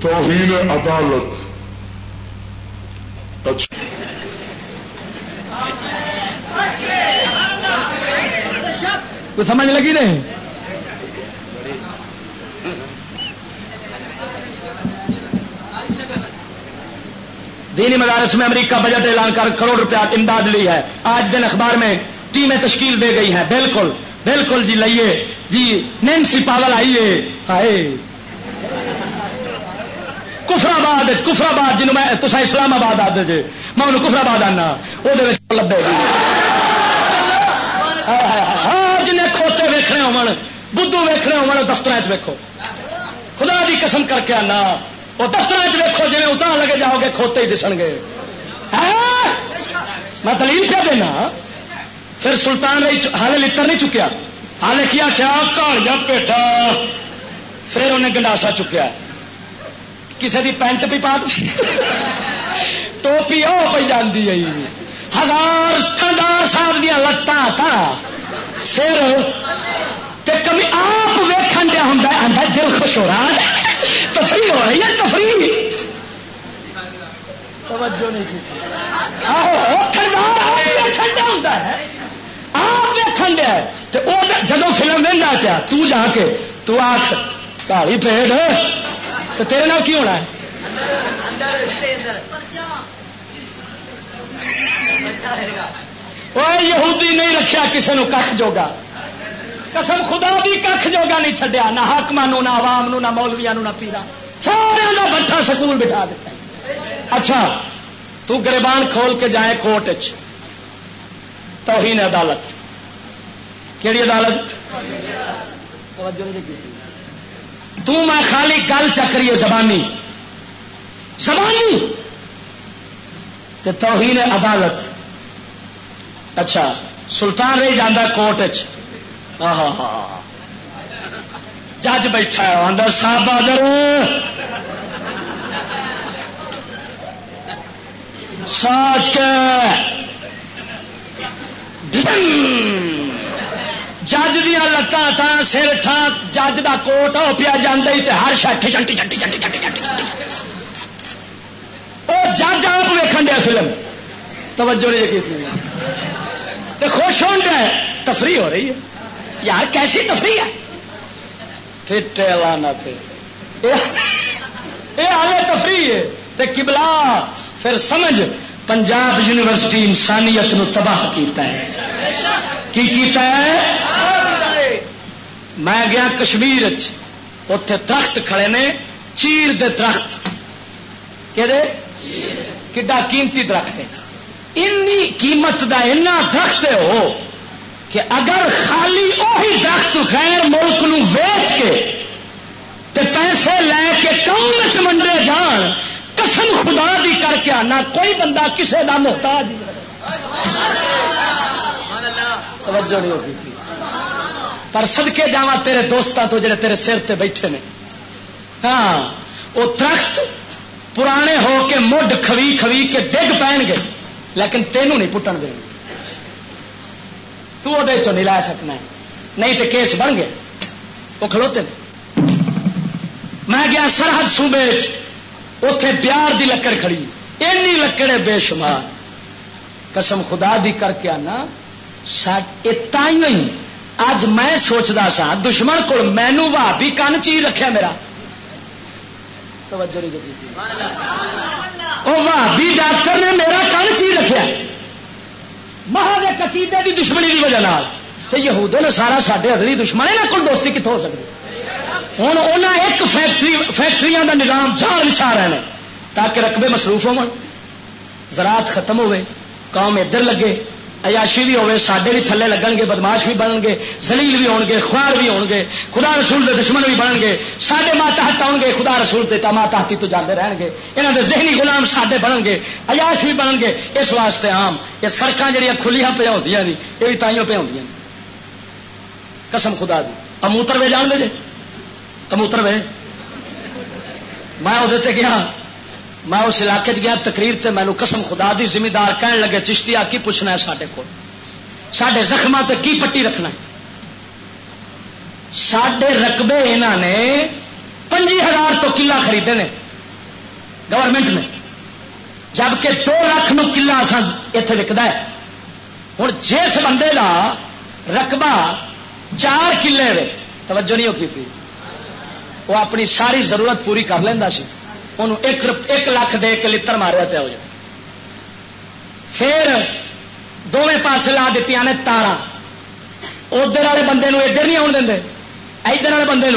توہین عدالت۔ اچھا۔ تو سمجھ لگی نہیں؟ دینی مدارس میں امریکہ بجٹ اعلان کر کروڑ روپیہ امداد لی ہے۔ آج دن اخبار میں ٹیمیں تشکیل دے گئی ہیں۔ بالکل بالکل جی لئیے جی نینسی پاگل آئیے۔ ہائے۔ کفرآباد کفرآباد جنوب میں تصا اسلام آباد آدھے جی میں انہوں کفرآباد آنا۔ وہ لبے۔ ہاں جن کھوتے ویکنے ہو بدھو ویکنے ہو دفتر ویکو خدا دی قسم کر کے آنا۔ وہ دفتر ویکو جی اتنا لگے جاؤ گے، کھوتے ہی دسن گے۔ ہاں؟ میں دلیل کیا دینا؟ پھر سلطان ہال لڑ نہیں چکیا۔ ہال کیا کیا؟ کاڑیا پیٹا۔ پھر انہیں گنڈاسا چکیا۔ کسی کی پینٹ بھی پا ٹوپی وہ پہ جاتی ہے۔ ہزار تھندار صاحب دیا لتان تھا سر کمی آپ ویکن دیا ہوں دل خوش ہو رہا ہے۔ تفریح ہو رہی ہے تفریح۔ توجہ نہیں جب فلم لینا پیا تو جا کے تو آخ کالی پیڑ تو تیرے نال کی ہونا ہے؟ یہودی نہیں رکھا کسی نے کھ جوگا۔ قسم خدا بھی کھ جوگا نہیں چڈیا نہ حکمان نہ عوام نہ مولویا نہ پیرا سارے کا بٹھا سکول بٹھا دیتا اچھا تو گربان کھول کے جائے کوٹ توہین عدالت۔ کہڑی عدالت؟ تو میں خالی گل چکری زبانی۔ زبانی؟ توہین عدالت۔ اچھا سلطان رہی جانا کوٹ چ جج بیٹھا ہے صاحب بادر ساچ کے جج دیا لتان سر ٹھان جج کا کوٹ ہو پیا جانا ہر شاٹی چنٹی چنٹی چنٹی چنٹی چنٹی وہ جج آپ ویکن دیا فلم۔ توجہ نہیں دیکھی خوش ہو گیا تفریح ہو رہی ہے۔ یار کیسی تفریح ہے؟ پھر لانا یہ آلے تفریح ہے۔ کبلا پھر سمجھ، پنجاب یونیورسٹی انسانیت نو تباہ کیتا ہے۔ کی کیتا ہے؟ میں گیا کشمیر اتے درخت کھڑے نے، چیر دے درخت۔ کہ کڈا قیمتی درخت ہے۔ قیمت دا اینا درخت ہے ہو کہ اگر خالی وہی درخت غیر ملک نو ویچ کے تے پیسے لے کے کون چمنڈے جان، قسم خدا دی کر کے آنا، کوئی بندہ کسے دا محتاج توجہ نہیں ہوگی۔ پر سدکے جا تیرے دوستان تو جڑے تیرے سر تے بیٹھے نے۔ ہاں وہ درخت پرانے ہو کے مڈ کھوی کھوی کے ڈگ پہن گے، لیکن تینوں نہیں پٹن دیں تو چ نہیں لا سکنا نہیں تو کیس بن گیا وہ کھلوتے میں گیا سرحد صوبے اتے پیار دی لکڑ کھڑی۔ اینی لکڑ ہے بے شمار۔ قسم خدا دی کر کے آنا اج میں سوچتا سا دشمن کو مینو بھابی کن چی رکھا میرا؟ بھابی ڈاکٹر نے میرا کن چی رکھا محض عقیدے کی دشمنی کی وجہ تو یہودوں نے سارا ساڈے اگلی دشمن ہے کوئی دوستی کتوں ہو سکتی ہوں انہیں ایک فیکٹری فیکٹری کا نظام جال بچھا رہے ہیں تاکہ رقبے مصروف ہو زراعت ختم ہوئے قوم ادھر لگے عیاشی بھی ہوے سڈے بھی تھلے لگن گے بدماش بھی بنن گے زلیل بھی ہون گے خوار بھی ہون گے خدا رسول دے دشمن بھی بنن گے سڈے ماتحت آؤ گے خدا رسول دے ماتحتی تو جاتے رہن گے یہاں دے ذہنی غلام سڈے بنن گے عیاش بھی بنن گے اس واسطے عام، یہ سڑکاں جہیا کھلیاں پہ ہوتی یہ بھی تائیوں پہ ہوتی قسم خدا دی اموتر وے جان دے جے؟ اموتر وے؟ میں وہ گیا میں اس علاقے گیا، تقریر تے مینو قسم خدا دی ذمہ دار کہن لگے چشتی آ کی پوچھنا ہے سارے کو سڈے زخم تے کی پٹی رکھنا ہے؟ سڈے رقبے یہاں نے پنجی ہزار تو کلا خریدے نے گورنمنٹ نے۔ جبکہ دو لاکھ نو کلا اتنے وکد ہے۔ ہوں جس بندے کا رقبہ چار کلے توجہ نہیں ہوتی وہ اپنی ساری ضرورت پوری کر لینا سی۔ ایک ایک لاکھ دے کے لڑ ماریا پیا ہو جائے پھر دونوں پاس لا دیتی نے تارا ادھر والے بندے ادھر نہیں آن دیں ادھر والے بندے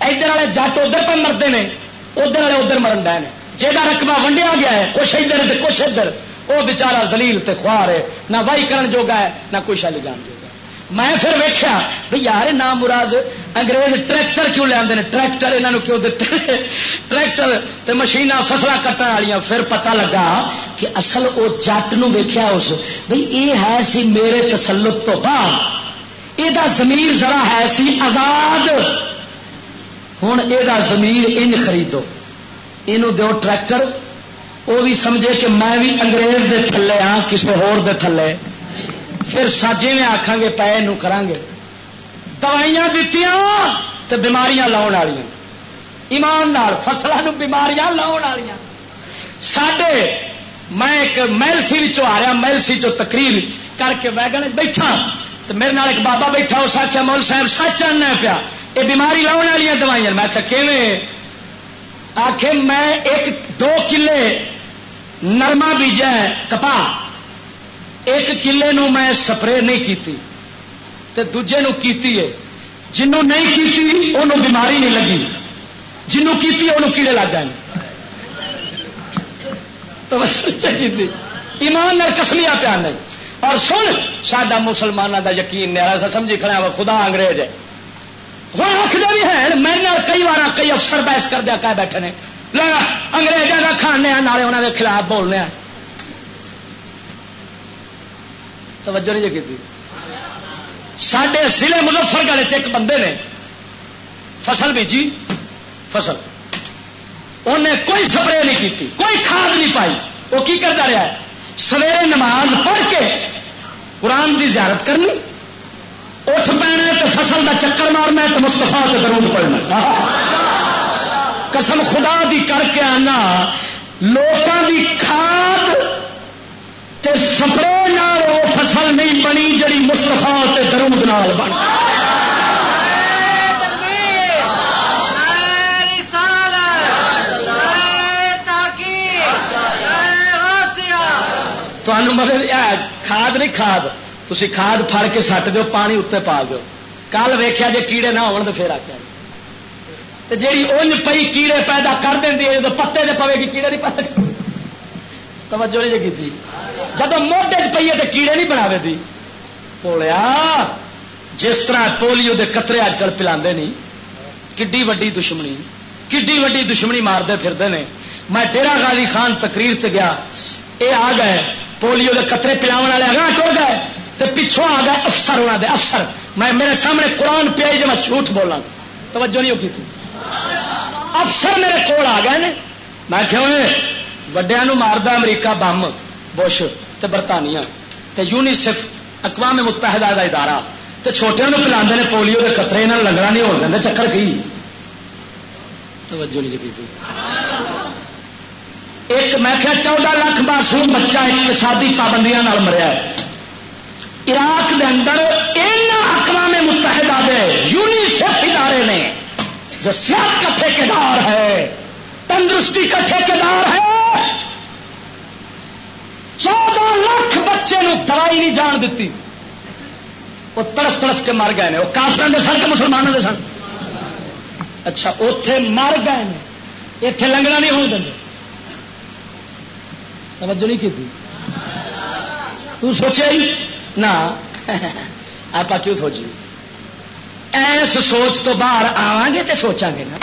ادھر والے جٹ ادھر پہ مرتے ہیں ادھر والے ادھر مرن ڈے جہاں رقبہ ونڈیا گیا ہے، کچھ ادھر کچھ ادھر۔ وہ بچارا زلیل تے خوار ہے۔ نہ وائی کرن جوگا ہے، نہ کچھ شل جان جوگا میں پھر ویکیا بھائی یار نام مراد انگریز ٹریکٹر کیوں لے آتے ہیں ٹریکٹر یہاں کیوں دیتے ٹریکٹر تے مشین فصل کٹن والی پھر پتہ لگا کہ اصل وہ جٹ ویخیا اس۔ بھائی یہ ہے سی میرے تسلط تو بعد۔ یہ زمیر ذرا ہے سی آزاد۔ ہوں یہ زمیر ان خریدو۔ یہ دو ٹریکٹر۔ وہ بھی سمجھے کہ میں بھی انگریز دے تھلے ہاں کسی ہور دے تھلے۔ پھر ساجے میں آخان گے پے کران گے۔ دوائیاں دیتی تو بیماریاں لاؤن والی ایمان فصلوں بیماریاں لاؤن والی سڈے میں ایک میلسی آ رہا، میلسی چو تقریر کر کے ویگن بیٹھا تو میرے نال ایک بابا بیٹھا اس آخیا مول صاحب سچ آنا پیا یہ بیماری لاؤن والی دوائیاں۔ میں آخ میں ایک دو کلے نرما بیجا کپا ایک کلے نو میں سپرے نہیں کیتی تے دوجے نو کیتی ہے۔ جنوں نہیں کیتی انہوں بیماری نہیں لگی۔ جنوں کیتی انہوں کیڑے لگ گئے تو جی۔ ایمان نال کسمیا پیا نہیں۔ اور سن سڈا مسلمانوں کا یقین نہیں سمجھی کھڑا وہ خدا انگریز ہے۔ ہوں آخر بھی ہے میرے کئی بار کئی افسر بحث کر دیا کہ بیٹھے نے۔ انگریزوں کا کھانے نالے انہوں کے خلاف بولنے توجہ نہیں جی کی سڈے ضلع مظفر گڑھ ایک بندے نے فصل بیجی، فصل۔ انہیں کوئی سپرے نہیں کی کوئی کھاد نہیں پائی۔ وہ کی کرتا رہا ہے؟ سویرے نماز پڑھ کے قرآن کی زیارت کرنی۔ اٹھ پینا تو فصل کا چکر مارنا تو مستفا کے درود پڑنا قسم خدا دی کر کے آنا لوگوں کی کھاد تے سپرے وہ فصل نہیں بنی جڑی مستفا درود نال بن۔ مگر کھاد نہیں کھاد تھی کھاد پھڑ کے سٹ دو پانی اتنے پا دو کل ویخیا جی کیڑے نہ ہو پھر آ جی اونج پی کیڑے پیدا کر دیں پتے دے پوے گی، کیڑے نہیں پیدا توجہ نہیں جی کی جب موڈے چ پیے تو کیڑے نہیں بنا دی۔ پولیا جس طرح پولیو دے قطرے اج کل پلا نہیں کڈی وڈی دشمنی، کڈی وڈی دشمنی مارتے پھرتے ہیں میں ڈیرا غازی خان تقریر تے گیا، اے آ گئے، پولیو دے قطرے پلاو والے اگاں ٹر گئے تو پچھوں آ گئے افسر انہوں دے افسر۔ میں میرے سامنے قرآن پیا جی میں جھوٹ بولا توجہ نہیں ہوگی افسر میرے کول آ گئے نے میں کہ وڈیا ماردہ امریکہ بم، بش تے برطانیہ۔ تے یونیسف اقوام متحدہ کا ادارہ۔ تے چھوٹے پلا نے پولیو کے قطرے یہاں لنگڑا نہیں ہو دیں چکر کی؟ توجہ نہیں کی ایک میں کیا چودہ لاکھ معصوم بچہ اقتصادی پابندیاں مریا عراق دے اندر اقوام متحدہ دے یونیسف ادارے نے، جو صحت کا ٹھیکار ہے، تندرستی کا ٹھیکار ہے چودہ لاکھ بچے نو دوائی نہیں جان دیتی وہ تڑف تڑف کے مر گئے وہ کافر سن کے مسلمانوں کے سن اچھا اتے مر گئے اتے لنگنا نہیں ہونے دیں توجہ نہیں کی تو جی؟ سوچے ہی نہ آپ کیوں سوچی ایس سوچ تو باہر آوا گے تو سوچا گے نا۔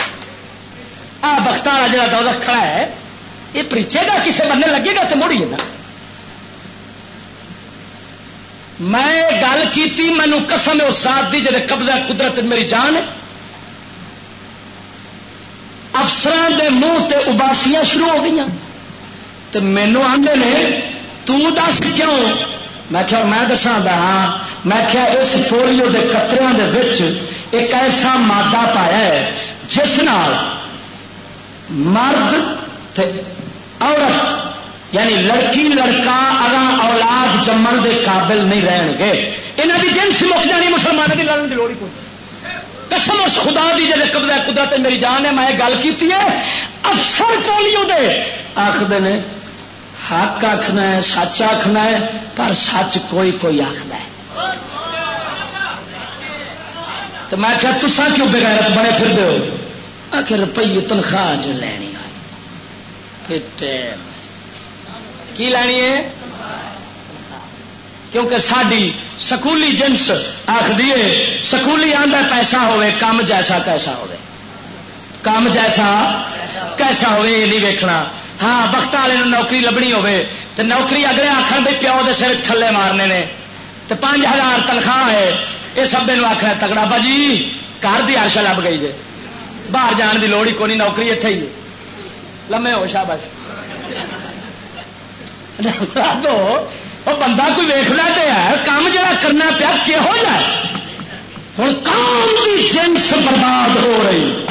آ بخت والا جا کھڑا ہے یہ پریچے گا کسی بندے لگے گا تو مڑیے نا۔ میں گل کی مینو قسم اس ساتھ دی جی قبضہ قدرت میری جان ہے۔ افسران دے منہ تے اباسیاں شروع ہو گئی تو مینو آدھے نے تس کیوں؟ میں کیا میں دسا ہاں۔ میں کیا اس پولیو دے قطروں دے وچ ایک ایسا مادہ پایا ہے، جس نال مرد تے عورت یعنی لڑکی، لڑکا اگا اولاد جمن دے قابل نہیں رہن گے۔ یہاں کی جنس مک جانی مسلمانوں کی لڑنے کی لوڑ کو قسم اس خدا دی جی قبضہ قدرت میری جان ہے، میں گل کی ہے۔ افسر پولیو دے آخر نے، حق آخنا ہے، سچ آخنا ہے، پر سچ کوئی کوئی آخر ہے۔ تو میں کیا تسا کیوں بغیرت بنے پھر دو آخر روپیے تنخواہ جو لینی۔ آئی کی لینی ہے؟ کیونکہ ساری سکولی جنس آخ دیے سکولی آدھا پیسہ ہوئے، کام جیسا کیسا ہوئے۔ کام جیسا کیسا ہوئے، یہ نہیں ویکنا ہاں وقت والے نوکری لبنی ہوے تو نوکری اگلے آخر بھی پیو کے سر کھلے مارنے نے۔ تو پانچ ہزار تنخواہ ہے یہ سب آخر تگڑا باجی گھر کی آشا لب گئی جی باہر جان کی لوڑ ہی کونی، نوکری اتنے ہی لمے ہو شابش تو وہ بندہ کوئی ویخنا تو ہے، کام جا کرنا پیا کہہو جا ہوں کام کی جنس برباد ہو رہی۔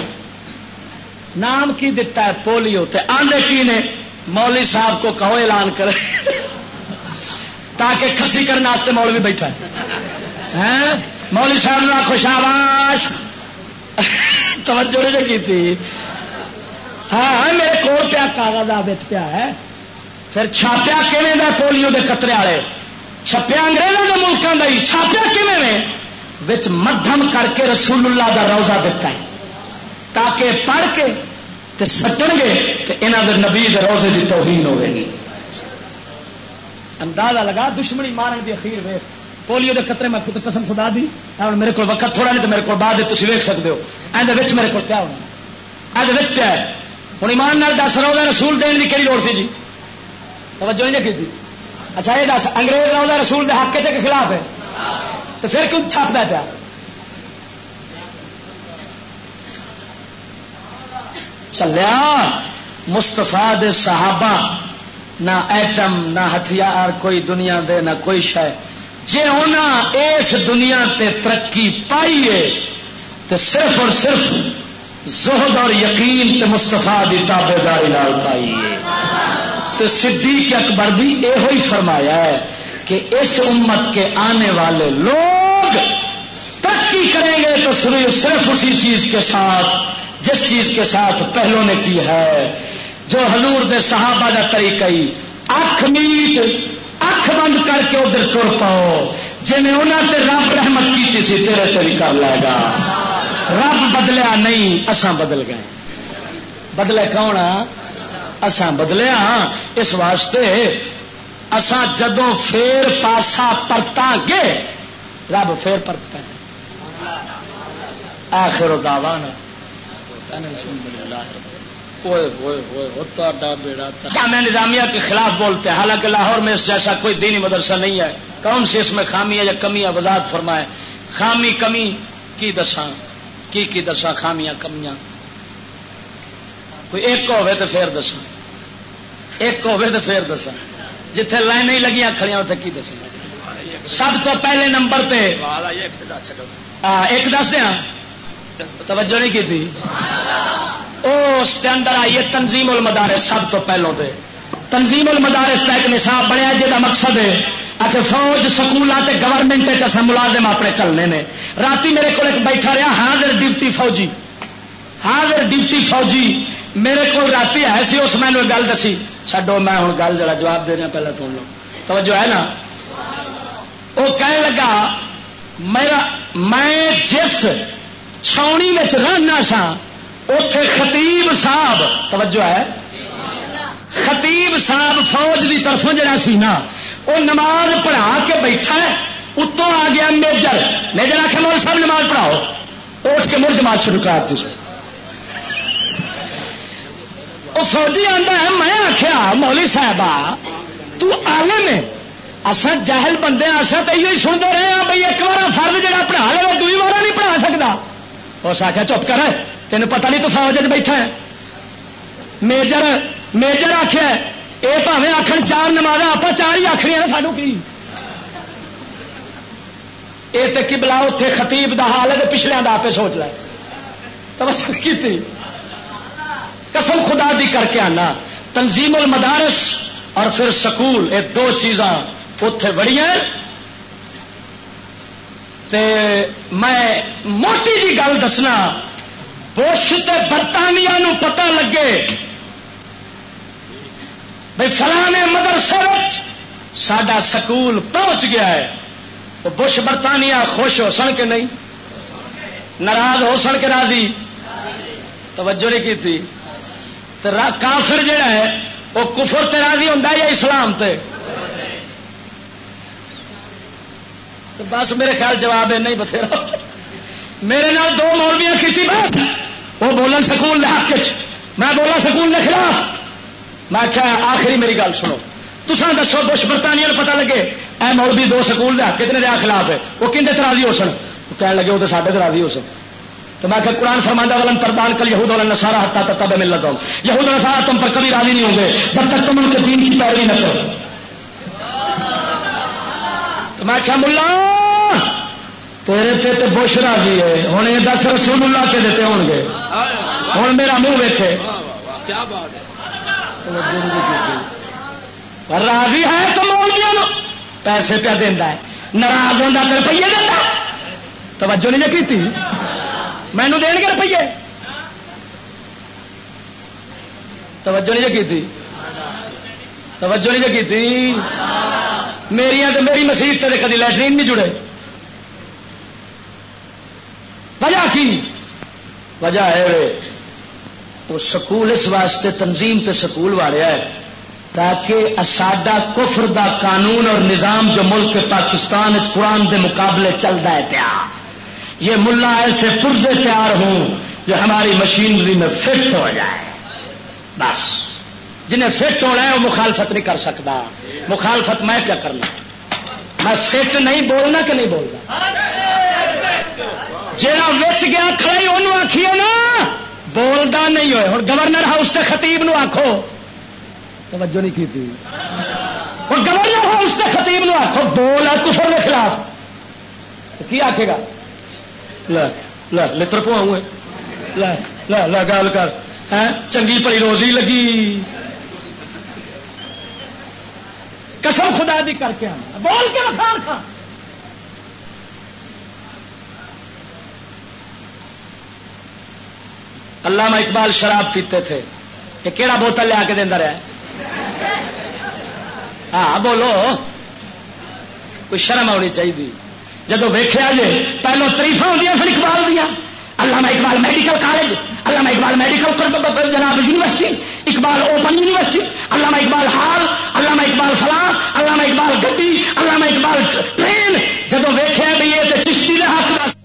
نام کی دتا ہے پولیو تے آندے کی نے؟ مولی صاحب کو کہو اعلان کرے۔ تاکہ کسی کرنے واسطے مول بھی بیٹھا ہے۔ مولی صاحب نے آخو شاباش۔ توجہ نہیں کی ہاں،, ہاں میرے کو پیا کاغذ پیا ہے۔ پھر چھاپیا کھے پولیو دے قطرے والے؟ چھپیا انگریزوں کے ملکوں کا ہی۔ چھاپیا کھے مدھم کر کے رسول اللہ کا روزہ دیتا ہے۔ تاکہ پڑھ کے تے سٹن گے تو یہاں کے نبی روزے کی توہین ہوے گی۔ اندازہ لگا، دشمنی مارن کی اخیر وے پولیو کے قطرے میں خود قسم خدا دی۔ ہوں میرے کو وقت تھوڑا نہیں تو میرے کو بعد تھی ویک سکتے ہو۔ اندر میرے کو کیا ہونا۔ اندر پیا ہے۔ ہوں ایمان نال دس روزہ رسول دین کی کہڑی لوڑ سی جی؟ توجہ نہیں کی جی؟ اچھا یہ دس، انگریز روزہ رسول کے حق کے خلاف ہے۔ تو پھر کیوں چھاپتا پیا چلیا مستفا دے صحابہ، نہ ایٹم، نہ ہتھیار، کوئی دنیا دے، نہ کوئی شہ جی انہیں اس دنیا تے ترقی پائیے تو صرف اور صرف زہد اور یقین تے مستفا کی تابے داری پائیے تو صدیق اکبر بھی یہ فرمایا ہے کہ اس امت کے آنے والے لوگ ترقی کریں گے تو صرف اسی چیز کے ساتھ، جس چیز کے ساتھ پہلو نے کی ہے۔ جو حضور دے صحابہ کا طریقہ ہی اکھ میٹ، اکھ بند کر کے ادھر تر پاؤ۔ جی انہوں نے رب رحمت کی سی، تیرے تیری کر لے گا۔ رب بدلیا نہیں اساں بدل گئے۔ بدلے کون اساں بدلیا اس واسطے اساں جدوں پھر پاسا پرتا گے رب پھر پرت کر آخر دعوانا۔ جامعہ نظامیہ کے خلاف بولتے ہیں حالانکہ لاہور میں اس جیسا کوئی دینی مدرسہ نہیں ہے۔ کون سی اس میں خامی ہے یا کمی ہے وضاحت فرمائے؟ خامی کمی کی دساں؟ کی کی دساں خامیاں کمیاں؟ کوئی ایک کو ہوئے تو پھر دساں۔ ایک کو ہوئے تو پھر دساں۔ جتھے لائن نہیں لگیاں کھڑیاں اتنے کی دساں؟ سب تو پہلے نمبر تے۔ ایک دس دیا۔ توجہ نہیں کی تھی؟ اس کے اندر آئیے تنظیم المدارس سب تو پہلوں دے تنظیم المدارس کا ایک نصاب بنیا جہاں مقصد ہے۔ آ فوج سکولوں سے گورنمنٹ چسا ملازم اپنے کلنے نے۔ رات میرے کو بیٹھا رہا، حاضر ڈپٹی فوجی۔ حاضر ڈپٹی فوجی میرے کو رات ہے سی، اس میں گل دسی۔ چڈو میں ہوں گل جا جواب دے رہا ہاں، پہلے سن لو۔ توجہ ہے نا؟ وہ کہنے لگا، میرا میں جس چھونی رہنا سا اتے خطیب صاحب، توجہ ہے، خطیب صاحب فوج کی طرفوں جڑا سی نا وہ نماز پڑھا کے بیٹھا ہے، اتوں آ گیا میجر۔ میجر آخر مول صاحب، نماز پڑھاؤ۔ اٹھ کے مڑ جماعت شروع کر دی۔ وہ فوجی آتا ہے، میں آخیا مولی صاحب تو عالم ہے۔ اصا جہل بندے اصا تو یہ سنتے رہے ہیں بھائی ایک بار فرد جا پڑھا لے، وہ دوئی بار نہیں پڑھا سکتا۔ اس آخیا چپ کر۔ تین پتا نہیں تو فوج بیٹھا ہے۔ میجر میجر آخیا یہ پاوے آخر چار نماز آپ چار ہی آخری ہیں سانو کی یہ تو بلا اتے خطیب دا حال ہے پچھلے کا آپ سوچ لے کی قسم خدا دی کر کے آنا تنظیم المدارس اور پھر سکول یہ دو چیزاں اتے بڑی ہیں تے میں موٹی جی گل دسنا بش برطانیہ نو پتہ لگے بھائی فلانے مدرسے سڈا سکول پہنچ گیا ہے۔ تو بش برطانیہ خوش ہو سن کے نہیں؟ ناراض ہو سن کے راضی؟ توجہ نہیں کی تھی تو کافر جہا ہے، وہ کفر تے راضی ہوں یا اسلام تے؟ تو بس میرے خیال جواب ہے نہیں بتھیرا۔ میرے نال دو مولویاں کھیتی بات، وہ بولن سکول حق میں بولا سکول کے خلاف۔ میں کیا آخری میری گل سنو۔ تسان دسو بش برطانیہ پتا لگے، اے مولوی دو سکول دیا کتنے دیا خلاف ہے؟ وہ کھنڈے تراضی ہو سن؟ کہنے لگے، وہ تو سارے تراضی ہو سن۔ تو میں کہ قرآن فرماندہ ولن تردان کل یہود والا نسارا ہتا تب تب مل لگا یہود نسارا تم پر کبھی راضی نہیں ہوں گے، جب تک تم ان کے دین کی پیروی نہ کرو۔ تو میں کیا ملا، تیرے تے تے بش راضی ہے۔ ہوں یہ دس رسول اللہ کے دیتے ہون گے ہوں میرا منہ ویکے کیا بات ہے۔ راضی ہے تو مولویا پیسے پہ دینا ہے۔ ناراض ہوتا تو روپیے دینا توجہ نہیں کی مینو دین گے روپیے۔ توجہ نہیں کی توجہ نہیں کی میری تو میری مسیح تے کدی لٹرین نہیں جڑے۔ وجہ کی؟ وجہ ہے وہ سکول اس واسطے تنظیم تے سکول والے ہے تاکہ ساڈا کفر دا قانون اور نظام جو ملک پاکستان قرآن دے مقابلے چلتا ہے پیا۔ یہ ملا ایسے پرزے تیار ہوں جو ہماری مشینری میں فٹ ہو جائے۔ بس۔ جنہیں فٹ ہونا ہے وہ مخالفت نہیں کر سکتا۔ مخالفت میں کیا کرنا؟ میں فٹ نہیں بولنا کہ نہیں بولنا؟ جہاں وچ گیا کھڑی انہوں آخیے نا بولتا نہیں ہوئے ہوں گورنر ہاؤس کے خطیب نو آخو توجہ نہیں کی اور گورنر ہاؤس کے خطیب نو آخو بول کفر کے خلاف کی آخے گا لطر پوا گل کر چنگی پری روزی لگی قسم خدا دی کر کے آنا بول کے مکان علامہ اقبال شراب پیتے تھے۔ یہ کہڑا بوتل لیا کے دینا رہا ہے؟ ہاں بولو۔ کوئی شرم آنی چاہیے جب ویخیا جی پہلو تریفا ہوں پھر اقبال دیا علامہ Iqbal medical college, Allama Iqbal medical جناب university, Iqbal open university, Allama Iqbal hall علامہ اقبال فلاح علامہ اقبال گڈی، علامہ اقبال ٹرین۔ جب ویخیا بھی یہ چشتی کے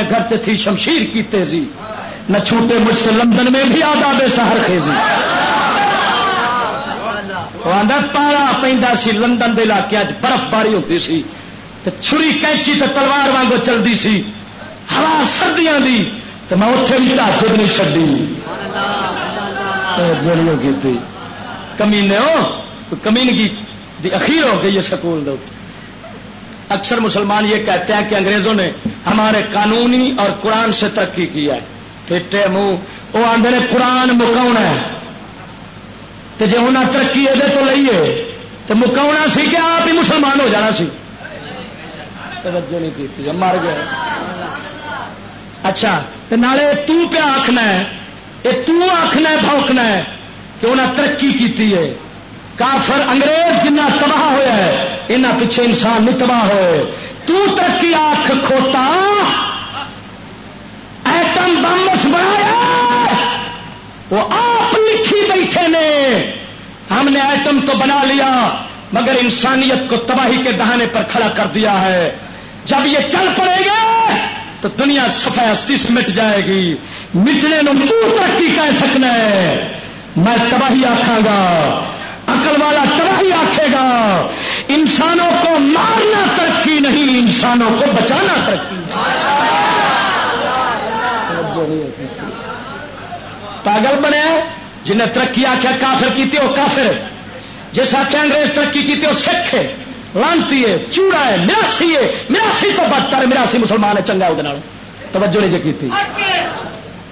ہاتھ گھر سے تھی شمشیر کی تیزی، نہ چھوٹے مجھ سے لندن میں بھی آداب سہر خیزی۔ پالا پہ سی، لندن کے علاقے برف باری ہوتی سی۔ چھری کینچی تو تلوار وانگو چلتی سی۔ ہوا سردیاں دی۔ تو میں اتنے بھی تاجد نہیں چڈی جڑی کمینے ہو کمینگی اخیر ہو گئی ہے سکول اکثر مسلمان یہ کہتے ہیں کہ انگریزوں نے ہمارے قانونی اور قرآن سے ترقی کی ہے۔ پھٹے منہ، وہ آدھے قرآن مکاؤنا ہے۔ تو جی انہیں ترقی یہ تو لئیے۔ تو مکاؤنا سی کہ آپ ہی مسلمان ہو جانا سی۔ توجہ نہیں کی مر گیا۔ اچھا نالے تو پیا آخنا ہے یہ تو آخنا ہے بھوکنا ہے کہ انہیں ترقی کی ہے۔ کافر، انگریز جنہ تباہ ہوا ہے یہاں پیچھے انسان نہیں تباہ ہوئے۔ تو ترقی آخ کھوتا، ایٹم بمبس بنایا، وہ آپ لکھی بیٹھے نے۔ ہم نے ایٹم تو بنا لیا، مگر انسانیت کو تباہی کے دہانے پر کھڑا کر دیا ہے۔ جب یہ چل پڑے گا، تو دنیا سفید سے مٹ جائے گی۔ مٹنے میں تو ترقی کہہ سکنا ہے۔ میں تباہی آخا گا۔ عقل والا تباہی آکھے گا۔ انسانوں کو مارنا ترقی نہیں، انسانوں کو بچانا ترقی۔ پاگل بنے، جنہیں ترقی آخیا کافر کی وہ کافر۔ جس آخیا انگریز ترقی کی وہ سکھ ہے۔ لانتی ہے، چوڑا ہے میراسی ہے۔ میراسی تو بدتر میراسی مسلمان ہے، چنگا وہ توجہ نہیں جی کی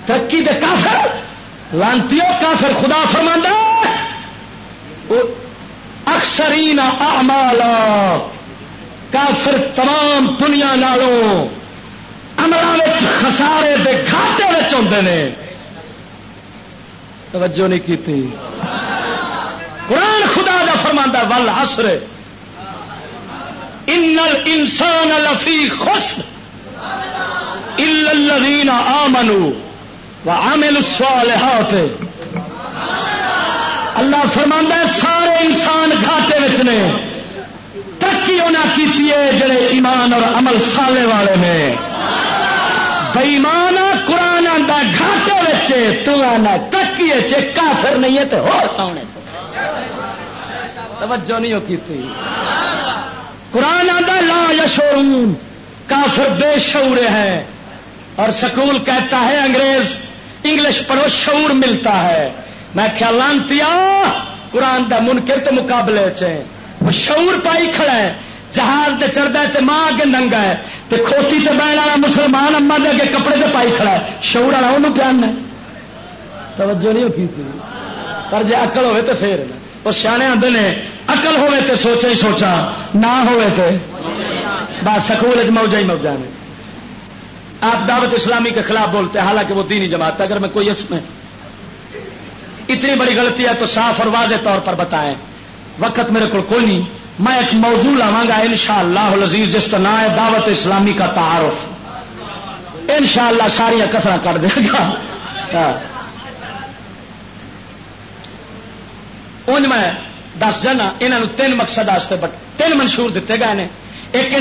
ترقی دے کافر، لانتی ہو، کافر، خدا فرماندہ۔ اکثرین اعمال کافر تمام دنیا نالوں عمل خسارے دے گھاٹے ہوتے ہیں توجہ نہیں کی قرآن خدا دا فرماندہ ول حسر ان انسان لفی خوش الذین آمنوا وعملوا الصالحات۔ اللہ فرما سارے انسان گھاٹے نے۔ ترقی انہیں کی جڑے ایمان اور عمل سالے والے نے۔ بےمان قرآن آتا گھاٹے تنا ترقی کافر نہیں ہے تو ہو توجہ نہیں کی قرآن آتا لا یشورون کافر بے شعور ہے اور سکول کہتا ہے، انگریز، انگلش پڑھو، شعور ملتا ہے۔ میں خیال لانتی قرآن دا منکر کے مقابلے شعور پائی کھڑا ہے۔ جہاز تے چڑھتا ہے ماں اگے ننگا ہے۔ تے کھوتی تے بہن والا مسلمان اما دے اگے کپڑے تے پائی کھڑا ہے۔ شعور والا انہوں پیان ہے توجہ نہیں کی پر جی اقل ہوے تو پھر۔ وہ سیانے آتے ہیں اقل ہوے تو سوچا ہی سوچا، نہ ہوے تو بس سکول موجا ہی موجا نے۔ آپ دعوت اسلامی کے خلاف بولتے ہیں، حالانکہ وہ دینی جماعت اگر میں کوئی اس میں اتنی بڑی غلطی ہے تو صاف اور واضح طور پر بتائیں۔ وقت میرے کو کوئی نہیں۔ میں ایک موضوع لاوا گا ان شاء اللہ جس کا نام ہے دعوت اسلامی کا تعارف۔ ان شاء اللہ ساری کسرا کر دے گا۔ ہاں۔ میں دس جانا یہاں تین مقصد تین منشور دیتے گئے ہیں ایک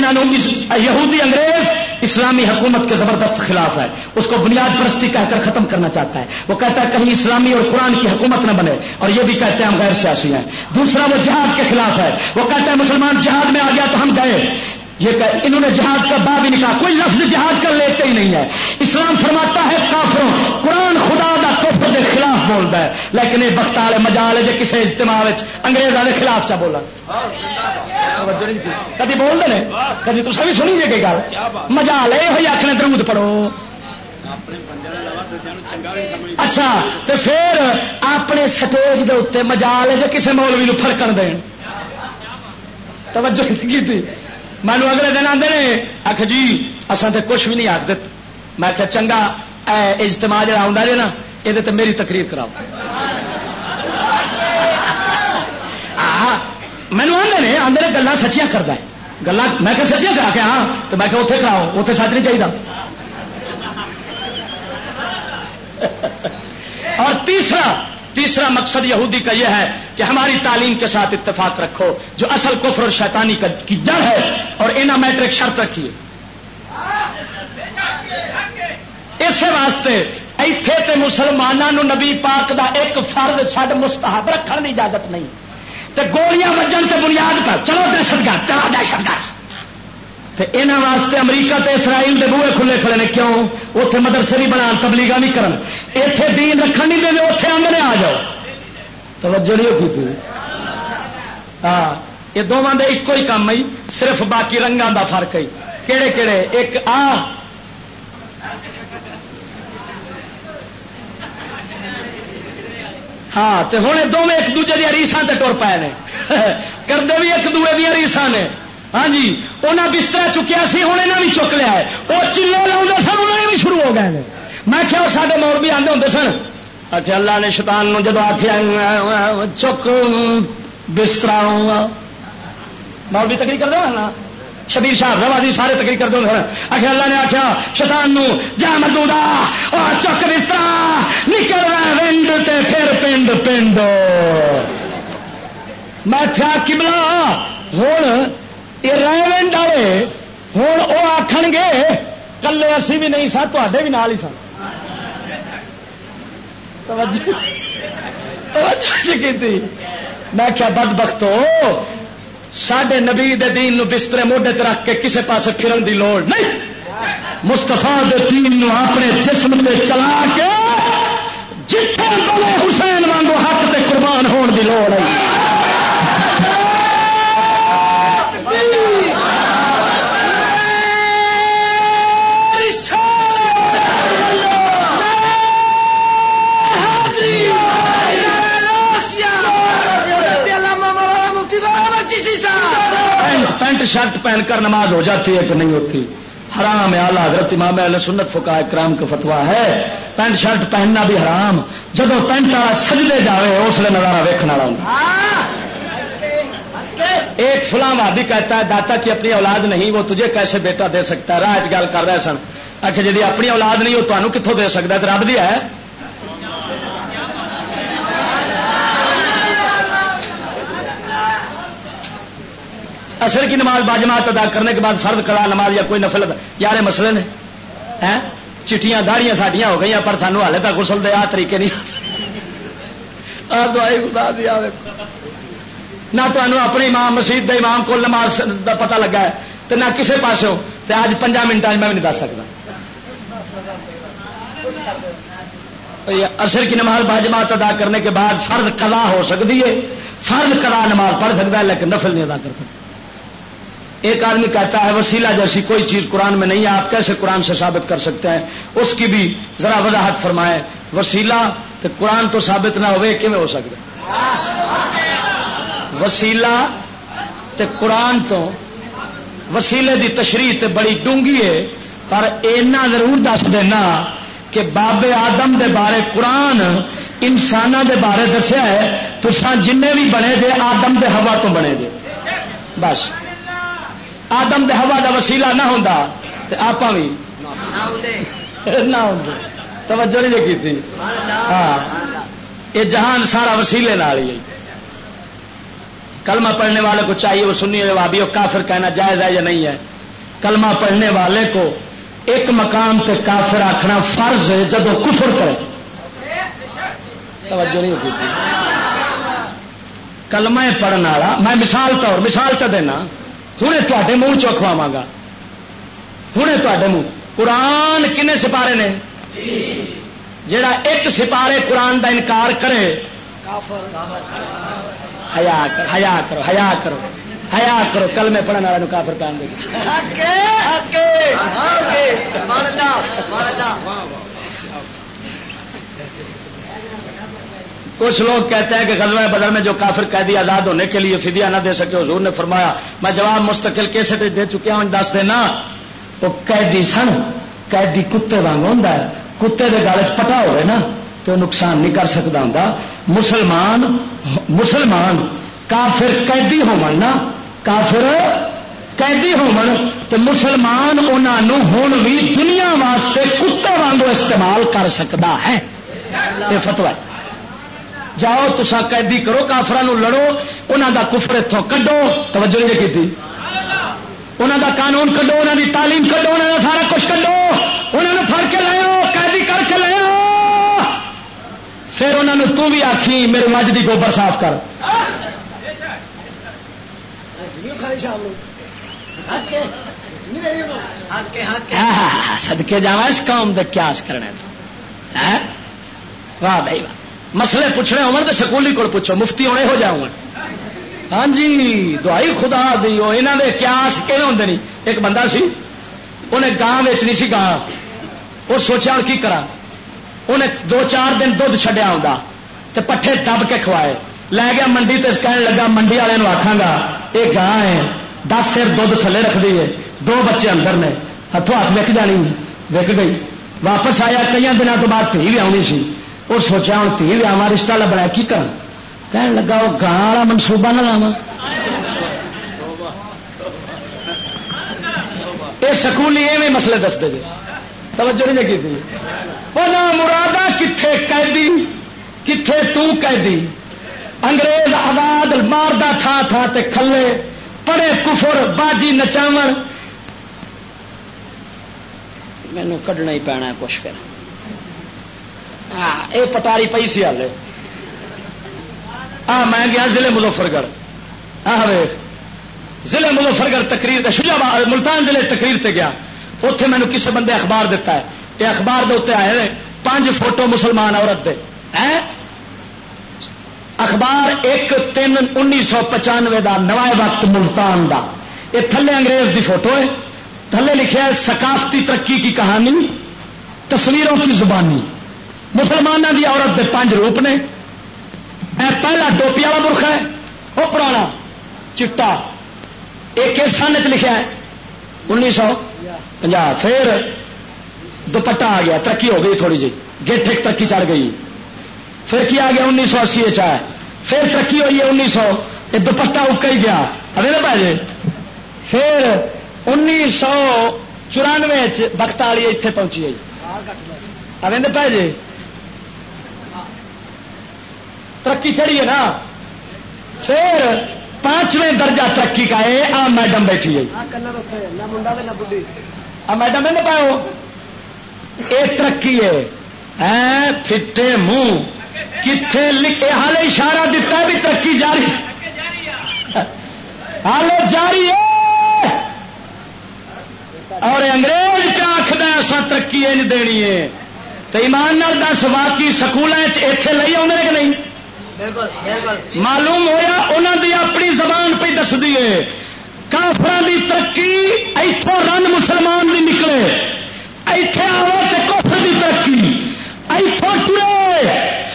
یہودی انگریز، اسلامی حکومت کے زبردست خلاف ہے۔ اس کو بنیاد پرستی کہہ کر ختم کرنا چاہتا ہے۔ وہ کہتا ہے کہیں اسلامی اور قرآن کی حکومت نہ بنے۔ اور یہ بھی کہتے ہیں ہم غیر سیاسی ہیں۔ دوسرا وہ جہاد کے خلاف ہے۔ وہ کہتا ہے مسلمان جہاد میں آ گیا تو ہم گئے۔ یہ کہ انہوں نے جہاد کا باب ہی نکلا کوئی لفظ جہاد کا لیتے ہی نہیں ہے۔ اسلام فرماتا ہے کافروں، قرآن خدا دا کفر دے خلاف بولتا ہے۔ لیکن یہ بخت والے مجال ہے جی کسی اجتماع انگریزوں کے خلاف چا بولا۔ کدی بول رہے کدی تو بھی سنی جی گل۔ مجال ہے یہ آخر درود پڑھو۔ اچھا تو پھر اپنے سٹیج کے اتنے مجال ہے جو کسی مولوی فرقن دین۔ توجہ کی مینو اگلے دن آتے ہیں آخ جی اصل تو کچھ بھی نہیں آخ میں آخیا چنگا اجتماع جڑا جا نا یہ میری تقریر کراؤ۔ مینو آدھے آدھے گلا سچیاں کرتا ہے۔ گلا میں کہ سچیاں کرا کے ہاں تو میں کہ اتنے کراؤ اتنے سچ نہیں چاہیے اور تیسرا تیسرا مقصد یہودی کا یہ ہے کہ ہماری تعلیم کے ساتھ اتفاق رکھو، جو اصل کفر اور شیطانی کی جڑ ہے، اور اینا میٹرک شرط رکھیے اس واسطے ایتھے تے مسلمانوں نبی پاک دا ایک فرد چھڈ مستحب رکھنے کی اجازت نہیں۔ تے گولیاں وجن تے بنیاد پر. چلو دہشت گرد چلو دہشت گرد یہاں واسطے امریکہ تے اسرائیل دے بوئے کھلے کھڑے نے کیوں اتنے مدرسے نہیں بنا تبلیغ نہیں کرن؟ اتے دین رکھن نہیں دے اتنے آدھے آ جاؤ. توجہ نہیں کی ہاں یہ دونوں کے ایک ہی کام ہی صرف باقی رنگوں کا فرق ہے۔ کہڑے کہڑے ایک آ ہاں تو ہوں دونوں ایک دوجے دیا ریسان تے ٹر پائے نے۔ کرتے بھی ایک دوے دیا ریسان نے۔ ہاں جی انہیں بستر چکیا سی ہوں یہاں بھی چک لیا ہے۔ وہ چلے لا سن انہوں نے بھی شروع ہو گئے میں کیا سارے مور بھی آتے ہوں سن۔ آخیا اللہ نے شیطان جب آخیا چک بستر آؤں گا۔ مول بھی تکری کر دو نا شبیر شاہ روادی سارے تکری کر دو آخر اللہ نے آخیا شیطان نو جا مردودا چک بستر نکل رہا ونڈ تے پھر پنڈ پنڈ۔ میں تھیا کبلا ہوں یہ ریونڈ والے ہوں وہ آخ گے، کلے اسی بھی نہیں سر تے بھی نال ہی سن۔ توجہ توجہ کی میں کیا بد بخت سڈے نبی دین نو بسترے موڈے رکھ کے کسے پاسے پھرن دی لوڑ نہیں۔ مستفا دین نو اپنے جسم تے چلا کے جتنے بولے حسین وانگو حق تے قربان ہون دی لوڑ ہے شرٹ پہن کر نماز ہو جاتی ہے کہ نہیں ہوتی؟ حرام ہے آلہ حضرت امام اہل سنت فکا اکرام کا فتوا ہے۔ پینٹ شرٹ پہننا بھی حرام، جب پینٹ والا سجدے جائے اس لیے نظارہ ویکن والا ایک فلاں وادی کہتا ہے، داتا کی اپنی اولاد نہیں، وہ تجھے کیسے بیٹا دے سکتا ہے؟ راج گل کر رہے سن۔ آخر جی اپنی اولاد نہیں، وہ تمہیں کتوں دے سکتا ہے؟ رب دیا ہے۔ اثر کی نماز باجماعت ادا کرنے کے بعد فرد کرا نماز یا کوئی نفل یار مسئلے نے؟ چٹیاں داڑیاں ساڈیاں ہو گئی پر سانو ہالے تک گسل دے آ طریقے نہیں۔ خدا نہ تمہیں اپنے امام مسیح دے امام کو نماز دا پتہ لگا ہے تو نہ کسے پاس ہو تو اج پنجا منٹ میں بھی نہیں دس سکتا اثر کی نماز باجماعت ادا کرنے کے بعد فرد کلا ہو سکتی ہے۔ فرد کلا نماز پڑھ سکتا ہے لیکن نفل نہیں ادا کر سکتا ایک آدمی کہتا ہے وسیلہ جیسی کوئی چیز قرآن میں نہیں ہے، آپ کیسے قرآن سے ثابت کر سکتے ہیں؟ اس کی بھی ذرا وضاحت فرمائے۔ وسیلہ تو قرآن تو ثابت نہ ہوئے کہ ہو سکتا وسیلہ تے قرآن تو، وسیلے دی تشریح تے بڑی ڈونگی ہے، پر اینا ضرور دس دینا کہ بابے آدم دے بارے قرآن انسان دے بارے دسیا ہے تو جن بھی بنے دے، آدم دے ہوا تو بنے دے۔ بس۔ آدم دے ہوا دا وسیلہ نہ ہوں آپ بھی نہ توجہ نہیں جی دیکھی تھی ہاں۔ یہ جہان سارا وسیلے نال ہی کلمہ پڑھنے والے کو چاہیے وہ سنی ہوئے وابی کافر کہنا جائز ہے یا نہیں ہے؟ کلمہ پڑھنے والے کو ایک مقام تے کافر آخنا فرض ہے جب کفر کرے۔ توجہ نہیں ہوتی کلمہ پڑھنے والا، میں مثال طور، مثال چ دینا۔ ہوں تے منہ چکھواوا گا۔ ہوں تے منہ۔ قرآن کنے سپارے نے؟ جڑا ایک سپارے قرآن دا انکار کرے۔ ہیا ہیا کرو ہیا کرو ہیا کرو۔ کل میں پڑھنے والے کافر پہن دے۔ کچھ لوگ کہتے ہیں کہ غزوہ بدل میں جو کافر قیدی آزاد ہونے کے لیے فدیہ نہ دے سکے، حضور نے فرمایا، میں جواب مستقل کیسے دے چکیا ہوں؟ دس دینا۔ وہ قیدی سن، قیدی کتے وانگ ہوں کتے کے گال پٹا ہوئے نا، تو نقصان نہیں کر سکتا ہوں مسلمان مسلمان کافر قیدی ہون نا، کافر قیدی ہون تو مسلمان انہوں ہوں بھی دنیا واسطے کتے وانگو استعمال کر سکتا ہے۔ یہ فتوا ہے جاؤ تسا قیدی کرو کافران لڑو انہوں دا کفر اتوں کڈو۔ توجہ نہیں کی انہوں دا قانون کڈو انہوں دی تعلیم کڈو انہوں دا سارا کچھ کڈو۔ انہوں نے پھڑ کے لے قیدی کر کے لے پھر انہوں نے تو بھی آخی میرے مجھ دی گوبر صاف کر۔ ہاں، ہاں، ہاں، سدکے جا اس قوم دے کیاس کرنے واہ بھائی، واہ۔ مسئلے پوچھنے ہو تو سکولی کو پوچھو، مفتی ہونے ہو جاؤ ہاں جی دعائی خدا دی یہاں کے کیاس کہ ہوں نہیں ایک بندہ سی انہیں گاں ویچنی سی گاں وہ سوچا کی کرا انہیں دو چار دن دھد چڈیا ہوں تو پٹھے دب کے کھوائے۔ لے گیا منڈی تے کہنے لگا، منڈی والے آخا گا یہ گاں ہے، دس سر دھد تھلے رکھ دی ہے، دو بچے اندر نے ہاتھوں ہاتھ وک جانی وک گئی۔ واپس آیا کئی دنوں تو بعد تھی بھی آنی سی۔ وہ سوچا ہوں تھی لیا رشتہ لبنا کی کر کہنے لگا، وہ گاں والا منصوبہ نہ لاوا یہ سکولی ایویں مسئلے دستے جی توجہ نہیں کی تھی وہ نہ مرادہ کتنے قیدی کتنے تو قیدی؟ انگریز آزاد ماردا تھا تھا تے کھلے۔ پڑے کفر، باجی نچاو مینو کڈنا ہی پینا کچھ پھر ہاں یہ پٹاری پی سی ہال آ میں گیا ضلع مظفر گڑھ ضلع مظفر گڑھ تقریر شجا ملتان ضلع تقریر تے گیا۔ اتے مینو کسی بندے اخبار دیتا ہے۔ یہ اخبار دے آئے پانچ فوٹو مسلمان عورت دے۔ اخبار ایک تین انیس سو پچانوے کا نوائے وقت ملتان دا۔ یہ تھلے انگریز دی فوٹو ہے۔ تھلے لکھا ہے، ثقافتی ترقی کی کہانی، تصویروں کی زبانی۔ مسلمانوں کی عورت کے پانچ روپ نے۔ اے پہلا ٹوپی والا برخ ہے وہ پرانا چٹا۔ ایک سن چ لکھا ہے انیس سو پنجا۔ پھر دوپٹا آ گیا، ترقی ہو گئی تھوڑی جی۔ گیٹ ایک ترقی چڑھ گئی۔ پھر کیا آ گیا انیس سو اسی ہے پھر ترقی ہوئی ہے انیس سو یہ دوپٹا اکا ہی گیا۔ ابھی نا بھائی جی، پھر انیس سو چورانوے بخت والی اتنے پہنچی ہے۔ ابھی نا پہ جی ترقی چڑھی ہے نا؟ پھر پانچویں درجہ ترقی کا ہے آ میڈم بیٹھی ہے میڈم نے پاؤ؟ یہ ترقی ہے۔ پھٹے منہ۔ کتنے لکھے ہال اشارہ دتا بھی ترقی جاری۔ ہال جاری ہے۔ اور انگریز کیا آخر ایسا ترقی دینی ہے۔ تو ایمان دس واقعی سکول اتنے لے آؤں کہ نہیں؟ معلوم ہوا انہوں دی اپنی زبان پہ دس دیے کافر دی ترقی اتوں رن مسلمان دی نکلے۔ ایتھے آو تے کفر دی ترقی۔ ایتھوں ٹرے۔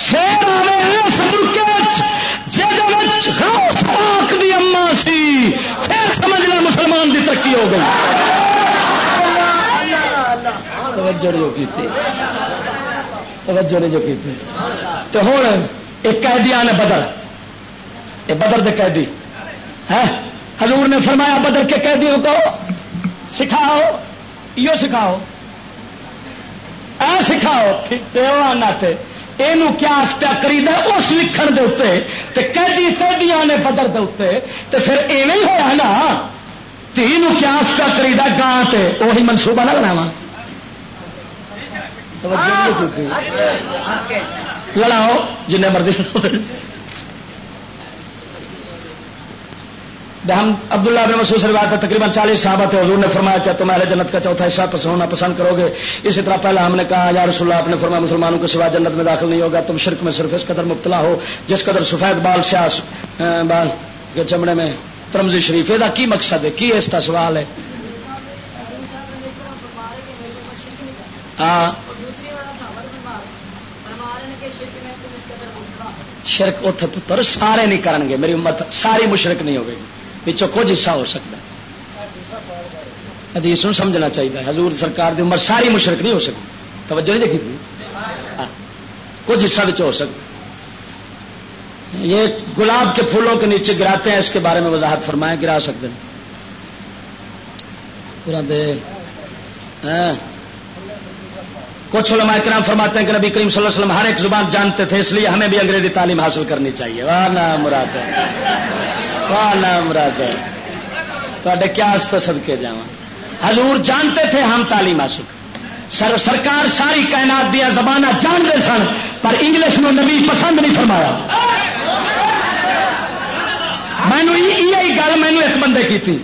شیر آوے اس ملک جہد غوث پاک دی اما سی۔ پھر سمجھنا مسلمان دی ترقی ہو گئی۔ توجہ جو کی توجہ جو کی تو ہوں ایک قیدی آنے بدر یہ بدر دے قیدی ہے حضور نے فرمایا بدر کے قیدیوں کو سکھاؤ یہ سکھاؤ اے سکھاؤ آنا یہ کیا پیا کری اس لکھن دے اتنے قیدی قیدیاں نے بدر دے اتنے تو پھر ایویں ہوا نا تھی کیا پیا کری گاں تے وہی منصوبہ نہ بناوا لڑاؤ جن مرضی ہم عبداللہ بن مسعود سے روایت ہے، تقریباً چالیس صحابہ تھے، حضور نے فرمایا کیا تم اہل جنت کا چوتھا حصہ ہونا پسند کرو گے۔ اسی طرح پہلا ہم نے کہا، یا رسول اللہ، آپ نے فرمایا مسلمانوں کے سوا جنت میں داخل نہیں ہوگا، تم شرک میں صرف اس قدر مبتلا ہو، جس قدر سفید بال، سیاس بال کے چمڑے میں ترمزی شریف۔ یہ کی مقصد ہے؟ کی اس کا سوال ہے؟ ہاں شرک اتنے پتر سارے نہیں کرن گے، میری امت ساری مشرک نہیں ہوگی۔ پچھو کچھ حصہ ہو سکتا ہے۔ حدیث سمجھنا چاہیے۔ حضور سرکار دی عمر ساری مشرق نہیں ہو سکتی۔ توجہ نہیں دیکھی ہاں۔ کچھ حصہ ہو سکتا یہ گلاب کے پھولوں کے نیچے گراتے ہیں، اس کے بارے میں وضاحت فرمائیں، گرا سکتے ہیں۔ پورا دے۔ ہاں۔ کچھ علماء کرام فرماتے ہیں کہ نبی کریم صلی اللہ علیہ وسلم ہر ایک زبان جانتے تھے، اس لیے ہمیں بھی انگریزی تعلیم حاصل کرنی چاہیے۔ واہ نا مراد واہ نا مراد تے کیا سد کے جا حضور جانتے تھے، ہم تعلیم حاصل۔ سر سرکار ساری کائنات دیا زبانہ جانتے سن، پر انگلش میں نبی پسند نہیں فرمایا۔ مینو یہ گل مینو ایک بندے کی تھی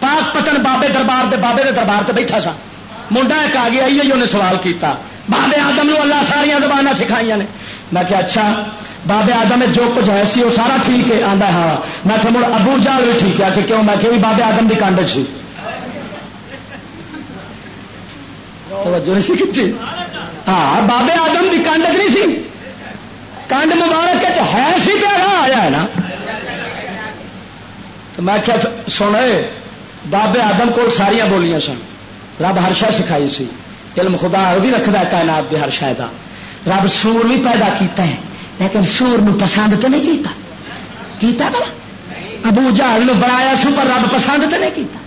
پاک پتن بابے دربار دے بابے دے دربار سے بیٹھا سا منڈا ایک آ گیا یہ انہیں سوال کیتا بابے آدم نو اللہ ساریا زبان سکھائی نے میں کہ اچھا بابے آدم میں جو کچھ ہے سی وہ سارا ٹھیک ہے آدھا ہاں میں کہ مڑ ابو جال بھی ٹھیک ہے کہ کیوں میں کہ بھی بابے آدم کی کانڈ سی ہاں بابے آدم کی کانڈ نہیں سی کانڈ مبارک ہے سی تو آیا ہے نا تو میں کیا سن بابے آدم کو ساریا بولیاں سن رب ہر شہ سکھائی سی۔ علم خدا وہ بھی رکھتا کائنات کے ہر شہ کا رب سور بھی پیدا کیتا ہے، لیکن سور نو پسند تو نہیں کیتا۔ کیتا بلا ابو جہل نو بنایا سو پر رب پسند تو نہیں کیتا۔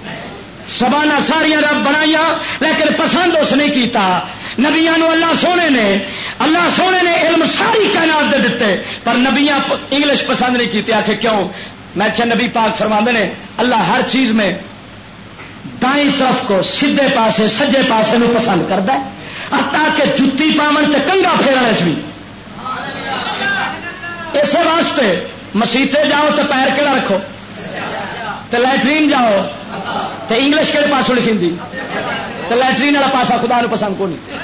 سبانا ساریا رب بنایا لیکن پسند اس نے کیتا۔ نبیا اللہ سونے نے، اللہ سونے نے علم ساری کائنات دے دیتے پر نبیاں انگلش پسند نہیں کی آخر کیوں؟ میں کیا نبی پاک فرما نے، اللہ ہر چیز میں دائیں طرف کو سیدھے پاسے، سجے پاسے نو پسند کرتا ہے۔ تاکہ جتی پاون تے کنگا پھیرنے بھی اسی واسطے مسیطے جاؤ تو پیر کہڑا رکھو۔ تو لٹرین جاؤ۔ تو انگلش کہڑے پاسوں لکھی تو لٹرین والا پاسا خدا نو پسند کو نہیں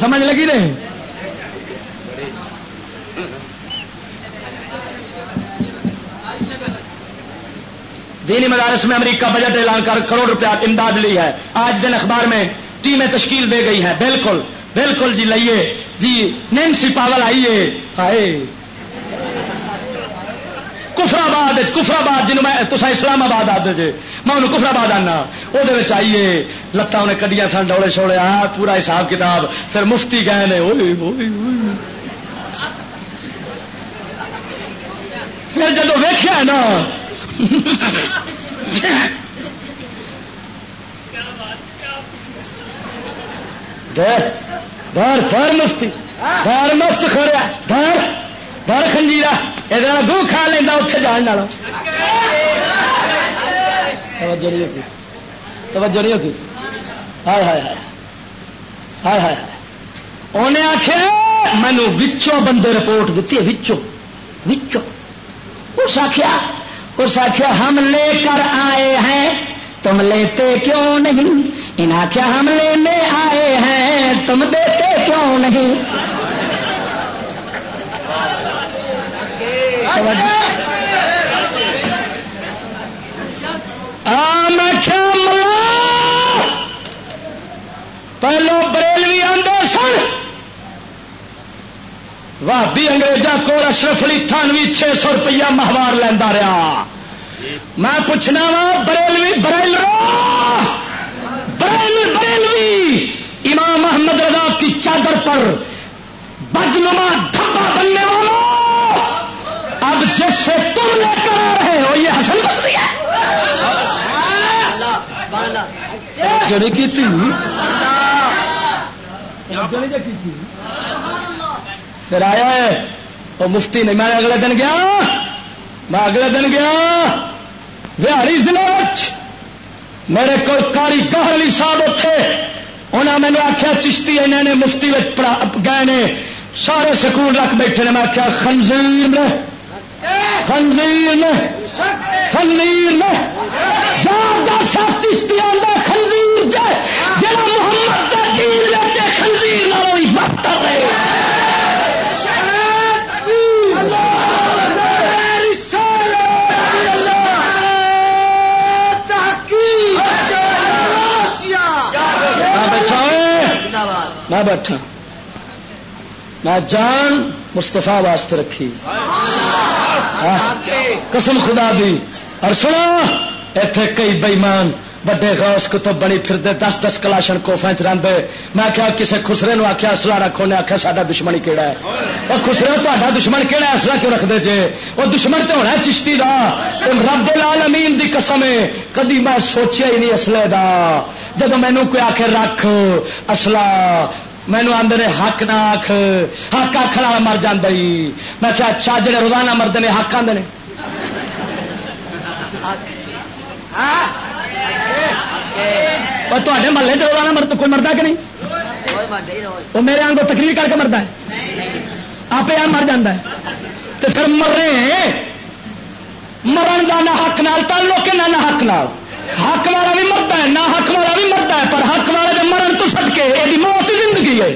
سمجھ لگی نہیں؟ دینی مدارس میں امریکہ بجٹ اعلان کر کروڑ روپیہ امداد لی ہے۔ آج دن اخبار میں ٹیمیں تشکیل دے گئی ہیں۔ بالکل بالکل جی لئیے جی نینسی پاگل آئیے۔ ہائے۔ کفرآباد کفرآباد جنوب میں تصا اسلام آباد آتے جی میں انہوں کفرآباد آنا۔ وہ آئیے۔ لتان انہیں کڈیا سن ڈوڑے چھوڑے آ، پورا حساب کتاب۔ پھر مفتی گئے نے۔ پھر جب ویخیا نا دار دار مفتی، دار مفت کھڑا دار دار خنجیرا یہ گو کھا لینا اتنے جان لا توجہ نہیں ہوتی، توجہ نہیں ہوتی۔ ہائے ہائے ہائے ہائے ہائے انہیں آخیا مینو وچوں بندے رپورٹ دیتی ہے، وچوں وچوں۔ اس آخیا اس آخیا ہم لے کر آئے ہیں۔ تم لیتے کیوں نہیں؟ ان آخیا ہم لینے آئے ہیں۔ تم دیتے کیوں نہیں؟ پہلو بریلوی آدھے سن۔ بھابی انگریزوں کو اشرف علی تھانوی چھ سو روپیہ مہوار لینا رہا۔ میں پوچھنا وا بریلوی بریل بریل بریلوی! امام محمد رضا کی چادر پر بدنما دھبا بننے والوں! اب جس سے تم لے کر آ رہے ہو یہ حسن بسری ہے۔ جڑی کی تھی؟ پھر آیا ہے وہ مفتی نہیں میں اگلے دن گیا، میں اگلے دن گیا بہاری ضلع میرے کو کاری گہر علی صاحب اتے انہیں میں نے آخیا چشتی انہوں نے مفتی گئے نے، سارے سکول رکھ بیٹھے نے، میں آخیا خنزیر نے خنزیر نے خنزیر نے دس چشتی آتا خنزیر جائے جا محمد خنزیر نہ ہوئی بدتر رہے میں بیٹھا میں جان مستفا واسطے رکھی۔ قسم خدا دی۔ اور سنا اتے کئی بئیمان بڑے غوث کتب بنی پھر دس دس کلاشن کوفا چ رہتے میں آخیا کسی خسرے نو آخیا اصلا رکھو نے آخیا سا دشمن کہڑا ہے؟ وہ خسرے تا دشمن کہڑا اصلا کیوں رکھتے جے؟ وہ دشمن تو ہونا چشتی کا رب لال امین کی قسم ہے۔ کدی میں سوچیا ہی نہیں اصلے کا جب مینو کوئی آخ رکھ اصلا مینو آدھے حق نہ آخ حق آخر والا مر جا میں کیا اچھا جڑے روزانہ مرد نے، حق آدھے تے محلے چ روزانہ مرد کوئی مرد کہ نہیں؟ وہ میرے آنگوں تقریر کر کے مرد ہے۔ آپ یار مر جا تو پھر مرے۔ مرن کا نہ حق نال تعلق نہ حق نال۔ حق والا بھی مرد ہے، نہ حق والا بھی مرد ہے، پر حق والا جب مرن تو سٹ کے یہ موت زندگی ہے۔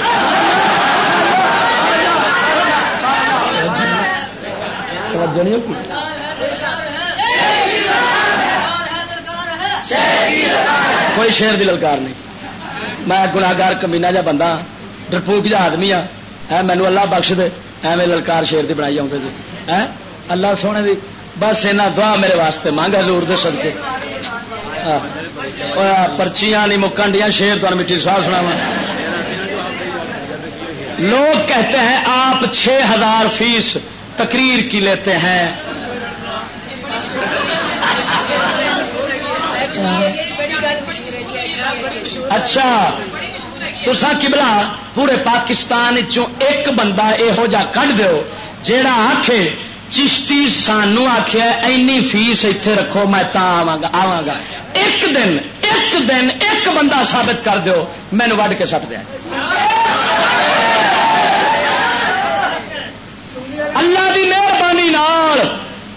کوئی شیر دی للکار نہیں۔ میں گناگار کمینا جا بندہ ہاں، ڈرپوک جا آدمی ہاں۔ مینو اللہ بخش دے۔ ایویں للکار شیر دی بنائی آتے جی اللہ سونے دی۔ بس اینا دعا میرے واسطے مانگ حضور دے صدقے۔ پرچیاں نہیں مکن دیا شیر تو مٹی سوا سنا لوگ کہتے ہیں، آپ چھ ہزار فیس تقریر کی لیتے ہیں۔ اچھا تسا کبلا پورے پاکستان ایک بندہ یہو جا کھ دو جیڑا آخ چشتی سانو آخیا اینی فیس اتے رکھو، میں آوا گا آوا گا ایک دن ایک دن ایک بندہ ثابت کر دو مینو وڈ کے سٹ دیا۔ اللہ کی مہربانی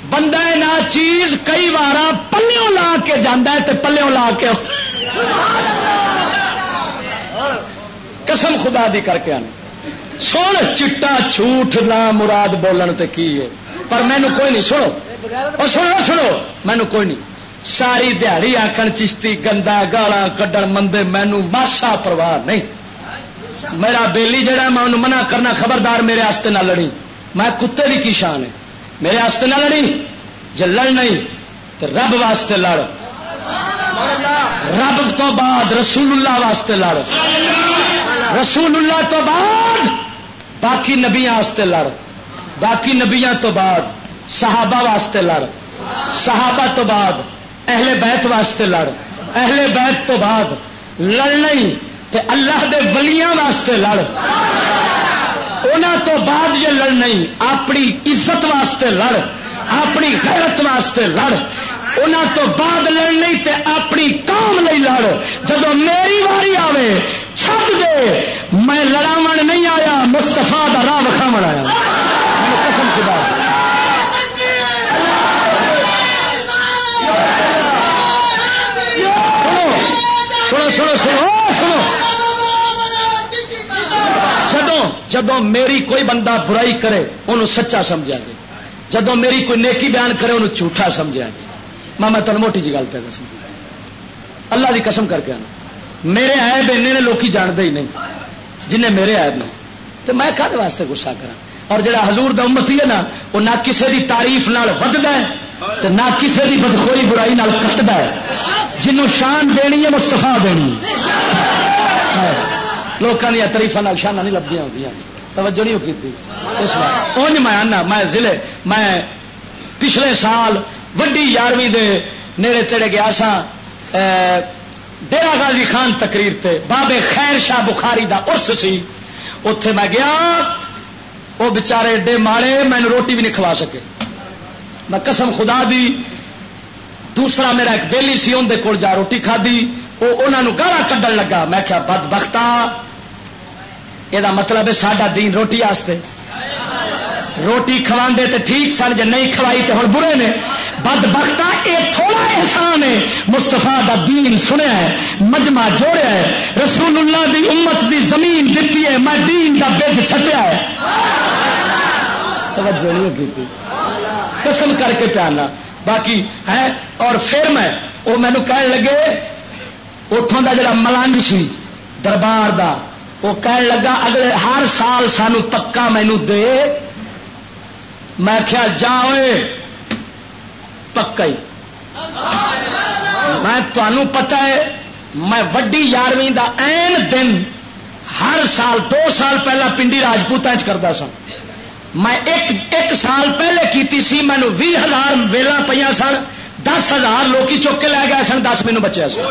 بندہ نہ چیز کئی بار پلوں لا کے جانا ہے لا کے قسم خدا دی کر کے آنے سن چٹا جھوٹ نہ مراد بولن تے کی ہے؟ پر مینو کوئی نہیں سنو۔ اور سنو سنو۔ مینو کوئی نہیں۔ ساری دیہڑی آخر چشتی گندا گالا کڈن مندے مینو ماسا پرواہ نہیں۔ میرا بیلی جہا میں انہوں منع کرنا خبردار میرے آستے نہ لڑی۔ میں کتے کی کی شان ہے؟ میرے آستے نہ لڑی جی لڑ نہیں تو رب واسطے لڑ۔ رب تو بعد رسول اللہ واسطے لڑ۔ رسول اللہ تو بعد باقی نبیا واسطے لڑ۔ باقی نبیا تو بعد صحابہ واسطے لڑ۔ صحابہ تو بعد اہل بیت واسطے لڑ۔ اہل بیت تو بعد لڑنا تے اللہ دے ولیاں واسطے لڑ۔ تو بعد یہ لڑنا اپنی عزت واسطے لڑ، اپنی غیرت واسطے لڑ۔ تو بعد لڑنی تے اپنی قوم نہیں لڑ۔ جب میری واری آوے چھپ دے، میں لڑاو نہیں آیا مستفا کا راہ وکھاو آیا۔ قسم خدا سنو سنو سنو سنو۔ جدو جدو میری کوئی بندہ برائی کرے انہوں سچا سمجھا جائے۔ جدو میری کوئی نیکی بیان کرے انہوں جھوٹا سمجھا جائے۔ میں میں تمہیں موٹی جی گل پہ دس اللہ کی قسم کر کے آنا۔ میرے ایب ایسے نے لوگ جانتے ہی نہیں، جنہیں میرے ایب نے۔ تو میں کھے واسطے گسا کرا اور جڑا حضور دا امتی ہے نا، وہ نہ کسی دی تعریف نال ودتا ہے تو نہ کسی دی بدخوئی برائی نال کٹتا ہے۔ جنوں شان دینی ہے مستفا دینی ہے۔ لوگوں دیا تریفا شانہ نہیں لبدیاں ہوتی توجہ نہیں کی اس بار۔ اونج میں آنا، میں ضلع، میں پچھلے سال وڈی یارویں دے نیڑے تیڑے گیا سا ڈیرا غازی خان تقریر تے بابے خیر شاہ بخاری دا ارس سی۔ اتے میں گیا وہ بچارے ایڈے ماڑے میں روٹی بھی نہیں کھوا سکے۔ میں قسم خدا دی، دوسرا میرا ایک بیلی سی اندر کول جا روٹی کھدی وہ انہوں گالا کڈن لگا۔ میں کیا بد بختا یہ مطلب ہے ساڈا دین روٹی آستے روٹی کھوا تو ٹھیک سن جی نہیں کھوائی تو ہوں برے نے بد بختا یہ تھوڑا احسان ہے مستفا کا دین سنیا ہے مجمع جوڑیا ہے رسول اللہ دی امت دی زمین دیتی ہے میں دین کا بج چھٹیا ہے توجہ نہیں کی قسم کر کے پیانا باقی ہے اور پھر میں وہ مینو کہنے لگے اتوں کا جڑا ملنگ سی دربار دا وہ کہنے لگا، اگلے ہر سال سانو پکا مینو دے۔ میں کیا جا پکا ہی۔ میں تمہوں پتا ہے، میں وڈی یارویں دا این دن ہر سال، دو سال پہلا پنڈی راجپوت کرتا سا میں ایک ایک سال پہلے کیتی سی مینو بھی ہزار ویلا پہ سن۔ دس ہزار لوگ چک کے لے گئے سن، دس مینو بچے سن۔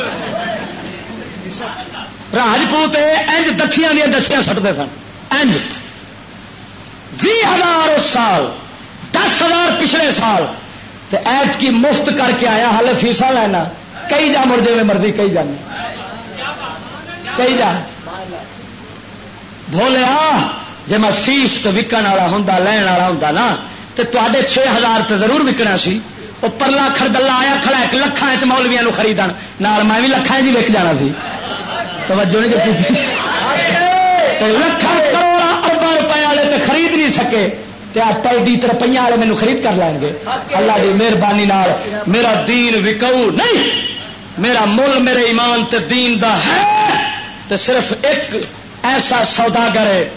راجپوت انج دکھیاں دیا دسیاں سٹتے سن انج بھی ہزار اس سال دس ہزار پچھلے سال ایت کی مفت کر کے آیا ہال فیسا لینا کئی جا مر جائے مرضی کئی جانے کئی جا بولیا جی میں فیس تو وکن والا ہوں لین والا ہوں نا تو تے چھ ہزار تو ضرور وکنا سی وہ پرلا خردلا آیا کھڑا ایک لکھان چ مولویا خرید میں بھی لکھان جی وک جانا سی توجہ نہیں لکھان کروڑا اربا روپئے والے تو خرید نہیں سکے۔ ٹائڈی ترپیا والے مینو خرید کر لین گے۔ اللہ کی مہربانی میرا دین وکاؤ نہیں۔ میرا مل، میرے ایمان تے دین دا ہے۔ تے صرف ایک ایسا سوداگر ہے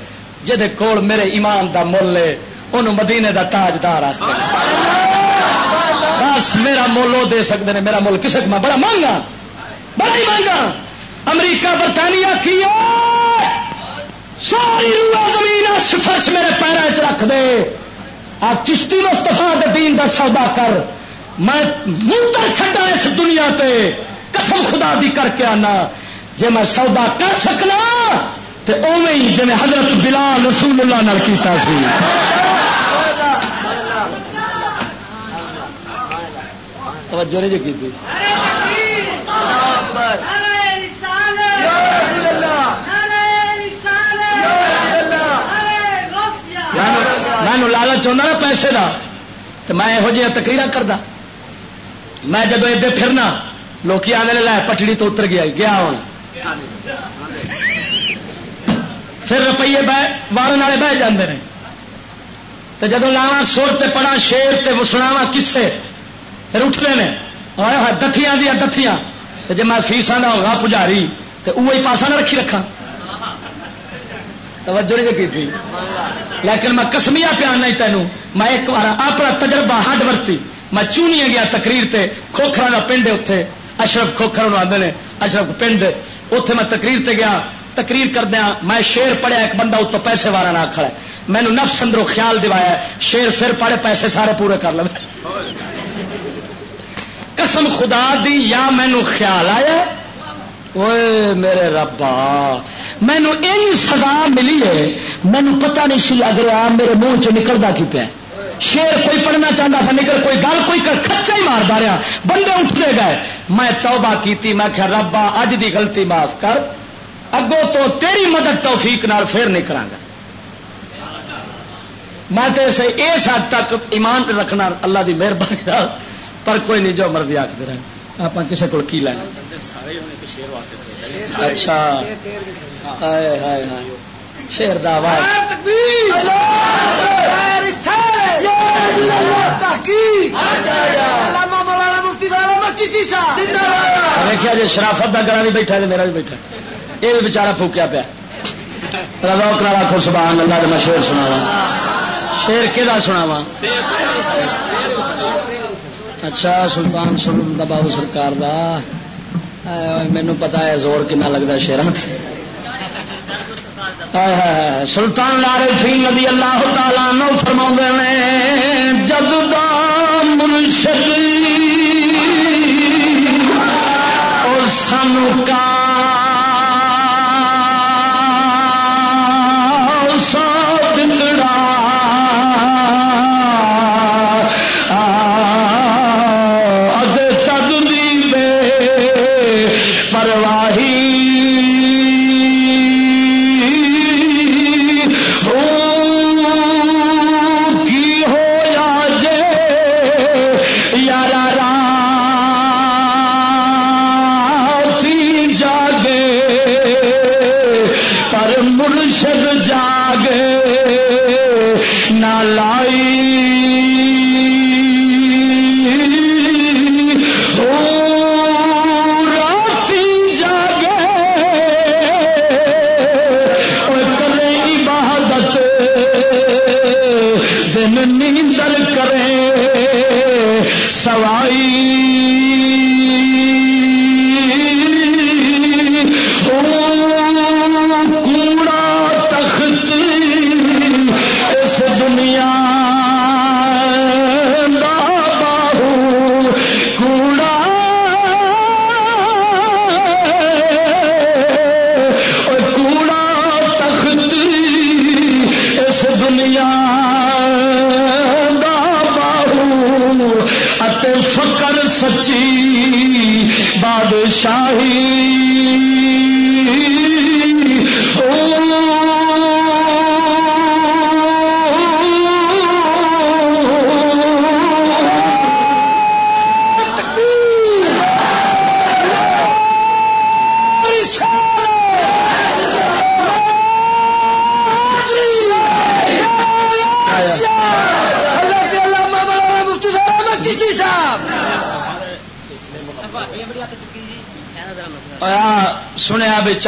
جہد کول میرے ایمان دا مل ہے انہوں مدینے دا تاجدار بس میرا مل وہ دے سکتے ہیں میرا مل کسی میں بڑا مہنگا بڑا ہی مہنگا امریکہ برطانیہ کی ساری روح زمین فرش میرے پیروں چ رکھ دے۔ آ چشتی مستفا دین کا سودا کر۔ میں منتر چھڈا اس دنیا تے۔ قسم خدا دی کر کے آنا۔ جی میں سودا کر سکنا تو اوے ہی جی حضرت بلال رسول اللہ نال کیتا سی۔ توجہ نہیں جی کی میں لالچ ہونا نا پیسے کا تو میں یہو جہاں تکریر کرتا میں جب ادھر پھرنا، لوکی آنے لائے پٹڑی تو اتر گیا گیا ہوں پھر روپیے وارن والے بہ جاتے ہیں تو جب لاوا سر تے پڑا شیر تے سناوا کسے پھر اٹھتے ہیں دتیاں دیا دتیاں جی میں فیساں کا ہوگا پجاری تو وہی پاسا نہ رکھی رکھا توجہ نہیں کی لیکن میں کسمیا پیان نہیں تینوں۔ میں ایک بار اپنا تجربہ ہڈ ورتی۔ میں چونیا گیا تقریر تے کھوکھرا کا پنڈ اتے اشرف کھوکھر آتے ہیں اشرف پنڈ۔ اتے میں تقریر تے گیا۔ تقریر کردیا میں شیر پڑھیا، ایک بندہ اتو پیسے والا نہ کھڑا مینو نفس اندروں خیال دوایا شیر پھر پڑھے، پیسے سارے پورے کر لو قسم خدا دی، یا مینو خیال آیا میرے ربا۔ مینو این سزا ملی ہے، مینو پتہ نہیں سی اگر آ میرے منہ چ نکلتا کی پیا۔ شیر کوئی پڑھنا چاہتا تھا نکل کوئی گل، کوئی کچا ہی مارتا رہا۔ بندے اٹھتے گئے۔ میں توبہ کیتی، میں کہ ربا، اج دی غلطی معاف کر۔ اگوں تو تیری مدد توفیق نال پھر نہیں کرا میں تو اس حد تک ایمان رکھنا اللہ دی مہربانی پر کوئی نہیں، جو مرضی آخر رہے آپ کسی کو کی لینا اچھا شیر دیکھا جی شرافت کا گلا بھی بیٹھا میرا بھی بیٹھا یہ بھی بچارا پھوکیا پیا رضا کرا رکھو سبحان اللہ میں شیر سنا شیر کہ سناوا اچھا سلطان سلم دباؤ سرکار دا۔ مینو پتا ہے زور کنا لگتا شیران سلطان لارے فی نبی اللہ تعالیٰ نو فرما نے جگ دا مرشد اور سانو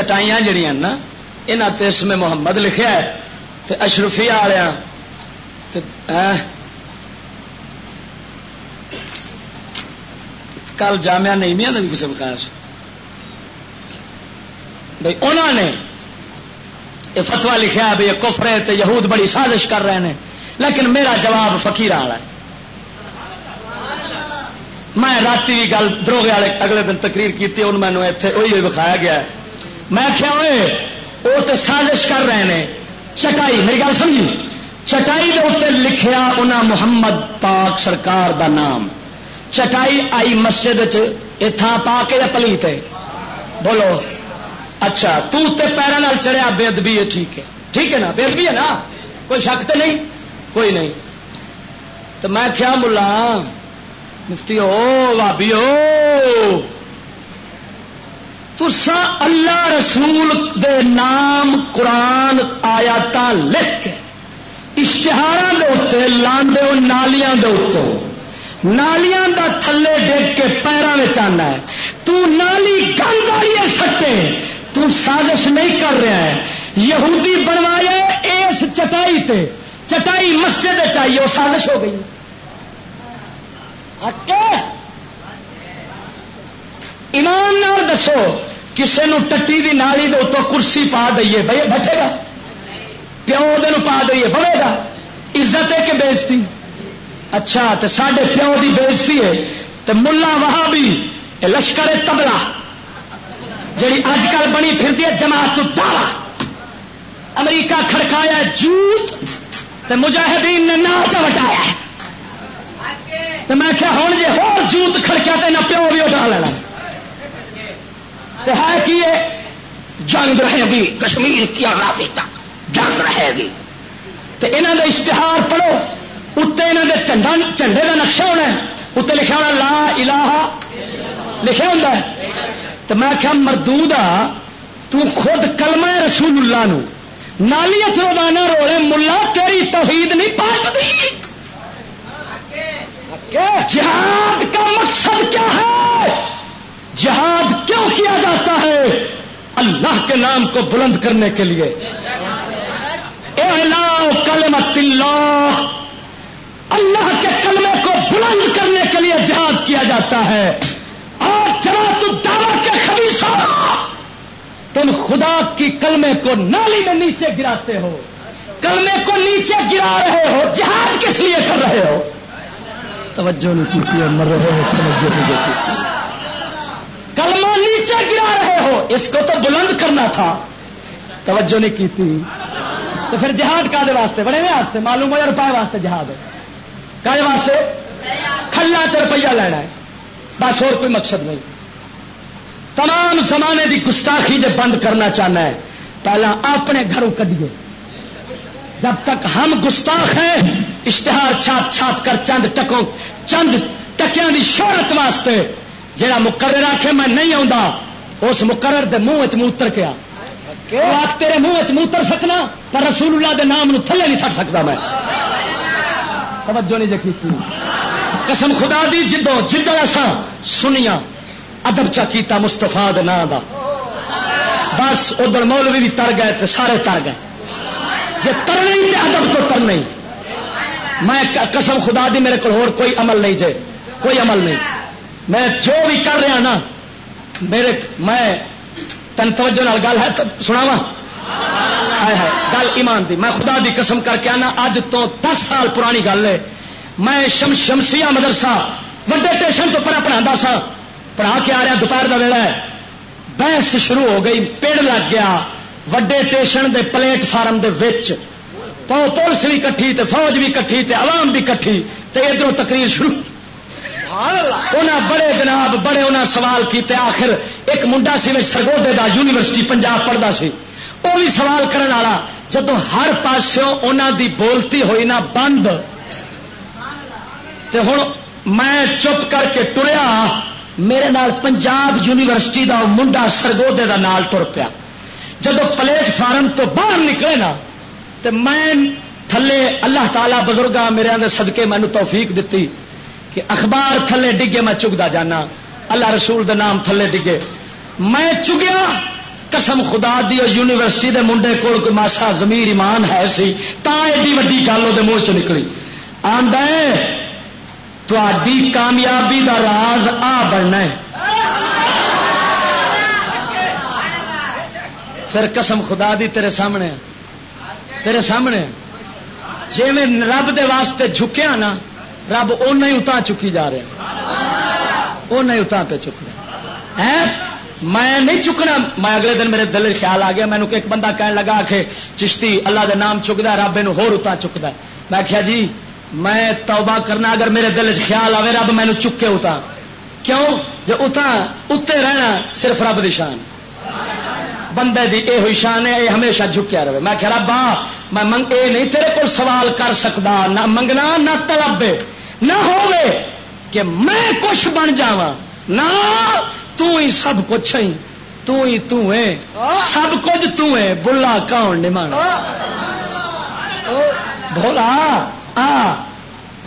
چٹائیاں جڑیاں نا یہاں تے اس میں محمد لکھیا ہے، تے اشرفی آ، کل جامعہ نہیں میا بھی کسی وکاس بھائی انہوں نے یہ فتوا لکھا بھی یہ کفرے تے یہود بڑی سازش کر رہے ہیں لیکن میرا جواب فقیر والا ہے۔ میں رات بھی گل دروگے والے اگلے دن تقریر کی مینو اتنے وہی بکھایا گیا میں کیا ہوئے، وہ تو سازش کر رہے ہیں۔ چٹائی، میری گل سمجھی؟ چٹائی کے اتنے لکھیا انہاں محمد پاک سرکار دا نام۔ چٹائی آئی مسجد اتھا پا کے یا پلیت ہے؟ بولو۔ اچھا تو تے پیروں چڑھیا بے ادبی ہے، ٹھیک ہے۔ ٹھیک ہے نا؟ بے ادبی ہے نا؟ کوئی شک تو نہیں؟ کوئی نہیں۔ تو میں کیا ملا، مفتی ہو بابی ہو۔ تسا اللہ رسول دے نام قرآن آیات لکھ کے اشتہار کے لاندے ہو، نالیاں دے اتوں نالیاں دا تھلے ڈگ کے پیروں میں آنا ہے۔ تو نالی گند والی سٹے۔ تو سازش نہیں کر رہا ہے۔ یہودی بنوائے اس چٹائی تے۔ چٹائی مسجد چاہیے وہ سازش ہو گئی۔ ایمان نال دسو۔ کسی نو ٹٹی دی نالی دے اتو کرسی پا دئیے۔ بھائی بیٹھے گا۔ پیو دن پا دئیے۔ بڑھے گا۔ عزت ہے کہ بےزتی اچھا تو سڈے پیو دی بےزتی ہے۔ تو ملا وہاں بھی لشکر تبلا۔ جی اج کل بنی پھر ہے، جماعت دالا۔ امریکہ کھڑکایا جوت تو مجاہدین نے ناچ وٹایا تو میں کیا ہوں جی ہو جوت کھڑکیا تو نہ پیو بھی اٹھا لینا۔ تو ہے کہ جنگ رہے گی کشمیر کی آزادی تک جنگ رہے گی۔ تو یہاں کا اشتہار پڑھو اتنے یہاں کے چنڈا جھنڈے کا نقشہ ہونا اتنے لکھا ہونا لا الہ لکھا ہوں تو میں کیا مردود آ خود کلمہ رسول اللہ نو۔ نالی روزانہ روڑے ملا تیری توحید نہیں پاکتی جہاد کا مقصد کیا ہے؟ جہاد کیوں کیا جاتا ہے اللہ کے نام کو بلند کرنے کے لیے؟ کلمت اللہ اللہ کے کلمے کو بلند کرنے کے لیے جہاد کیا جاتا ہے۔ اور جب دعوت کے خبیصہ، تم خدا کی کلمے کو نالی میں نیچے گراتے ہو۔ کلمے کو نیچے گرا رہے ہو۔ جہاد کس لیے کر رہے ہو؟ توجہ نہیں کی مر رہے ہو، توجہ نہیں کلمہ نیچے گرا رہے ہو۔ اس کو تو بلند کرنا تھا۔ توجہ نہیں کی تھی تو پھر جہاد کا واسطے؟ بڑے میں واسطے، معلوم ہو یا روپئے واسطے جہاد ہے۔ واسطے؟ کھلا تو روپیہ لینا ہے۔ بس اور کوئی مقصد نہیں۔ تمام زمانے کی گستاخی جب بند کرنا چاہنا ہے۔ پہلا اپنے گھروں کڈیے۔ جب تک ہم گستاخ ہیں، اشتہار چھاپ چھاپ کر چند ٹکوں، چند ٹکیا کی شہرت واسطے جہاں مقرر آخے میں نہیں آتا اس مقرر دے منہ چوتر کیا۔ آپ تیرے منہ چوتر سکنا پر رسول اللہ دے نام تھلے نہیں تھٹ سکتا میں۔ توجہ نہیں جکی قسم خدا دی جدو جدو ایسا سنیا ادب چا کیتا مستفا نا دا۔ بس ادھر مولوی بھی تر گئے تو سارے تر گئے۔ جی تر نہیں ادب تو تر نہیں۔ میں قسم خدا دی میرے کو کوئی عمل نہیں جے۔ کوئی عمل نہیں۔ میں جو بھی کر رہا نا، میرے، میں تن توجہ گل ہے سنا گل ایمان دی۔ میں خدا دی قسم کر کے آنا، اج تو دس سال پرانی گل ہے۔ میں شم شمسیا مدرسہ، وڈے ٹیشن تو پڑھا پڑھا سا۔ پڑھا کے آ رہا، دوپہر کا ویلا ہے۔ بحث شروع ہو گئی، پیڑ لگ گیا۔ وڈے ٹیشن دے پلیٹ فارم دے وچ۔ پولیس بھی کٹھی، تے فوج بھی کٹھی، تے عوام بھی کٹھی، تے ادھر تقریر شروع۔ انہیں بڑے جناب، بڑے انہیں سوال کیتے، آخر ایک منڈا سی سرگودے دا یونیورسٹی پنجاب پڑھتا سی۔ وہ بھی سوال کرنے والا جب ہر پاسوں انہوں دی بولتی ہوئی نہ بند، تے ہوں میں چپ کر کے ٹریا، میرے نال پنجاب یونیورسٹی دا منڈا سرگودے دا نال ٹر پیا۔ جب پلیٹ فارم تو باہر نکلے نا تو میں تھلے اللہ تعالی بزرگا میرے سدکے مینو توفیق دیتی۔ کہ اخبار تھلے ڈگے میں چگتا جانا۔ اللہ رسول دے نام تھلے ڈگے۔ میں چگیا۔ قسم خدا دی یونیورسٹی دے منڈے کول کوئی ماسا زمیر ایمان ہے سی۔ تا ایڈی وڈی گل وہ منہ چ نکلی۔ تھی کامیابی دا راز آ بننا ہے۔ پھر قسم خدا دی تیرے سامنے تیرے سامنے جی میں رب دے واسطے جھکیا نا رب اُن ہی اتنا چکی جا رہا وہ نہیں اتنا پہ چکنا۔ ہے میں نہیں چکنا۔ میں اگلے دن میرے دل خیال آ گیا۔ مینو ایک بندہ کہنے لگا کہ چشتی اللہ دے نام چکتا رب یہ ہو اتنا چکتا میں کیا جی میں توبہ کرنا اگر میرے دل خیال آئے رب مینو چکے اتنا کیوں؟ جو اتنا اتنے رہنا صرف رب دی شان۔ بندے دی اے ہوئی شان ہے یہ ہمیشہ جھکیا رہے۔ میں کہ ربا میں منگ اے نہیں تیرے کو سوال کر سکتا نہ منگنا، نہ طلب نہ ہوئے کہ میں کچھ بن جاواں۔ نہ تو ہی سب کچھ ہی تو ہی تو ہے سب کچھ تو ہے بلا کون نمان بولا آ،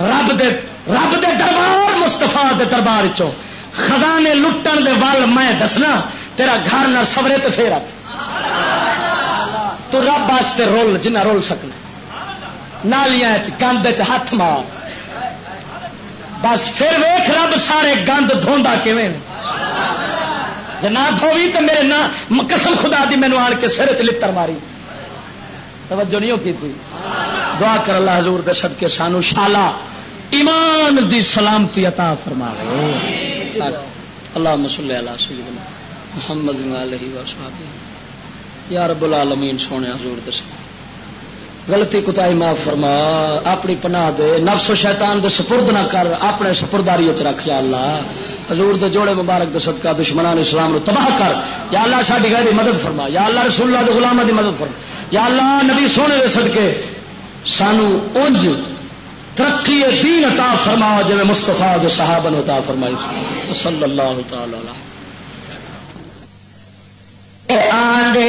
رب دے رب دے دربار مستفا دے دربار چو خزانے لٹن دے وال میں دسنا، تیرا گھر نہ سورے تو پھر تو رب واسطے رول، جنہ رول سکنا۔ نالیاں گند ہاتھ مار۔ بس پھر ویخ رب سارے گند دھوندا کیویں جی نہ دھوی تو میرے نہ قسم خدا دی مینو آن کے سر چ ماری۔ توجہ نہیں کی تھی؟ دعا کر اللہ حضور دے سد کے سانو شالا۔ ایمان دی سلامتی عطا فرما اللہ مسلح اللہ سیدنا محمد علیہ وصحابہ یا رب العالمین سونے حضور دے سد غلطی کتا معاف فرما، اپنی پناہ دے، نفس و شیطان دے سپرد نہ کر، اپنے سپرداری رکھ یا اللہ۔ حضور دے جوڑے مبارک دے صدقہ، دشمنان اسلام نو تباہ کر۔ یا اللہ ساری گھر مدد فرما۔ یا اللہ رسول اللہ دے غلامہ دی مدد فرما۔ یا اللہ نبی سونے دے صدقے، سانو انج ترقی دین عطا فرما جی مستفا دے صحابہ نے عطا فرمائی۔ صلی اللہ تعالی علیہ۔ آندے